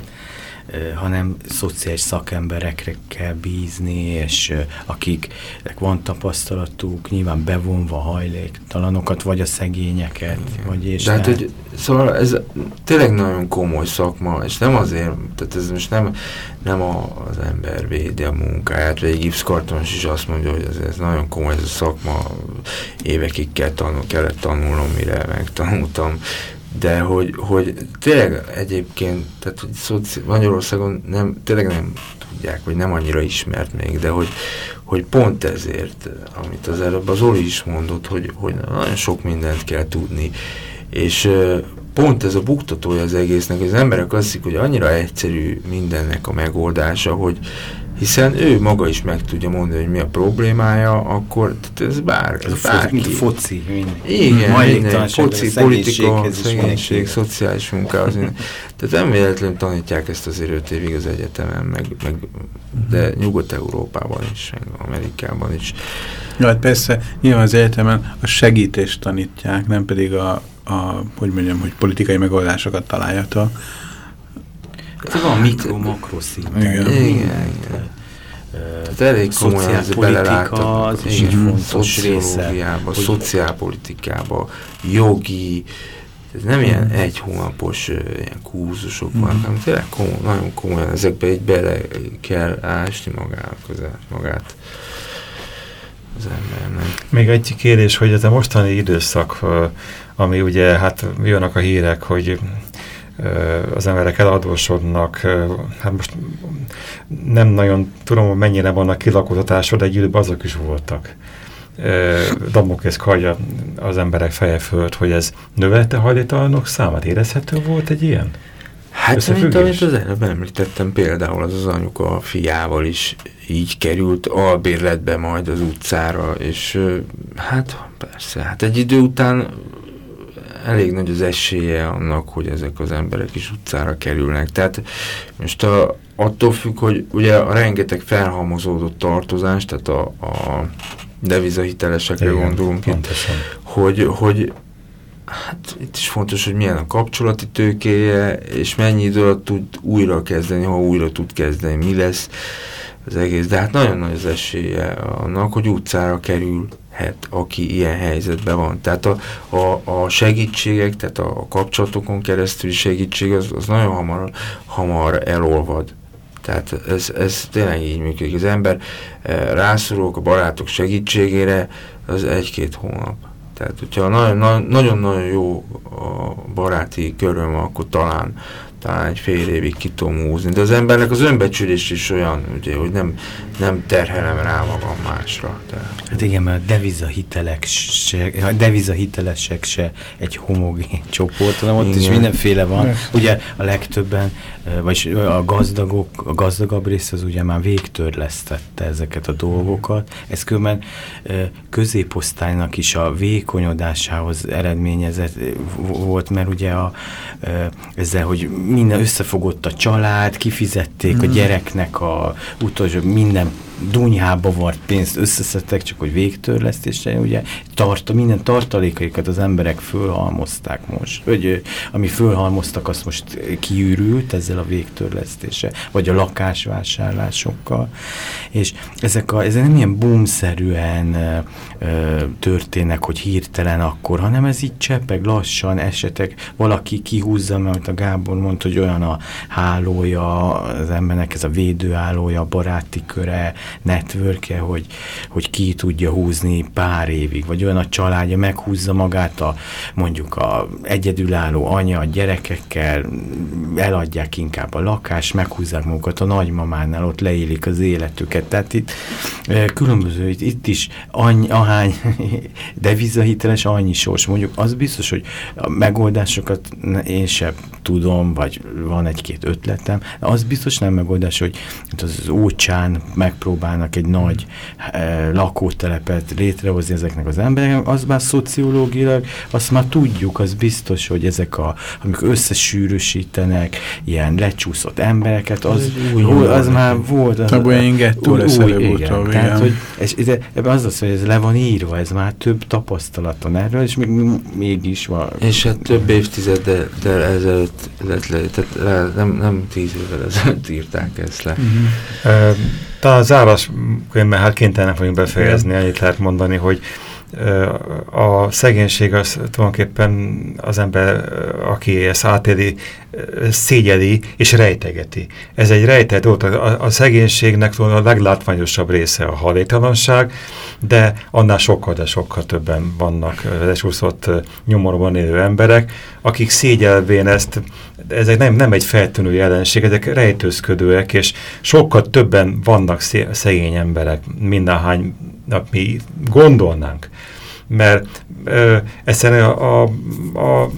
hanem szociális szakemberekre kell bízni, és akiknek van tapasztalatuk, nyilván bevonva hajléktalanokat, vagy a szegényeket, vagy és De hát, hogy szóval ez tényleg nagyon komoly szakma, és nem azért, tehát ez most nem, nem a, az ember védi a munkáját, vagy egy gipszkartonos is azt mondja, hogy ez, ez nagyon komoly ez a szakma, évekig kell tanul, kellett tanulnom, mire megtanultam, de hogy, hogy tényleg egyébként, tehát hogy szoci, Magyarországon nem, tényleg nem tudják, vagy nem annyira ismert még, de hogy, hogy pont ezért, amit az előbb az Oli is mondott, hogy, hogy nagyon sok mindent kell tudni, és pont ez a buktatója az egésznek, hogy az emberek azt hiszik, hogy annyira egyszerű mindennek a megoldása, hogy hiszen ő maga is meg tudja mondani, hogy mi a problémája, akkor tehát ez bár, ez bárki. mint foci. Mind. Igen, minden, foci, politika, szegénység, szociális munkához. minden. Tehát nem véletlenül tanítják ezt az öt évig az egyetemen, meg, meg de Nyugat-Európában is, meg Amerikában is. Ja, hát persze, nyilván az egyetemen a segítést tanítják, nem pedig a, a hogy mondjam, hogy politikai megoldásokat találjatok. Hát van mikro-makro szinten. Igen. Igen, Tehát elég komolyan ez az is egy fontos része, hogy- szociálpolitikába, jogi, ez nem ilyen egy hónapos ilyen kurzusok vannak, hanem tényleg komoly, nagyon komolyan ezekbe így bele kell ásni magának az, magát az embernek. Még egy kérdés, hogy ez a mostani időszak, ami ugye, hát jönnek a hírek, hogy az emberek eladósodnak, hát most nem nagyon tudom, hogy mennyire vannak kilakotatásod, de egy időben azok is voltak. Ö, Damoklész kardja az emberek feje fölött, hogy ez növelte a hajléktalanok számát. Érezhető volt egy ilyen? Hát mint amit az előbb említettem, például az az anyuka a fiával is így került albérletbe majd az utcára, és hát persze, hát egy idő után elég nagy az esélye annak, hogy ezek az emberek is utcára kerülnek. Tehát most a, attól függ, hogy ugye a rengeteg felhalmozódott tartozás, tehát a, a devizahitelesekre Igen, gondolunk itt, hogy, hogy hát itt is fontos, hogy milyen a kapcsolati tőkéje, és mennyi idő alatt tud újra kezdeni, ha újra tud kezdeni, mi lesz az egész. De hát nagyon nagy az esélye annak, hogy utcára kerülhet, aki ilyen helyzetben van. Tehát a, a, a segítségek, tehát a kapcsolatokon keresztüli segítség, az, az nagyon hamar, hamar elolvad. Tehát ez, ez tényleg így működik. Az ember eh, rászorulok a barátok segítségére, az egy-két hónap. Tehát, hogyha nagyon- nagyon- nagyon-nagyon jó a baráti köröm, akkor talán, talán egy fél évig ki tudom húzni. De az embernek az önbecsülés is olyan, ugye, hogy nem, nem terhelem rá magam másra. De... Hát igen, mert a devizahitelek se, a devizahitelesek se egy homogén [laughs] csoport, hanem ott igen. is mindenféle van. Ugye a legtöbben, vagyis a gazdagok, a gazdagabb rész az ugye már végtörlesztette ezeket a dolgokat. Ez különben középosztálynak is a vékonyodásához eredményezett vo- volt, mert ugye a, ezzel, hogy minden összefogott a család, kifizették a gyereknek a utolsó minden dunyhába vart pénzt összeszedtek, csak hogy végtörlesztésre, ugye tart, minden tartalékaikat az emberek fölhalmozták most, ö, ami fölhalmoztak, azt most kiürült ezzel a végtörlesztése, vagy a lakásvásárlásokkal, és ezek, a, ezek nem ilyen boomszerűen ö, történnek, hogy hirtelen akkor, hanem ez így csepeg lassan, esetek, valaki kihúzza, mert a Gábor mondta, hogy olyan a hálója az embernek, ez a védőhálója, a baráti köre, networkje, hogy, hogy ki tudja húzni pár évig, vagy olyan a családja, meghúzza magát a mondjuk a egyedülálló anya a gyerekekkel, eladják inkább a lakást, meghúzzák magukat a nagymamánál, ott leélik az életüket. Tehát itt különböző, itt, is annyi, ahány [laughs] devizahiteles, annyi sors. Mondjuk az biztos, hogy a megoldásokat én sem tudom, vagy van egy-két ötletem, az biztos nem megoldás, hogy az ócsán megpróbálnak egy nagy eh, lakótelepet létrehozni ezeknek az embereknek, az már szociológilag, azt már tudjuk, az biztos, hogy ezek a, amikor összesűrűsítenek ilyen lecsúszott embereket, az, új új, az nyomor már volt. Az, olyan gettó új- lesz új, előbb-utóbb, igen. igen. Tehát, hogy és ide, ebben az az, hogy ez le van írva, ez már több tapasztalaton erről, és még mégis van. És hát több évtizeddel ezelőtt lett le, tehát le, nem, nem tíz évvel ezelőtt írták ezt le. Ö, Talán záráskönyvben hát kénytelenek vagyunk befejezni, annyit lehet mondani, hogy a szegénység az tulajdonképpen az ember, aki ezt átéli, szégyeli és rejtegeti. Ez egy rejtett dolog, a, a szegénységnek a leglátványosabb része a hajléktalanság, de annál sokkal, de sokkal többen vannak lesúszott nyomorban élő emberek, akik szégyelvén ezt, ezek nem, nem egy feltűnő jelenség, ezek rejtőzködőek, és sokkal többen vannak szegény emberek, mindenhány nap mi gondolnánk. Mert ö, egyszerűen a, a, a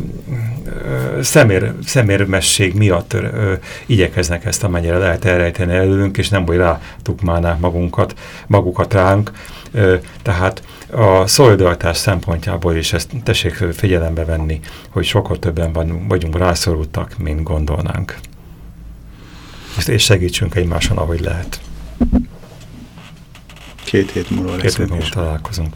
szemér, szemérmesség miatt ö, igyekeznek ezt amennyire lehet elrejteni előlünk, és nem, hogy rátukmálnák magunkat, magukat ránk. Ö, tehát a szolidaritás szempontjából is ezt tessék figyelembe venni, hogy sokkal többen van, vagyunk rászorultak, mint gondolnánk. Ezt- És segítsünk egymáson, ahogy lehet. Két hét múlva Két év múlva találkozunk.